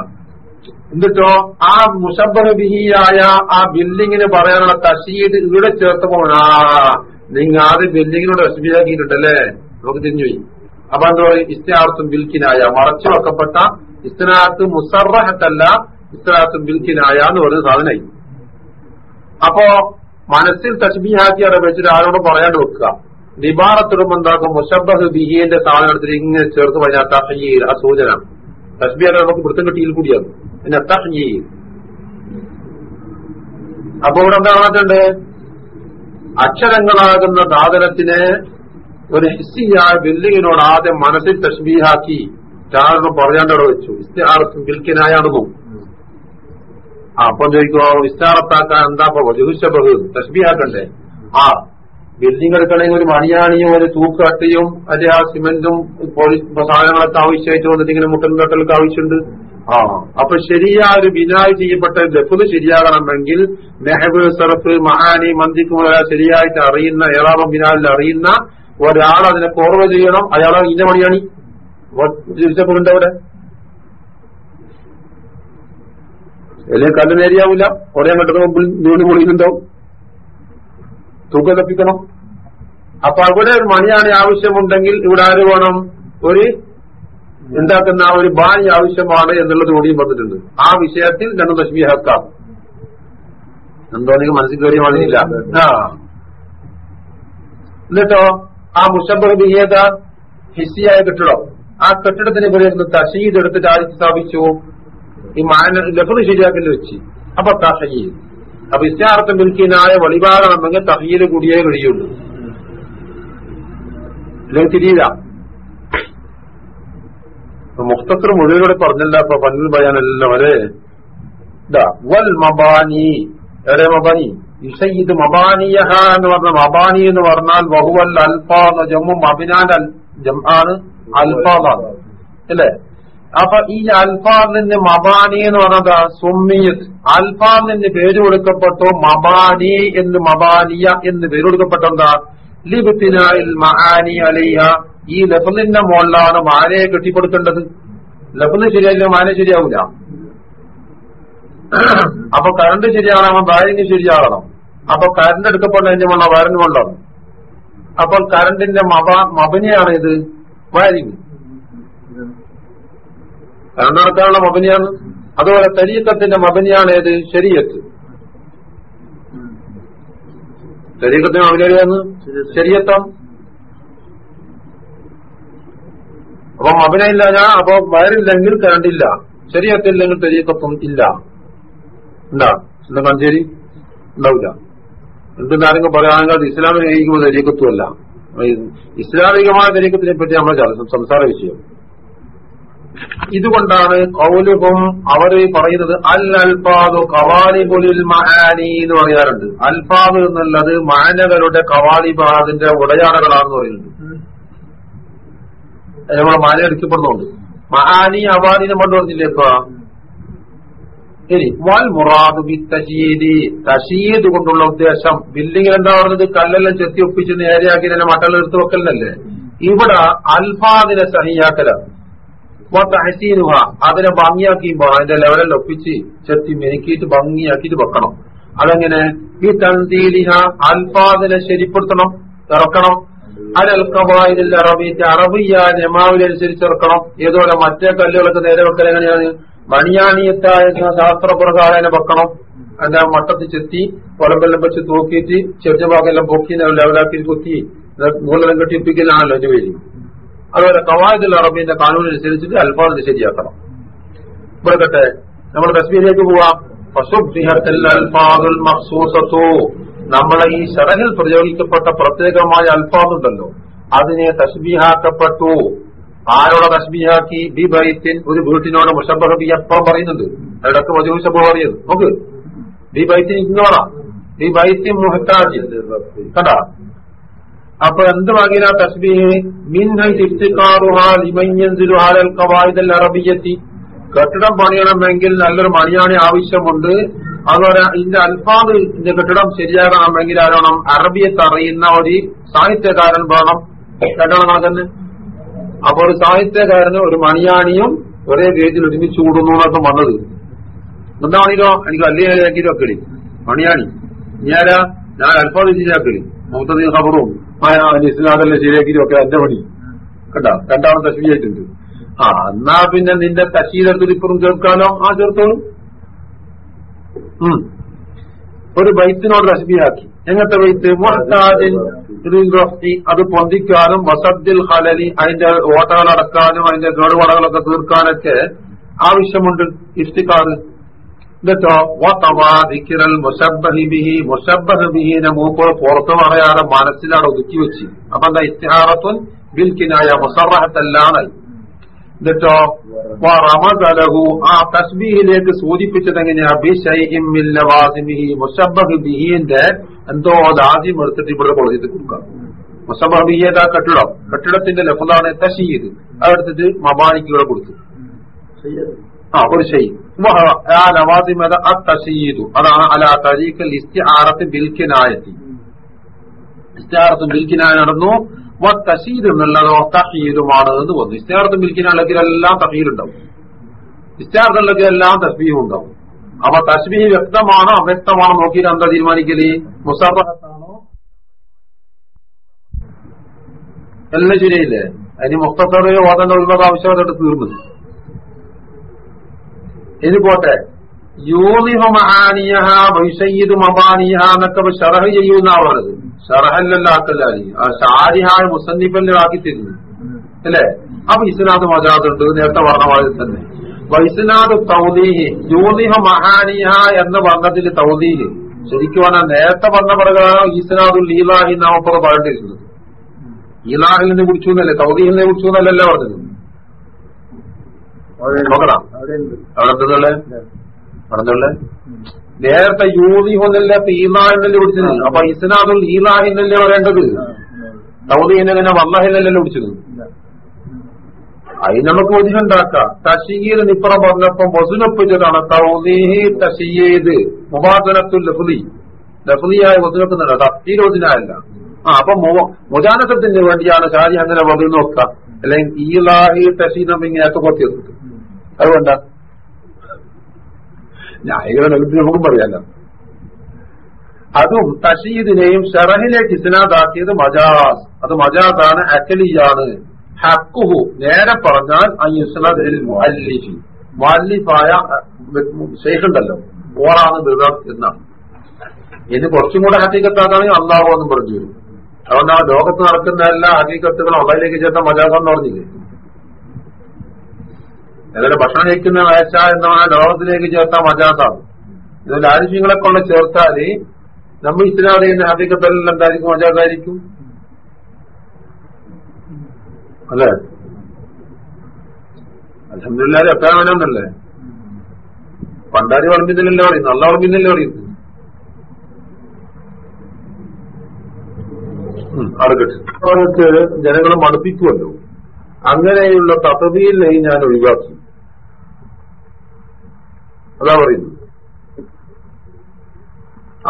എന്നിട്ടോ ആ മുഷബിഹിയായ ആ ബിൽഡിങ്ങിന് പറയാനുള്ള തഷീദ് ഇവിടെ ചേർത്തപ്പോൾ ആ നിങ്ങൾ ആദ്യം ബിൽഡിങ്ങിനോട് തസ്ബിയാക്കിയിട്ടുണ്ടല്ലേ നമുക്ക് തിരിഞ്ഞുപോയി അപ്പൊ എന്താ പറയും ഇസ്തിഹാർത്തും ബിൽക്കിനായ മറച്ചു വെക്കപ്പെട്ട ഇസ്തിനാത്ത് മുസറഹത്തല്ല ഇസ്തിനാത്തും ബിൽക്കിനായ എന്ന് പറയുന്ന സാധനമായി. അപ്പോ മനസ്സിൽ തസ്ബിഹാക്കി അവിടെ വെച്ചിട്ട് ആരോടും പറയാണ്ട് വെക്കുക. നിബാറത്തിടുമ്പോ എന്താക്കും? മുഷബഹ് ബിഹിന്റെ സാധനത്തിൽ ഇങ്ങനെ ചേർത്ത് പറഞ്ഞാൽ തഹയ്യീർ ആ സൂചന. തസ്ബിഹാണ് നമുക്ക് വൃത്തം കിട്ടിയിൽ കൂടിയാണ്. പിന്നെ തഹയ്യീർ അപ്പൊ ഇവിടെ എന്താ പറഞ്ഞിട്ടുണ്ട്? അക്ഷരങ്ങളാകുന്ന സാധനത്തിനെ ഒരു ഹിസ്സിയായ ബില്ലിങ്ങിനോട് ആദ്യം മനസ്സിൽ തസ്ബീഹാക്കി. ചാരണം പറയാണ്ടവിടെ വെച്ചു. ഇസ്തിഹാർത്തും ബിൽക്കിനായാണെന്നും ആ അപ്പം ചോദിക്കോ? വിസ്താറത്താക്കാൻ എന്താ ജുഹുഷബഹ് തസ്ബിയാക്കണ്ടേ ആ ബിൽഡിംഗ് എടുക്കണമെങ്കിൽ ഒരു മണിയാണിയും ഒരു തൂക്കട്ടിയും അല്ലെ ആ സിമെന്റും സാധനങ്ങളൊക്കെ ആവശ്യമായിട്ട് ഇങ്ങനെ മുട്ടൻ തട്ടലൊക്കെ ആവശ്യമുണ്ട്. ആ അപ്പൊ ശരിയാ ഒരു ബിനായി ചെയ്യപ്പെട്ട ലഫുദ് ശരിയാകണമെങ്കിൽ നെഹബ് സർഫ് മഹാനി മന്ദിക്കുമുള്ള ശരിയായിട്ട് അറിയുന്ന ഏറാമം ബിനാലിൽ അറിയുന്ന ഒരാൾ അതിനെ കോർവ ചെയ്യണം. അയാളെ ഇന്ന മണിയാണി? തിരിച്ചപ്പോഴുണ്ട് അവിടെ അല്ലെങ്കിൽ കല്ല് നേരിയാവില്ല കുറേ കണ്ടത് മുമ്പിൽ വീണ് പൊളിയുന്നുണ്ടാവും തുക തപ്പിക്കണം? അപ്പൊ അവിടെ ഒരു മണിയാണ് ആവശ്യമുണ്ടെങ്കിൽ ഇവിടെ ആര് വേണം? ഒരു ഉണ്ടാക്കുന്ന ഒരു ബാണി ആവശ്യമാണ് എന്നുള്ളത് കൂടിയും പറഞ്ഞിട്ടുണ്ട്. ആ വിഷയത്തിൽ രണ്ടു തസ്ബീഹാക്കാം എന്തോ നിങ്ങൾ മനസ്സിൽ കയറിയ മണിയില്ല ആ. എന്നിട്ടോ ആ മുഷബർ ബിഹിയത ഹിസ്സിയായ കെട്ടിടം. ആ കെട്ടിടത്തിന് പറയുന്നത് തശീദ് എടുത്തിട്ട് ആർക്ക് സ്ഥാപിച്ചു? ഈ മാന ലഫ്ത് ശരിയാക്കൽ വെച്ച്. അപ്പൊ തഹീൽ അപ്പൊ ഇസ്ലാർത്ഥം മിൽക്കിനായ വെളിപാടാണെന്നെങ്കിൽ തഹീൽ കൂടിയേ കഴിയുള്ളൂ. അല്ലെങ്കിൽ തിരിയില്ല. മുഖത്തത്ര മുഴുവനോടെ പറഞ്ഞല്ല. അപ്പൊ പന്നിൽ പറയാനല്ലവരെ വൽ മബാനി. എവിടെ മബാനി? യുസയ്യിദ് മബാനിയഹ എന്ന് പറഞ്ഞ മബാനി എന്ന് പറഞ്ഞാൽ ബഹുവൽ അൽഫാ എന്ന ജമ്മും ജം ആണ്. അൽഫാദാണ്. അല്ലേ? അപ്പൊ ഈ അൽഫാദിന്റെ മബാനി എന്ന് പറഞ്ഞത് സുമ്മിയത് അൽഫാദിന് പേര് കൊടുക്കപ്പെട്ടു? മബാനി എന്ന് മബാനിയ എന്ന് പേര് കൊടുക്കപ്പെട്ടെന്താ ലിബിത്തിനായിൽ മഹാനി അലിയ ഈ ലഫലിന്റെ മുകളിലാണ് മാനയെ കെട്ടിക്കൊടുക്കേണ്ടത്. ലഫൽ ശരിയായില്ല മാന ശരിയാവില്ല അപ്പൊ കറണ്ട് ശരിയാകണം വയറിങ് ശരിയാകണം അപ്പൊ കറണ്ട് എടുക്കപ്പെടുന്നതിന്റെ മുള്ള വയറിന് കൊണ്ടാണ് അപ്പോൾ കറണ്ടിന്റെ മബ മബനിയാണ് ഇത് വയറിങ് നടക്കാനുള്ള മബനിയാണ്. അതുപോലെ തരീക്കത്തിന്റെ മബനിയാണ് ഏത്? ശരീരത്ത്. ശരീരത്തിന് മബനിയാണ് ശരിയത്തം അപ്പൊ മബനയില്ല ഞാൻ അപ്പൊ വയറില്ലെങ്കിൽ കരണ്ടില്ല ശരീരത്തില്ലെങ്കിൽ തെരീക്കത്വം ഇല്ല. ഉണ്ടാ എന്താ മഞ്ചേരി ഉണ്ടാവില്ല. എന്തെന്ന് ആരെങ്കിലും പറയുകയാണെങ്കിൽ അത് ഇസ്ലാമിനെ നയിക്കുമ്പോൾ തെരീക്കത്വമല്ല ഇസ്ലാമികമായ തെരീക്കത്തിനെ പറ്റി നമ്മൾ സംസാര വിഷയം. ഇതുകൊണ്ടാണ് കൗലുഹും അവർ പറയുന്നത് അൽ അൽഫാദു കവാലിബുലിൽ മഹാനി എന്ന് പറയാറുണ്ട് അൽഫാദ് എന്നുള്ളത് മാനകളുടെ കവാലിബാദിന്റെ ഉടയാടകളാണെന്ന് പറയുന്നുണ്ട്. നമ്മൾ മാന എടുക്കപ്പെടുന്നുണ്ട്. മഹാനി അവാദി നമ്മൾ പറഞ്ഞില്ലേ ഇപ്പൊ? ശരി. വാൽ മുറാദു ബി തശീദി. തശീദ് കൊണ്ടുള്ള ഉദ്ദേശം ബിൽഡിംഗിൽ എന്താ പറഞ്ഞത്? കല്ലെല്ലാം ചെത്തി ഒപ്പിച്ച് നേരെയാക്കി തന്നെ മട്ടെല്ലാം എടുത്തു വെക്കലല്ലേ ഇവിടെ അൽഫാദിനെ സഹിയാക്കലാണ്. ഹസീനുഹ അതിനെ ഭംഗിയാക്കിയുമ്പോൾ അതിന്റെ ലെവലിൽ ഒപ്പിച്ച് ചെത്തി മെനുക്കിയിട്ട് ഭംഗിയാക്കിയിട്ട് വെക്കണം. അതെങ്ങനെ? ഈ തൻസീലിഹ അൽഫാദിനെ ശരിപ്പെടുത്തണം. ഇറക്കണം. അലൽ കവായിദിൽ അറബിക്ക് അറബിയ നെമാവിലനുസരിച്ച് ഇറക്കണം. ഏതുപോലെ മറ്റേ കല്ലുകളൊക്കെ നേരെ വെക്കൽ എങ്ങനെയാണ്? മണിയാണിയത്തായ ശാസ്ത്രപ്രകാരം വെക്കണം. അതിന്റെ മട്ടത്തിൽ ചെത്തി കൊലമ്പെല്ലാം വെച്ച് തൂക്കിയിട്ട് ചെറിയ ഭാഗമെല്ലാം പൊക്കി ലെവലാക്കി കുത്തി മൂലം കെട്ടിപ്പിക്കലാണല്ലോ അതിന്റെ പേര് അതുപോലെ കവായതുൽ അറബിന്റെ കാനൂനനുസരിച്ചിട്ട് അൽഫാദ് ശരിയാക്കണം. ഇവിടെ നമ്മൾ തസ്ബീലേക്ക് പോവാം. നമ്മളെ ഈ ഷറഹിൽ പ്രയോഗിക്കപ്പെട്ട പ്രത്യേകമായ അൽഫാദുണ്ടല്ലോ. അതിനെ തസ്ബീഹാക്കപ്പെട്ടു. ആരോടെ തസ്ബീഹാക്കി? ബി ബൈത്തിൻ ഒരു വീട്ടിനോട് മുഷബി എപ്പം പറയുന്നുണ്ട്. ഇടയ്ക്ക് മജുഷബ പറയുന്നത് നോക്ക്. ബി ബൈത്തിൻ ഇഗ്നോറാ. ബി ബൈത്തിൻ മുഹത്താജ് കണ്ടാ? അപ്പൊ എന്ത് വകയില തസ്ബീഹ് അറബിയ്യത്തി കെട്ടിടം പണിയണമെങ്കിൽ നല്ലൊരു മണിയാണി ആവശ്യമുണ്ട്. അതുപോലെ ഇതിന്റെ അൽഫാദ് ഇതിന്റെ കെട്ടിടം ശരിയാകണമെങ്കിൽ ആരോണം അറബിയത്ത് അറിയുന്ന ഒരു സാഹിത്യകാരൻ വേണം. കേട്ടണം തന്നെ അപ്പൊ ഒരു സാഹിത്യകാരന് ഒരു മണിയാണിയും ഒരേ വേദിയിൽ ഒരുമിച്ച് കൂടുന്നു എന്നൊക്കെ വന്നത് എന്താ എനിക്ക് അല്ലേ ആക്കിയിട്ടോ കളി മണിയാണി. ഞാനാ ഞാൻ അൽഫാദ് ശരിയാക്കൽ മുഹത്തദ് ഖബറും ഇസ്ലാദല്ല ശരിയാക്കിയും ഒക്കെ എന്റെ പണി. കണ്ട? രണ്ടാമത്തെ തശ്വീയായിട്ടുണ്ട് ആ എന്നാ പിന്നെ നിന്റെ തശീലത്തിൽ ഇപ്പുറം ചേർക്കാനോ ആ ചേർത്തോളൂ. ഒരു ബൈത്തിനോട് തസ്ബിയാക്കി എങ്ങനത്തെ ബൈത്ത്? അത് പൊന്തിക്കാനും വസദ്ദിൽ ഹലലി അതിന്റെ ഓട്ടകൾ അടക്കാനും അതിന്റെ കേടുപാടകളൊക്കെ തീർക്കാനൊക്കെ ആവശ്യമുണ്ട് ഇഷ്ടിക്കാറ് എന്നിട്ടോ വത്തവാദിക്കിറൽ മുഷബ്ബഹി ബിഹി മുഷബ്ബഹ് ബിഹിനെ മൂപ്പ് പുറത്തു പറയാതെ മനസ്സിലാണ് ഒതുക്കി വെച്ച്. അപ്പൊ എന്താ ഇസ്തിഹാറത്തുൻ ബിൽക്കിനായ മുസറഹത്തല്ലാന്നായി എന്നിട്ടോ റമദലഹു ആ തസ്ബീഹിലേക്ക് സൂചിപ്പിച്ചത് എങ്ങനെയാ ബിഷൈമില്ലവാസിമിഹി മുഷബഹ് ബിഹിന്റെ എന്തോ ആദ്യം എടുത്തിട്ട് ഇവിടെ കൊടുത്തിട്ട് കൊടുക്കാം മുസബഹ് ബിഹി ഏതാ കെട്ടിടം? കെട്ടിടത്തിന്റെ ലഫുദാണ് തഷീദ് അതെടുത്തിട്ട് മബാനിക്ക് കൊടുത്തു. ആ ഒരു ഷെയ് അതാണ് അലാ തരീഖൽ ഇസ്തിആറത്ത് ബിൽക്കിനായത്തി ഇസ്തിആറത്ത് ബിൽക്കിനായ നടന്നു. തഷീദ് എന്നുള്ളതോ തഹീദുമാണ് എന്ന് പറഞ്ഞു. ഇസ്തിഹാർത്തും ബിൽക്കിനുള്ളതിലെല്ലാം തഹീലുണ്ടാവും എല്ലാം തസ്ബീഹും ഉണ്ടാവും അപ്പൊ തസ്ബീഹ് വ്യക്തമാണോ അവ്യക്തമാണോ നോക്കിയിട്ട് എന്താ തീരുമാനിക്കൽ? മുസാഫഹത്താണോ? എല്ലാം ശരിയല്ലേ അതിന് മുക്തസറയോ ഓതന്റെ ഉള്ളത് ആവശ്യമായിട്ട് തീർന്നു ഇനി പോട്ടെ. എന്നൊക്കെ ഷറഹ് ചെയ്യുന്ന ഷറഹല്ലല്ല ആക്കല്ലാലി ആ ഷാരിഹായ മുസന്നിഫല്ലേ ആക്കി തരുന്നു അല്ലേ? അപ്പൊ ഇസ്നാദ് മജാദുണ്ട്. നേരത്തെ പറഞ്ഞ പോലെ തന്നെ. വൈസ്നാദ് തൗദീഹി യൂണിഹ മഹാനിഹ എന്ന പറഞ്ഞതിൽ തൗദീഹ്. ശരിക്കും പറഞ്ഞാൽ നേരത്തെ പറഞ്ഞ പ്രകാരം ഈസ്നാദുൽ ലീലാഹി നാമപ്പുറം പറഞ്ഞിരിക്കുന്നത്. ഈലാഹിനെ കുറിച്ചു എന്നല്ലേ തൗദീഹിനെ കുറിച്ചു എന്നല്ലല്ലോ പറഞ്ഞത്? നോക്കണം അവിടെ എന്തുള്ളേ പറഞ്ഞുള്ളേ നേരത്തെ യൂതിഹൊന്നല്ല ഈലാഹിനല്ലേ വിളിച്ചത്? അപ്പൊ ഇസ്നാദുൽ ഈലാഹിനല്ലേ പറയേണ്ടത്? സൗദിനെ തന്നെ വന്നഹിന്നല്ലേ വിളിച്ചത്? അതിന് നമുക്ക് ഒതിലുണ്ടാക്കാം തഷീർ നിപ്പുറം പറഞ്ഞപ്പം വസുനൊപ്പിച്ചതാണ് തൗദീഹി തഷീദ് മുബാദനത്തുൽ ലഫ്ലി. ലഫ്ലിയായ വസുനൊക്കുന്നുണ്ട് തഫ്തീരോദിനല്ല ആ അപ്പൊ മുജാനസത്തിന് വേണ്ടിയാണ് ഷാജി അങ്ങനെ വധു നോക്കുക. അല്ലെങ്കിൽ ഈലാഹി തഷീദം ഇങ്ങനെ പൊത്തിയത് അതുകൊണ്ടാ? ന്യായികളെ നമുക്കും പറയാലോ. അതും തഷീദിനെയും ഷറഹിലേക്ക് ഇസ്നാദാക്കിയത് മജാസ്. അത് മജാസാണ് അക്കലിയാണ് ഹക്കുഹു നേരെ പറഞ്ഞാൽ മുഅല്ലിഫി. മുഅല്ലിഫായ ശേഖുണ്ടല്ലോ. ഓറാണ് ബിദർ എന്നാണ്. ഇനി കുറച്ചും കൂടെ ഹക്കീക്കത്താക്കാണെങ്കിൽ അള്ളാഹു എന്നും പറഞ്ഞു വരും അതുകൊണ്ട് ആ ലോകത്ത് നടക്കുന്ന എല്ലാ ഹക്കീക്കത്തുകളും അള്ളയിലേക്ക് ചേർന്ന മജാസെന്ന് പറഞ്ഞില്ലേ? ഏതായാലും ഭക്ഷണം കഴിക്കുന്ന വേശ പറഞ്ഞാൽ ലോകത്തിലേക്ക് ചേർത്താൽ മജാസാണ്. ഇതിൽ ആരുഷ്യങ്ങളെ കൊണ്ട് ചേർത്താൽ നമ്മൾ ഇസ്ലാം അറിയുന്ന ഹക്കീക്കത്തെല്ലാം എന്തായിരിക്കും? മജാസായിരിക്കും. അല്ലേ? അലഹമില്ലാതെ എത്ര വേണമെന്നല്ലേ പണ്ടാരി വളമ്പിന്നല്ലേ പറയും. നല്ല വളമ്പിന്നല്ലേ പറയും. അടുക്കട്ടെ ജനങ്ങളെ മടുപ്പിക്കുമല്ലോ. അങ്ങനെയുള്ള തത്വയിൽ ഞാൻ ഒഴിവാക്കി. അതാ പറയുന്നത്.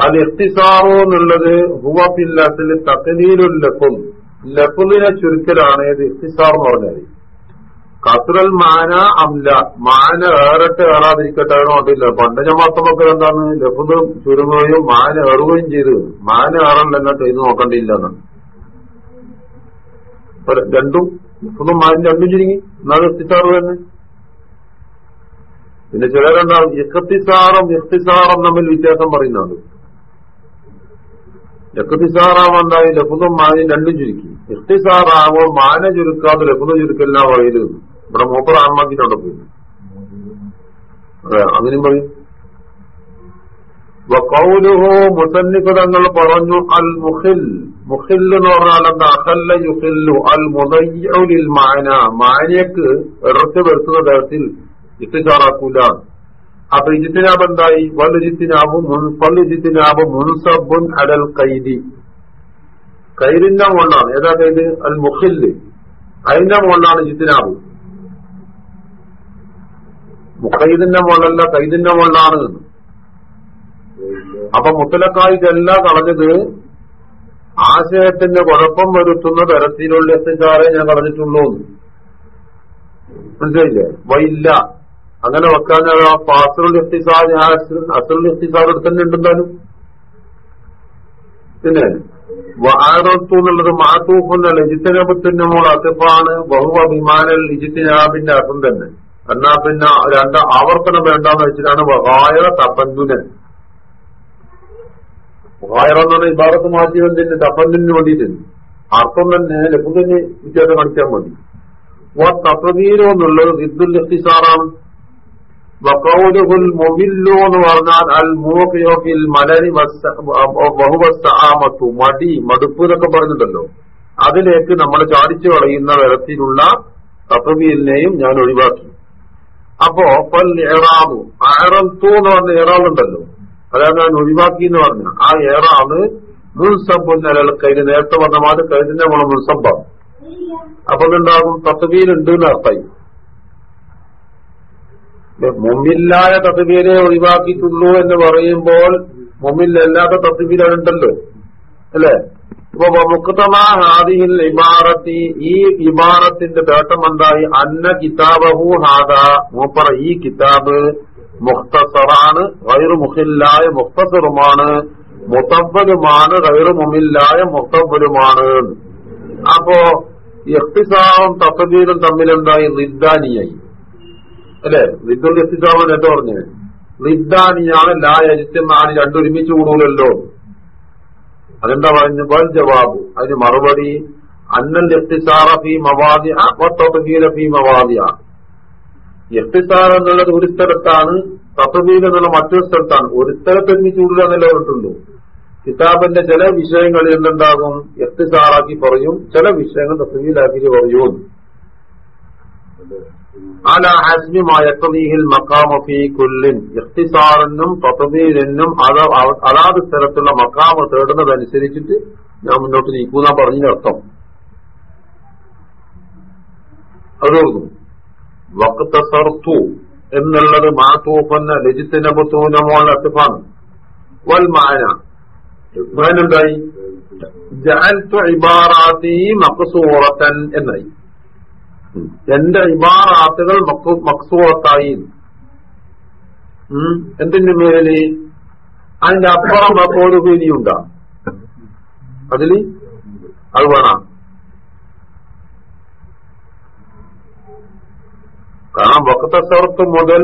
അത് എത്തിസാറോ എന്നുള്ളത് ഹുവാപ്പില്ലാത്തിൽ തക്കനീലുൽ ലഫും ലഫുലിനെ ചുരുക്കലാണ് ഇത് എത്തിസാർ എന്ന് പറഞ്ഞാൽ കസുറൽ മാന അംല മാന ഏറട്ടെ ഏറാതിരിക്കട്ടെ അതില്ല പണ്ട് ഞാൻ മാത്രമൊക്കെ എന്താണ്? ലഫുദ് ചുരുങ്ങുകയും മാന ഏറുകയും ചെയ്തു. മാന ഏറല്ല ചെയ്ത് നോക്കണ്ടില്ല എന്നാണ് രണ്ടും ലഫുദും മാനും രണ്ടും ചുരുങ്ങി. എന്നാലും എത്തിച്ചാറ് തന്നെ പിന്നെ ചിലരുണ്ടാവും എക്കത്തിസാറും യക്തിസാറും തമ്മിൽ വ്യത്യാസം പറയുന്നത് എക്കത്തിസാറാവും എന്തായാലും ലഘുതും മാനി രണ്ടും ചുരുക്കി. യക്തിസാറാവോ മാന ചുരുക്കാതെ ലഘുത ചുരുക്കല്ല പറയൽ ഇവിടെ മൂപ്പർ ആത്മാക്കിട്ടുണ്ട് പോയി. അതെ അങ്ങനെയും പറയും. വക്കൗലുഹോ മുസന്നിഫിതങ്ങൾ പറഞ്ഞു അൽ മുഹിൽ. മുഹിൽ എന്ന് പറഞ്ഞാൽ എന്താ? അഹല്ല യുഹില്ലു അൽ മുതയ്യുലിൽ മാന. മാനയ്ക്ക് ഇടർച്ച വരുത്തുന്ന തരത്തിൽ ഇത്തിച്ചാറാക്കൂല അപ്പൊ ഇജിത്തിനാബ് എന്തായി? വലുജിത്തിനാബും വലുജിത്തിനാബ് മുൻസബുൻ അടൽ കൈദി കൈദിന്റെ മുകളിലാണ് ഏതാ കൈദ് അൽ മുഖിൽ അതിന്റെ മുകളിലാണ് ഇജിത്തിനാബ് മുഖൈദിന്റെ മുകളിലല്ല കൈദിന്റെ മുകളിലാണ്. അപ്പൊ മുത്തലക്കായി ഇതെല്ലാം കളഞ്ഞത് ആശയത്തിന്റെ കുഴപ്പം വരുത്തുന്ന തരത്തിലുള്ള എത്തിച്ചാറേ ഞാൻ കളഞ്ഞിട്ടുള്ളൂ. മനസ്സിലായില്ലേ? വൈല്ല. അങ്ങനെ വെക്കാൻ അസറുൽ എഫ്തിസാദ് അസറുൽ ഇഖ്തിസാർ തന്നെ ഉണ്ടെന്നാലും? പിന്നെ വാറത്തു എന്നുള്ളത് മാത്തൂഫെന്നല്ല ഇജിത്തനാബത്തിന്റെ മോൾ അസിഫാണ് ബഹു അഭിമാനൽ ഇജിത്തിനാബിന്റെ അർത്ഥം തന്നെ. എന്നാ പിന്നെ രണ്ട് ആവർത്തനം വേണ്ടെന്ന് വെച്ചിട്ടാണ് വഹായ തപ്പന്തുനൻ വഹായറ എന്ന് പറഞ്ഞ ഇബാറത്ത് മാറ്റിയതിന്റെ തപ്പന്തിന് വേണ്ടിയിട്ട്. അർത്ഥം തന്നെ ലഘുതന് വിദ്യാഭ്യാസം കാണിക്കാൻ മതി. തപ്പതീരോ എന്നുള്ളത് വിദ്ദുൽ ഇഖ്തിസാറാണ് വക്കൗലുഹുൽ മുവില്ലു എന്ന് പറഞ്ഞാൽ അൽ മൂക്കിൽ മലരി ബഹുവസ്താമത്തു മടി മടുപ്പ് എന്നൊക്കെ പറഞ്ഞിട്ടല്ലോ അതിലേക്ക് നമ്മൾ ചാടിച്ചു കളയുന്ന തരത്തിലുള്ള തത്വീലിനെയും ഞാൻ ഒഴിവാക്കി. അപ്പോ പൽ ഏറാമു ആറംതു എന്ന് പറഞ്ഞ ഏറാമുണ്ടല്ലോ അതാണ് ഞാൻ ഒഴിവാക്കി എന്ന് പറഞ്ഞ ആ ഏറാമ് മുൻസബുന്നൽ കയ്യിൽ നേരത്തെ വന്ന മാതിരി കഴുതിന്റെ ഗുണം അപ്പൊ ഉണ്ടാകും തത്വീലുണ്ട് എന്ന് അർത്ഥമായി. മുമ്പില്ലായ തത്വീരെ ഒഴിവാക്കിയിട്ടുള്ളൂ എന്ന് പറയുമ്പോൾ മുമ്പിലല്ലാത്ത തത്വീരുണ്ടല്ലോ അല്ലേ? ഇപ്പൊ മുക്തമാ ഹാദിഹിൽ ഇമാറത്തി ഈ ഇമാറത്തിന്റെ തേട്ടം എന്തായി അന്ന കിതാബഹു ഹാദ. മൂപ്പറ ഈ കിതാബ് മുഖ്തസറാണ് ഗൈറു മുഖില്ലായ മുഖ്തസറുമാണ് മുത്തബലുമാണ് ഗൈറു മുമില്ലായ മുത്തബലുമാണ് അപ്പോ ഇഖ്തിസാവും തത്വീരും തമ്മിലെന്തായി? നിദ്ദാനിയായി അല്ലെ? നിദ്ദുൽ ഇഖ്തിസാവ് നേരത്തെ പറഞ്ഞു? നിദ്ദാനിയാണ് ലാ യജിത്തെന്നാണ് രണ്ടൊരുമിച്ച് കൂടുതലല്ലോ അതെന്താ പറഞ്ഞു? വൽ ജവാബ്. അതിന് മറുപടി അന്നൽ എഫ്തിസാറ ഫി മവാദിയ വത്തീല ഫി മവാദിയ എഫ്തിസാർ എന്നുള്ളത് ഒരു സ്ഥലത്താണ് തത്വീൽ എന്നുള്ള മറ്റൊരു സ്ഥലത്താണ്. ഒരു സ്ഥലത്ത് ഒരുമിച്ച് കൂടുക എന്നല്ലേ പറഞ്ഞിട്ടുള്ളൂ. കിതാബിന്റെ ചില വിഷയങ്ങളിൽ എന്തുണ്ടാകും? എഫ്തിസാറാക്കി പറയും ചില വിഷയങ്ങൾ തത്വീലാക്കി പറയും. അല ഹസ്മിമായ മക്കാമഫി കുല്ലിൻ. ഇഖ്തിസാറിനും തത്വീലിനും അതാത് സ്ഥലത്തുള്ള മക്കാമ തേടുന്നതനുസരിച്ചിട്ട് ഞാൻ മുന്നോട്ട് നീക്കുന്ന പറഞ്ഞതിനർത്ഥം അതോർന്നു വക്തസർത്തു എന്നുള്ളത് മാത്തൂഫന്ന ലജിത്തിനബത്തൂനമോൾ അത്തിഫാണ് വൽ മാന. എന്തായി? ജാൽത്തു ഇബാറാത്തി മക്സൂറത്തൻ എന്നായി. എന്റെ ഇബാറാത്തുകൾ മക്സൂറത്തായി. എന്തിന്റെ മേലിൽ? അതിന്റെ അപ്പുറം ഒരു പേരിയുണ്ടാ അതിൽ? അത് വേണം? കാരണം വക്കത്തസർത്ത് മുതൽ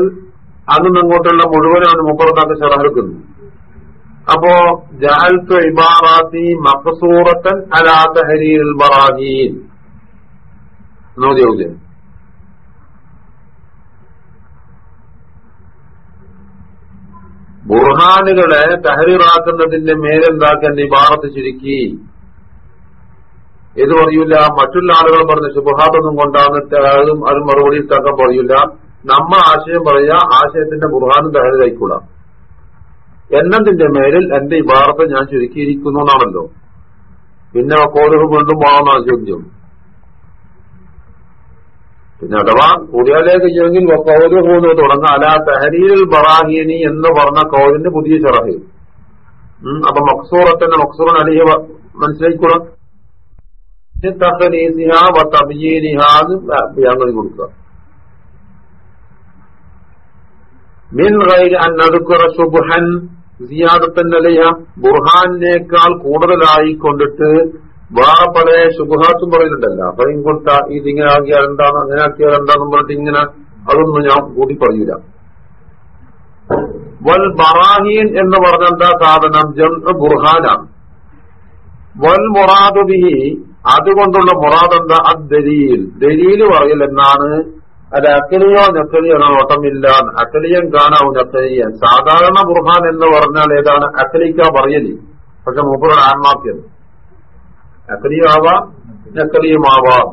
അന്ന് അങ്ങോട്ടുള്ള മുഴുവനാണ് മുപ്പുറത്താക്ക് ചെറുക്കുന്നത് അപ്പോ ജഹൽത്ത് ഇബാറാത്തി മക്സൂറത്തൻ അലാത്ത തഹരീൽ ബറാഹീൻ നോദിയാവൂലേ ബുർഹാനുകളെ തഹരീറാക്കുന്നതിന്റെ മേലെന്താക്കേണ്ട ഇബാറത്ത് ചുരുക്കി? ഇത് പറയൂല മറ്റുള്ള ആളുകൾ പറഞ്ഞ ശുഭഹാത്തൊന്നും കൊണ്ടാന്നിട്ട് അതും മറുപടി തക്കം പറയൂല. നമ്മ ആശയം പറയാ ആശയത്തിന്റെ ബുർഹാനും തഹരീരായിക്കൂടാ എന്നതിന്റെ മേലിൽ എന്റെ ഇബാറത്ത് ഞാൻ ചുരുക്കിയിരിക്കുന്നു എന്നാണല്ലോ. പിന്നെ കോലുകൾ വീണ്ടും പോകണമെന്നാണ് ചോദ്യം. പിന്നെ അഥവാ കൂടിയാലേക്ക് ചെയ്യുമെങ്കിൽ കൗൽ പോകുന്നത് തുടങ്ങാം അല തെഹരീൽ ബറാഹിയനി എന്ന് പറഞ്ഞ കൗലിന്റെ പുതിയ ചിറഹി അപ്പൊ മക്സൂറത്തിന്റെ മക്സൂറൻ അലിയ മനസ്സിലാക്കിക്കൂടാം അങ്ങനെ കൊടുക്കുക. ബുർഹാനേക്കാൾ കൂടുതലായി കൊണ്ടിട്ട് വേറെ പല ശുഭഹാത്തും പറയുന്നുണ്ടല്ലോ. അപ്പൊ ഇങ്ങോട്ട് ഇതിങ്ങനെ ആക്കിയാൽ എന്താണ് അങ്ങനെ ആക്കിയാൽ എന്താണെന്ന് പറഞ്ഞിട്ട് ഇങ്ങനെ അതൊന്നും ഞാൻ കൂടി പറയൂല വൽ ബറാഹീൻ എന്ന് പറഞ്ഞ എന്താ സാധനം? ജം ബുർഹാനാണ്. വൽ മുറാദു ബിഹി അതുകൊണ്ടുള്ള മുറാദ് എന്താ? അത് ദലീൽ ദലീൽ പറയൽ എന്നാണ്. അത് അക്കലിയോ നക്കലിയോ ഓട്ടമില്ല അക്കലിയൻ കാണാവും നക്കലിയൻ. സാധാരണ ബുർഹാൻ എന്ന് പറഞ്ഞാൽ ഏതാണ്? അക്കലിക്ക പറയലി. പക്ഷെ മൂപ്പറുടെ ആത്മാക്കിയത് അക്കലിയാവാം നക്കലിയുമാവാം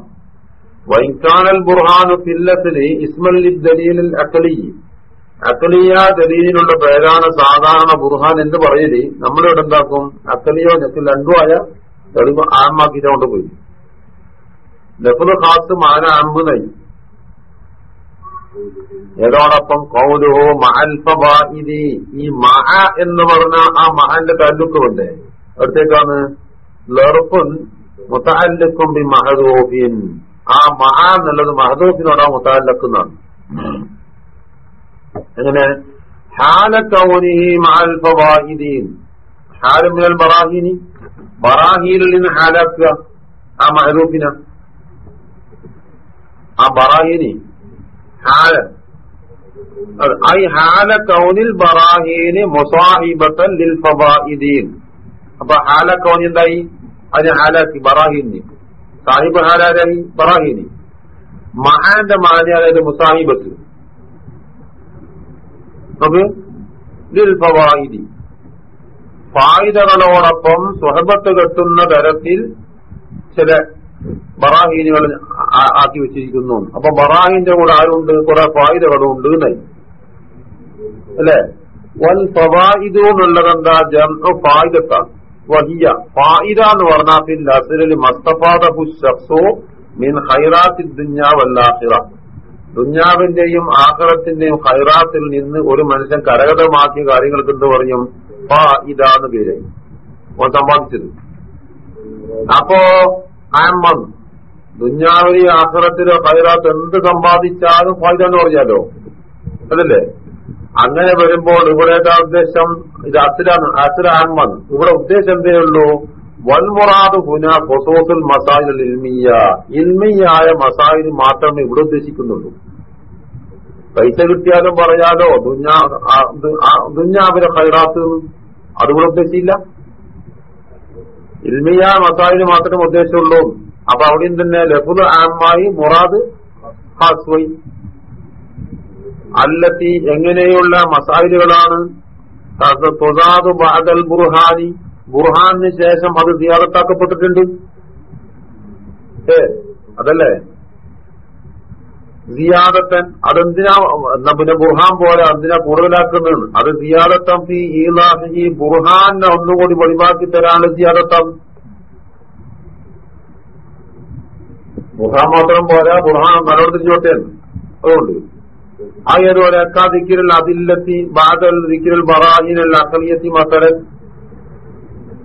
വൈക്കാനൽ ബുർഹാനു പില്ലത്തിന് ഇസ്മൽ ദലീലിൽ അക്കലി അക്കലിയ ദലീലിനുള്ള പേരാണ് സാധാരണ ബുർഹാൻ എന്ന് പറയൽ. നമ്മളിവിടെ എന്താക്കും? അക്കലിയോ നെക്കിൽ രണ്ടോ ആയ തെളിവ് ആമാക്കിയിട്ട് കൊണ്ടുപോയി ലഫുദ് ഖാസ് മാന അമ്പുനായി ഏതോടൊപ്പം കൗലുഹോ മഹൽഫബാഇദി ഈ മഹ എന്ന് പറഞ്ഞ ആ മഹന്റെ താലൂക്കുമുണ്ട് അടുത്തേക്കാണ്. ലർഫുൻ മുത്തല്ലക്കും ബി മഹദൂഫിൻ ആ മഹ എന്നുള്ളത് മഹദൂഫിനോടാ മുത്തല്ലക്കുന്നതാണ് എങ്ങനെ ഹാല കൗനിഹി മഹൽ ഫവാഹിദീൻ ഹാലും മിനൽ ബറാഹിനി ബറാഹീനിൽ നിന്ന് ഹാലാക്കുക ആ മഹദൂഫിന ആ ബറാഹിനി ഹാല ഐ ഹാല കൗനിൽ ബറാഹീന് മുസാഹിബത്തൻ ലിൽ ഫവാഇദീൻ അപ്പൊ ഹാല കൗൻ എന്തായി? അതിന് ഹാലാക്കി ബറാഹീനി സാഹിബ് ഹാലാരായി ബറാഹീനി മഹാന്റെ മാനി അതായത് മുസാഹിബത്ത് ഫവാഇദി ഫായിദകളോടൊപ്പം സ്വഹബത്ത് കെട്ടുന്ന തരത്തിൽ ചില ബറാഹീനുകൾ ആക്കി വെച്ചിരിക്കുന്നു. അപ്പൊ ബറാഹിന്റെ കൂടെ ആരുണ്ട്? കുറെ ഫായിദകളും ഉണ്ട് എന്നായി അല്ലെ? വൽ ഫവായിദു എന്നുള്ളത് എന്താ? ഫായിദത്താണ്. വഹിയ. ഫായിദ എന്ന് പറഞ്ഞാൽ ഫിൽ അസ്ലിൽ മസ്തഫാദഹു ശഖ്സു മിൻ ഖൈറാത്തി ദുന്യാ വല്ലാഖിറ ദുഞ്ഞാവിന്റെയും ആഖിറത്തിന്റെയും ഖൈറാത്തിൽ നിന്ന് ഒരു മനുഷ്യൻ കരകതമാക്കിയ കാര്യങ്ങൾക്ക് എന്ത് പറയും ഫായിദ എന്ന് പേര് ഓൻ സമ്പാദിച്ചത്. അപ്പോ ആമൻ ദുഞ്ഞാവിലെ ആഖിറത്തിലോ ഖൈറാത്ത് എന്ത് സമ്പാദിച്ചാലും ഫായിദ എന്ന് പറഞ്ഞാലോ? അതല്ലേ? അങ്ങനെ വരുമ്പോൾ ഇവിടെ ഏതാ ഉദ്ദേശം? ഇത് അസുരാണ് അസുര ഇവിടെ ഉദ്ദേശം എന്തേ ഉള്ളൂ? വൽമുറാദ് ഹുന ഫൊസോസുൽ മസായിൽ ഇൽമിയ ഇൽമിയായ മസായിൽ മാത്രമേ ഇവിടെ ഉദ്ദേശിക്കുന്നുള്ളൂ. പൈസ കിട്ടിയാലും പറയാലോ ദുഞ്ഞാ ദുഞ്ഞാവിലെ ഹൈറാത്ത് അതുകൂടെ ഉദ്ദേശിച്ചില്ല. ഇൽമിയ മസായിന് മാത്രമേ ഉദ്ദേശമുള്ളൂ അപ്പൊ അവിടെയും തന്നെ ലഹുദ് ആമായി മുറാദ് ഹാസ്വൈ അല്ലത്തി എങ്ങനെയുള്ള മസായിലുകളാണ്? തൊതാതു ബാദൽ ബുർഹാനി. ബുർഹാനിന് ശേഷം അത് സിയാദത്താക്കപ്പെട്ടിട്ടുണ്ട് ഏ അതല്ലേ? സിയാദത്തൻ അതെന്തിനാ പിന്നെ ബുർഹാൻ പോലെ എന്തിനാ കൂടുതലാക്കുന്നത്? അത് സിയാദത്തം ഈ ബുർഹാനെ ഒന്നുകൂടി വെളിവാക്കി തരാണ് സിയാദത്തം. ബുർഹാൻ മാത്രം പോരാ ബുർഹാൻ നല്ലോണം അതുകൊണ്ട് ആയതുപോലെ അക്കാദിക്കിരൽ അതില്ലത്തി ബാദൽ ബറാഹിനൽ അക്കലിയത്തി മസലൻ.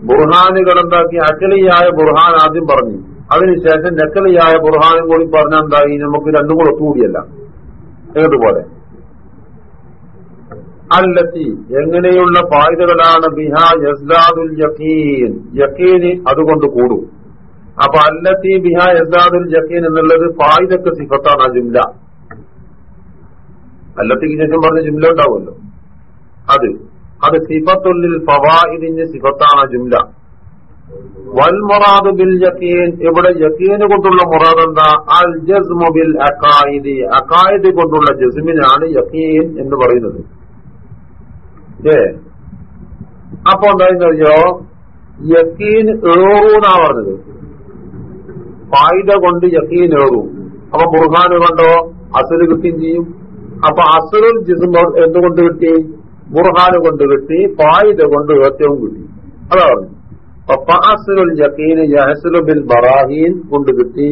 ബുർഹാനുകൾ എന്താക്കി അക്കലിയായ ബുർഹാൻ ആദ്യം പറഞ്ഞു. അതിനുശേഷം നക്കലിയായ ബുർഹാനും കൂടി പറഞ്ഞാൽ എന്തായി നമുക്ക് രണ്ടും കൂടെ ഒത്തുകൂടിയല്ല. ഏതുപോലെ? അല്ലത്തി എങ്ങനെയുള്ള പായുതകളാണ്? ബിഹാ യസ്ദാദുൽ യക്കീന് അതുകൊണ്ട് കൂടും. അപ്പൊ അല്ലത്തി ബിഹാ യസ്ദാദുൽ യക്കീൻ എന്നുള്ളത് പായുതക്ക് സിഫത്താണ് ആ ജുംല. അല്ലത്തിക്ക് ശേഷം പറഞ്ഞ ജുംല ഉണ്ടാവുമല്ലോ. അത്. അത് സിഫത്തുള്ളിൽ ഫവായിദിന്റെ സിഫത്താണ് ജുംല. വൽ മൊറാദ് ബിൽ യക്കീൻ. ഇവിടെ യക്കീന് കൊണ്ടുള്ള മുറാദ് എന്താ? അൽ ജസ്മു ബിൽ അക്കായിദി അക്കായിദ് കൊണ്ടുള്ള ജസ്മിനാണ് യക്കീൻ എന്ന് പറയുന്നത്. ഏ അപ്പൊ എന്തായിരുന്നറിയോ യക്കീൻ ഏറൂന്നാ പറഞ്ഞത്? ഫായിദ കൊണ്ട് യക്കീൻ ഏറൂ. അപ്പൊ ബുർഹാന് കണ്ടോ? അസുൽ ചെയ്യും. അപ്പൊ അസുറുൽ ജിസ്മ എന്തുകൊണ്ട് കിട്ടി? ബുർഹാന് കൊണ്ട് കിട്ടി ഫായിദ കൊണ്ട് ഏറ്റവും കിട്ടി. അതാ പറഞ്ഞു യഹസുലു ബിൽ ബറാഹീൻ കൊണ്ട് കിട്ടി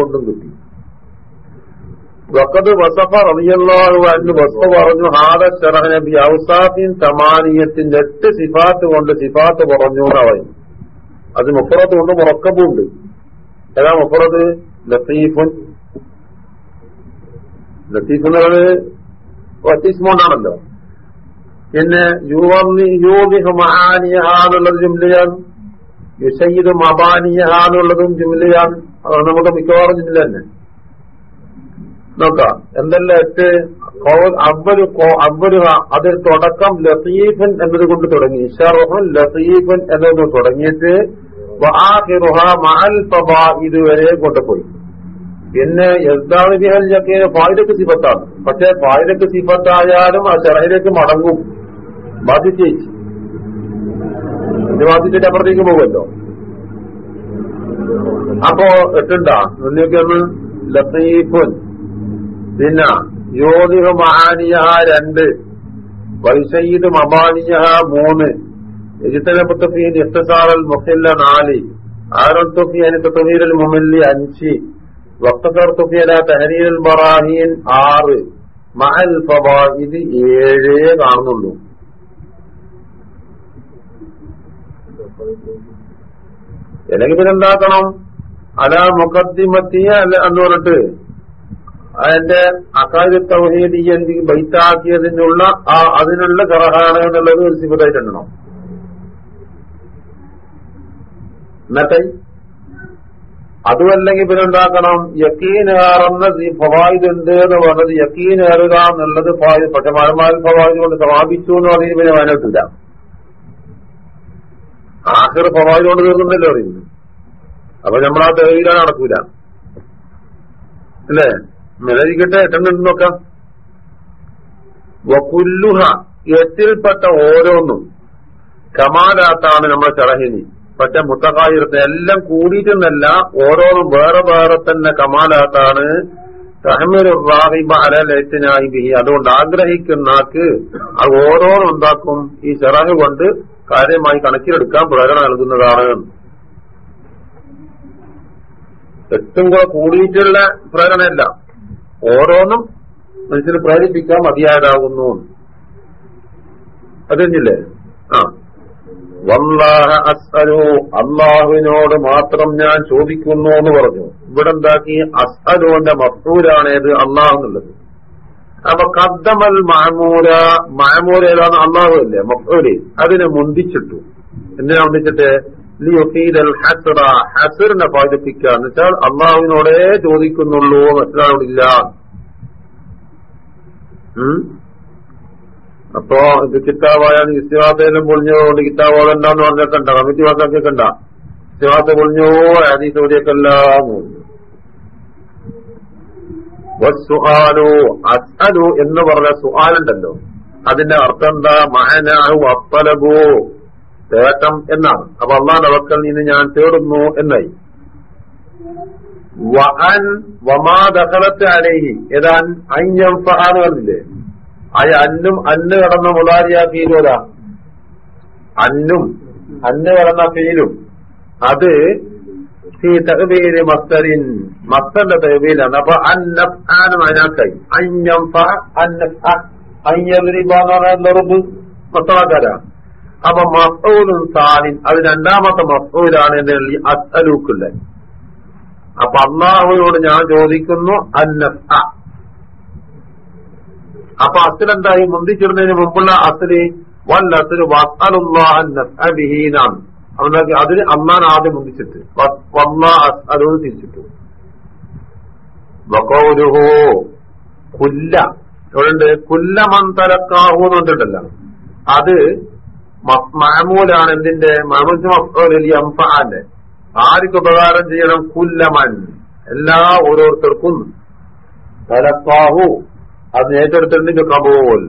കൊണ്ടും കിട്ടി. വക്കത് വസഫ റളിയല്ലാഹു അൻഹു വസഫ പറഞ്ഞു ഹാദ ശറഹന നബി ഔസാഫിൻ തമാനിയത്തിന്റെ എട്ട് സിഫാത്ത് കൊണ്ട് സിഫാത്ത് പറഞ്ഞു എന്നായി അത് മുഫറത്ത് കൊണ്ട് മുറക്കബുണ്ട്. ഏതാ മുഫറത്ത്? ലത്തീഫുൻ. ലത്തീഫ് എന്ന് പറയുന്നത് ഒറ്റീസ്മോണ്ടാണല്ലോ പിന്നെ യൂവിഹു മഹാനിയഹ എന്നുള്ളത് ജുംലയാണ് യുസയ്യിദ് അതാണ് എന്നുള്ളതും ജുംലയാണ് അത് നമുക്ക് മിക്കവാറും ജില്ല തന്നെ. നോക്കാം. എന്തെല്ലാം എട്ട് അബ്ബരു അതിൽ തുടക്കം ലത്തീഫൻ എന്നത് കൊണ്ട് തുടങ്ങി. ഷർഹുൻ ലത്തീഫൻ എന്നത് തുടങ്ങിയിട്ട് വആഖിറുഹ മഅൽ ഫവാഇദ് വരെ കൊണ്ടുപോയി. പിന്നെ യസ്ദാണ് ബിഹൽ ജക്കീന് പായിരക്ക് സിഫത്താണ്. പക്ഷെ പായിരക്ക് സിഫത്തായാലും ആ ചെറയിലേക്ക് മടങ്ങും. ബാധിച്ചേച്ചി ഇത് ബാധിച്ചിട്ട് അപ്പുറത്തേക്ക് പോകുമല്ലോ. അപ്പോ എട്ടുണ്ടാ? ലത്തീഫുൻ. പിന്നെ യോധിഹ മഹാനിയ രണ്ട്. വൈസയ്യിദ് മബാനിയ മൂന്ന്. ഇഖ്തസാറൽ മുഹില്ല അഞ്ച് തഹരീൽ ബറാഹീൻ ആറ് മഹൽ ഫവാഹിദ് ഏഴേ കാണുന്നുള്ളൂ. അല്ലെങ്കിൽ പിന്നെന്താക്കണം അല മുഖദ്ദിമത്തിയ അല്ല എന്ന് പറഞ്ഞിട്ട് അതിന്റെ അക്കാര്യ ബൈത്താക്കിയതിനുള്ള ആ അതിനുള്ള കറഹാണ് എന്നുള്ളത് ഒരു സിബത്തായിട്ട് എന്നിട്ട് അതുമല്ലെങ്കിൽ പിന്നെ ഉണ്ടാക്കണം യക്കീനേറുന്ന ഫവായിദ് ഉണ്ട് എന്ന് പറഞ്ഞത് യക്കീനേറുക എന്നുള്ളത് ഫവായിദ് പക്ഷെ മഴമാൽ ഫവായിദ് കൊണ്ട് സമാപിച്ചു എന്ന് പറഞ്ഞാൽ പിന്നെ വയനാട്ടില്ല ആഹ് ഫവായിദ് കൊണ്ട് തീർക്കുന്നല്ലോ അറിയുന്നു അപ്പൊ നമ്മൾ ആ നടക്കൂല. അല്ലേ? നിലനിരിക്കട്ടെ എട്ടെണ്ണം നോക്കാം. വക്കുല്ലുഹ എട്ടിൽപ്പെട്ട ഓരോന്നും. കമാലാത്താണ് നമ്മുടെ ചറഹിനി പക്ഷെ മുത്തകായിരത്തെ എല്ലാം കൂടിയിട്ടെന്നല്ല ഓരോന്നും വേറെ വേറെ തന്നെ കമാലാത്താണ്. അതുകൊണ്ട് ആഗ്രഹിക്കുന്നാക്ക് അത് ഓരോന്നും ഉണ്ടാക്കും ഈ ചെറക് കൊണ്ട് കാര്യമായി കണക്കിലെടുക്കാൻ പ്രേരണ നൽകുന്നതാണ്. എട്ടും കൂടെ കൂടിയിട്ടുള്ള പ്രേരണയല്ല. ഓരോന്നും മനുഷ്യന് പ്രേരിപ്പിക്കാൻ മതിയായതാകുന്നു. അതഞ്ഞില്ലേ ആ. വല്ലാഹ അസ്അലു അള്ളാഹുവിനോട് മാത്രം ഞാൻ ചോദിക്കുന്നു എന്ന് പറഞ്ഞു. ഇവിടെ എന്താക്കി അസ്അലുവിന്റെ മഫൂരാണേത് അള്ളാഹു എന്നുള്ളത്. അപ്പൊ കദ്ദമൽ മഹമൂര ഏതാണ് അള്ളാഹു അല്ലേ? മഫൂര് അതിനെ മുന്തിച്ചിട്ടു. എന്തിനാ മുന്തിച്ചിട്ട്? ഹസറിനെ പാചിപ്പിക്കുക എന്ന് വെച്ചാൽ അള്ളാഹുവിനോടേ ചോദിക്കുന്നുള്ളൂ മറ്റൊരാളോടില്ല അപ്പോ ഇത് കിതാബായാണ് ഇസ്തിവാസയിലും പൊളിഞ്ഞതുകൊണ്ട് കിതാബ് ഓടണ്ടെന്ന് പറഞ്ഞേക്കണ്ട കമ്മിറ്റി വാക്കാക്കിയേക്കണ്ട ഇസ്തിവാസ പൊളിഞ്ഞോ ഹദീസ് ചോദ്യക്കല്ല അസ്അലു എന്ന് പറഞ്ഞ സുഹാലുണ്ടല്ലോ. അതിന്റെ അർത്ഥം എന്താ? മഹനാഹു അപ്പലബു തേട്ടം എന്നാണ്. അപ്പൊ അള്ളാന്റെ വക്കൽ നിന്ന് ഞാൻ തേടുന്നു എന്നായി. വമാ ദഹലത്ത് അലേഹി. ഏതാൻ? അയ്യം ഫഹാന്ന് പറഞ്ഞില്ലേ? അയ അന്നും അന്ന് കടന്ന മുതാരിയ ഫീലോതാ അന്നും അന്ന് കടന്ന ഫീലും. അത് മസ്തരിൻ. മസ്തന്റെ തകബീലാണ് അപ്പൊ അന്നഫാനും അതിനാക്കായി അഞ്ഞം അയ്യറിബാന്ന് പറയുന്നത് മത്തളക്കാരാ അപ്പൊ മസൂലും സാലിൻ. അത് രണ്ടാമത്തെ മസൂലാണ് എന്നുള്ളി അസ്അലൂക്കുള്ള അപ്പൊ അള്ളാഹുവിനോട് ഞാൻ ചോദിക്കുന്നു അന്നഫ അപ്പൊ അസിലെന്തായി? മുന്തിച്ചിരുന്നതിന് മുമ്പുള്ള അസൽ വൻ അസൽ വസ്അലുല്ലാഹീനാണ് അവനാക്കി അതിന് അന്നാൻ ആദ്യം മുന്തിച്ചിട്ട്. അസലൂന്ന് തിരിച്ചിട്ടു. വക്കൗലുഹോ കുല്ല. എവിടെയുണ്ട്? കുല്ല തലക്കാഹു എന്ന് പറഞ്ഞിട്ടല്ല അത് മാമൂലാണ് എന്തിന്റെ? മാമൂലിന്റെ ആർക്ക് ഉപകാരം ചെയ്യണം? കുല്ലമൻ. എല്ലാ ഓരോരുത്തർക്കും. തലക്കാഹു. അത് ഏറ്റെടുത്തിട്ടുണ്ട് കബൂൽ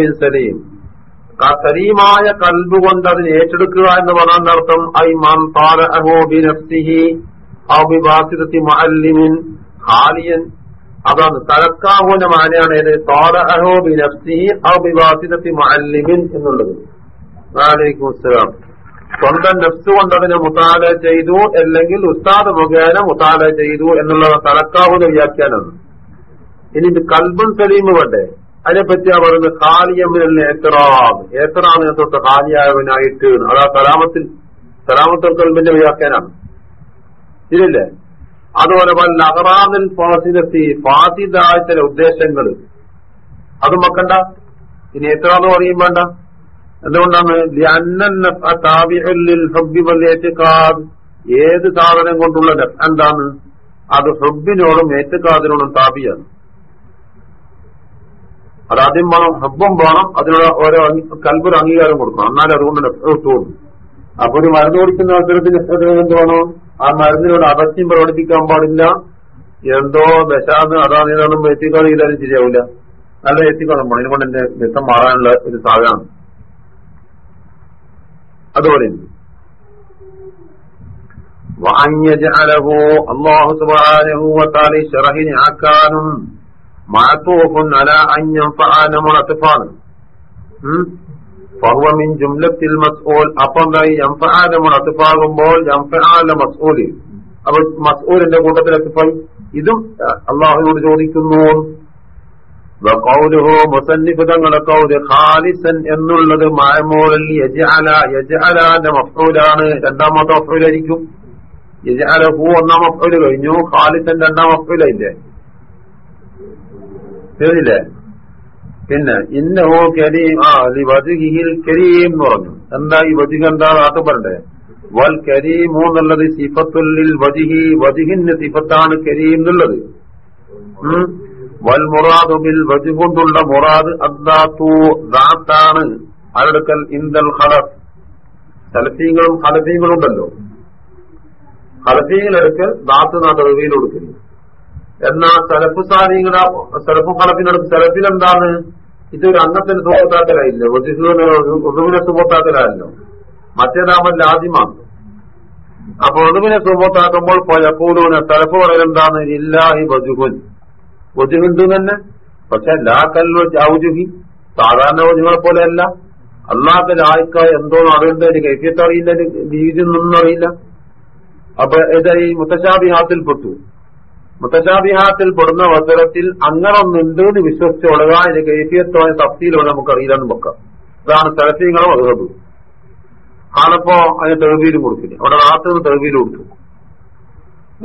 ബിൻ സലീം. സലീമായ കൽബ് കൊണ്ട് അതിന് ഏറ്റെടുക്കുക എന്ന് പറഞ്ഞ അർത്ഥം ഐ മാൻ ഹാലിയൻ അതാണ് തലക്കാഹുവിന്റെ മാനയാണ് ഏത്? താര ബി നഫ്സിഹി ഔ ബിവാസിദത്തി മുഅല്ലിമിൻ എന്നുള്ളത്. വാലൈക്കും അസ്സലാം. സ്വന്തം നഫ്സ് കൊണ്ട് അതിനെ മുത്താല ചെയ്തു അല്ലെങ്കിൽ ഉസ്താദ് മുഖേന മുത്താല ചെയ്തു എന്നുള്ള തലക്കാഹുവിന്റെ വ്യാഖ്യാനമാണ്. ഇനി ഇത് കൽബും സലീമും വേണ്ടേ? അതിനെപ്പറ്റിയാ പറയുന്നത് ഖാലിയമ്മിനല്ല ഏത്തറാം ഏത്തറാമിനെ തൊട്ട് ഖാലിയായവനായിട്ട് അതാ സലാമത്തിൽ സലാമത്തുൽ കൽബിന്റെ വ്യാഖ്യാനാണ് ഇല്ലല്ലേ? അതുപോലെ പല അഹറാമിൽ ഫാസിദത്തി ഫാസിദായ ചില ഉദ്ദേശങ്ങൾ. അതും വെക്കണ്ട. ഇനി എത്ര എന്ന് പറയും വേണ്ട. എന്തുകൊണ്ടാണ്? ഏത് സാധനം കൊണ്ടുള്ള എന്താണ്? അത് ഹബ്ബിനോടും ഏറ്റുകാതിനോടും താപിയാണ് അതാദ്യം വേണം ഹബ്ബും വേണം അതിനുള്ള ഓരോ കൽബൊരു അംഗീകാരം കൊടുക്കണം. എന്നാലും അതുകൊണ്ട് തോന്നും അപ്പൊ ഒരു മരുന്ന് കുടിക്കുന്ന അവസരത്തിൽ എന്ത് വേണം? ആ മരുന്നിനോട് അപസ്യം പ്രകടിപ്പിക്കാൻ പാടില്ല. എന്തോ വിശാന്ന് അതാ നീതാണെന്ന് എത്തിക്കാതെ ചെയ്താലും ശരിയാവില്ല. നല്ല എത്തിക്കാതെ പോകണം ഇതുകൊണ്ട് എന്റെ വിത്തം മാറാനുള്ള ഒരു സാധനമാണ്. അതുപോലെ വാങ്ങിയ അള്ളാഹു സുബാനഹു ശറഹിനാക്കാനും മാത്തൂഫുൻ അല അഞ്ഞം ഫാനമുളത്താണ് ഫർവമിൻ ജുംലത്തിൽ മസ്ഊൽ. അപ്പം എന്തായി എംഫാലമുളത്തിപ്പാകുമ്പോൾ എംഫാല മസ്ഊലി. അപ്പൊ മസ്ഊലിന്റെ കൂട്ടത്തിൽ എത്തിപ്പായി. ഇതും അള്ളാഹുവിനോട് ചോദിക്കുന്നു. വഖൗലുഹു മുസന്നിഫ് തങ്ങളുടെ കൗൽ ഖാലിസൻ എന്നുള്ളത് മഅമൂറിൽ യജ്അല യജ്അലാന്റെ മഫ്ഊലാണ്. രണ്ടാമത്തെ മഫ്ഊലായിരിക്കും. യജ്അലഹു ഒന്നാം മഫ്ഊൽ കഴിഞ്ഞു. ഖാലിസൻ രണ്ടാം മഫ്ഊലായില്ലേ? ശരിയില്ലേ പിന്നെ ഇന്നഹോ കരീം ആ ലി വജ്ഹിഹിൽ കരീം എന്ന് പറഞ്ഞു. എന്താ ഈ വധുഹ എന്താ നാട്ടു പറയണ്ടേ? വൽ കരീമോ എന്നുള്ളത് സിഫത്തുല്ലിൽ വധുഹി. വജിഹിന്റെ സിഫത്താണ് കരീം എന്നുള്ളത്. വൽ മുറാദു ബിൽ വജ് കൊണ്ടുള്ള മുറാദ് അദ്ദാത്തു ദാത്താണ്. അടുക്കൽ ഇന്ദൽ ഖലഫ്. സലഫീങ്ങളും ഹലഫീങ്ങളും ഉണ്ടല്ലോ ഹലഫീങ്ങളെടുക്കൽ ദാത്ത് നാട്ടിൽ കൊടുക്കുന്നു. എന്നാ സലഫ് സാലിങ്ങളെ സലഫ് ഹലഫിനടുത്ത് സലഫിൽ എന്താണ് ഇതൊരു അന്നത്തിന് സുഖത്താക്കലായില്ലേ ഒതുവിനെ സുഖത്താക്കലായല്ലോ മറ്റേതാമൻ ആദ്യമാണ് അപ്പൊ ഒതുവിനെ സുഖത്താക്കുമ്പോൾ പലപ്പോലും സലഫ് പറയലെന്താണ് ഇല്ലാഹി ബജുഹുൻ ബജുഹുണ്ട് തന്നെ? പക്ഷെ ലാ കല്ലോ ഔജുഹി. സാധാരണ പോലെ പോലെയല്ല. അള്ളാഹ് ലായിക്ക എന്തോ ഒരു കൈഫിയത്ത് അറിയില്ല രീതി ഒന്നും അറിയില്ല. അപ്പൊ ഇത് ഈ മുത്തശാബിഹാത്തിൽ പെട്ടു. മുത്തശാബിഹാത്തിൽ പെടുന്ന അവസരത്തിൽ അങ്ങനൊന്നുണ്ട് എന്ന് വിശ്വസിച്ചോളുക അതിന്റെ കൈഫിയത്തോടെ തഫ്തിയിലൂടെ നമുക്ക് അറിയില്ലെന്ന് വെക്കാം. ഇതാണ് സ്ഥലത്തീങ്ങളും അതുകൊണ്ട് ആണപ്പോ അതിന് തെളിവീലും കൊടുക്കില്ല അവിടെ റാത്തിന് തെളിവീലും കൊടുത്തു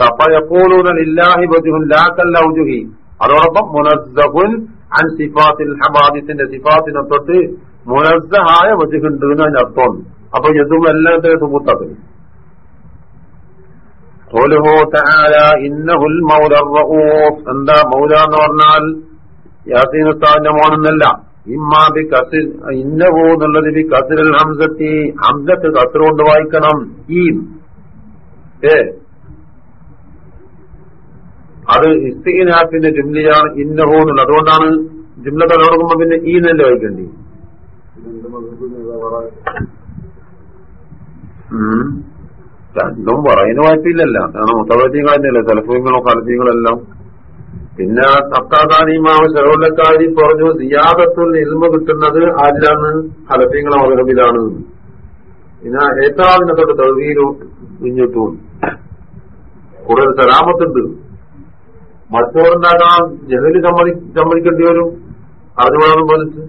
അപ്പൊ എപ്പോഴും ഇല്ലാഹി ബജുഹുൻ ലാക്കല്ല ഉജുഹി അതോടൊപ്പം മുനസ്സഹുൻ അൻ സിഫാത്തിൽ ഹബാദിത്തിന്റെ സിഫാത്തിനെ തൊട്ട് മുനസ്സഹായ വജുഹുണ്ട് എന്ന് അതിന്റെ അർത്ഥം അപ്പൊ യദും എല്ലാത്തിനും സുബൂത്താക്കുന്നു قوله تعالى إنه المولى الرؤوف എന്താ മൗല എന്ന് പറഞ്ഞാൽ യാസീൻ ഉസ്താദിന്റെ മോനെന്നല്ല ഇമ്മാ ബി കസിൽ ഇന്നഹു എന്നുള്ളത് ബി കസിൽ ഹംസത്തി ഹംസത്ത് കസർ കൊണ്ട് വായിക്കണം ഈ ഏ അത് ഇസ്തീനാഫിന്റെ ജുംലിയാണ് ഇന്നഹു എന്നുള്ളത് അതുകൊണ്ടാണ് ജുംല തുടങ്ങുമ്പോ പിന്നെ ഈ എന്നല്ലേ വായിക്കേണ്ടി ഉം. രണ്ടും പറയുന്ന വായ്പയില്ലല്ല കാരണം മുത്തവദ്യങ്ങൾ തന്നെയല്ലേ സെലഫീങ്ങളും ഫലഫീങ്ങളെല്ലാം പിന്നെ തക്കാദാനിമാവ് ചെറുവല്ലക്കാരി പറഞ്ഞു സിയാദത്തുൽ ഇൽമ കിട്ടുന്നത് ആരിലാണ്? കലഫീങ്ങളെ മധുരമിലാണ് പിന്നെ ഏത്താവിനെ തൊട്ട് തെളിവിയിലും കുഞ്ഞിട്ടും. കൂടുതൽ സലാമത്തുണ്ട്. മറ്റുള്ളവരുണ്ടാക്കാൻ ജഹൽ സമ്മതി സമ്മതിക്കേണ്ടി വരും. അത് വേണം പോലിച്ച്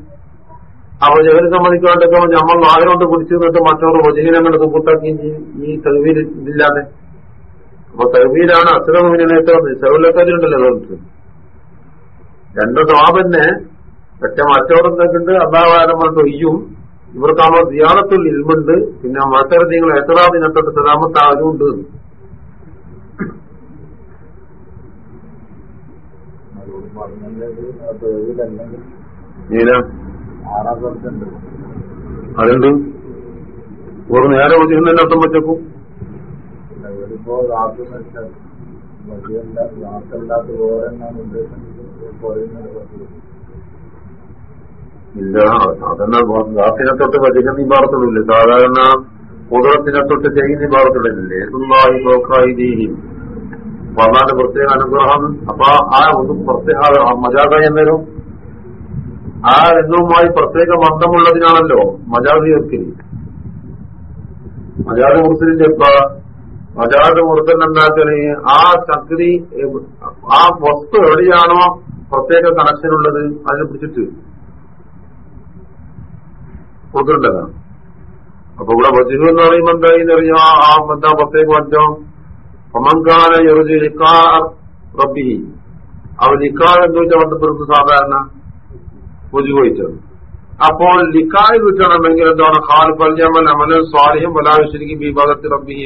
അപ്പൊ ജഹൽ സമ്മതിക്കാണ്ടൊക്കെ നമ്മൾ ആഗ്രഹം കൊണ്ട് പിടിച്ചു നിന്നിട്ട് മറ്റവർ വജീനെ കണ്ട് സുപ്പത്താക്കുകയും ചെയ്യും. ഈ തെളിവിൽ ഇതില്ലാതെ അപ്പൊ തെളിവിയിലാണ് അസുഖമിനേറ്റവും ചെറുലക്കാരുണ്ടല്ലോ തോന്നിട്ട് രണ്ട് സ്വാബന്നെ പക്ഷെ മറ്റോറെന്തൊക്കെയുണ്ട് എന്തൊക്കെയുണ്ട് കൊണ്ട് ഒയ്യും. ഇവർക്കാകുമ്പോൾ ധ്യാനത്തിൽ ഇൽമുണ്ട്. പിന്നെ മറ്റൊരു നിങ്ങൾ എത്രാദിനത്തൊട്ട് സലാമത്ത് ആരുണ്ട്? നീല അതുണ്ട് ഒരു നേരെ ഒതുങ്ങുന്നതിന്റെ അർത്ഥം വെച്ചേക്കും ഇല്ല അതന്നെ വാക്കിനെ തൊട്ട് വചനം നിബാറത്തുള്ളില്ല സാധാരണ കുതിരത്തിനെ തൊട്ട് ചെയ്യുന്ന നിബാറത്തുള്ളില്ലേ ഏതുള്ളായി നോക്കായി വന്നാൽ പ്രത്യേക അനുഗ്രഹം. അപ്പൊ ആ ഒരു പ്രത്യേക മജാദ എന്നൊരു ആ രംഗവുമായി പ്രത്യേക ബന്ധമുള്ളതിനാണല്ലോ മജാദ് ചേർക്കൽ മജാദ് മുർസലിന്റെ ഇപ്പ മജാദ് മുർസൽ എന്താക്കൽ? ആ ശക്തി ആ വസ്തു എവിടെയാണോ പ്രത്യേക കണക്ഷൻ ഉള്ളത് അതിനെ പിടിച്ചിട്ട്. കൊടുക്കണ്ടല്ല അപ്പൊ ഇവിടെ വജുഹു എന്ന് പറയുമ്പോ എന്തായി അറിയാം ആ എന്താ പ്രത്യേക വഞ്ചം ഒമങ്കാന എറുതി റബ്ബി അവ ലിക്കാർ എന്ന് വെച്ചാൽ ബന്ധപ്പെടുന്നത് സാധാരണ? വജുഹു വഹിച്ചത് അപ്പോൾ ലിക്കായ് കിട്ടണമെങ്കിൽ എന്താണ്? ഖാലിഫൽ ജമൽ അമലൻ സ്വാലിഹം വലാവിശ്വരിക്കും വിഭാഗത്തിൽ റബ്ബിഹി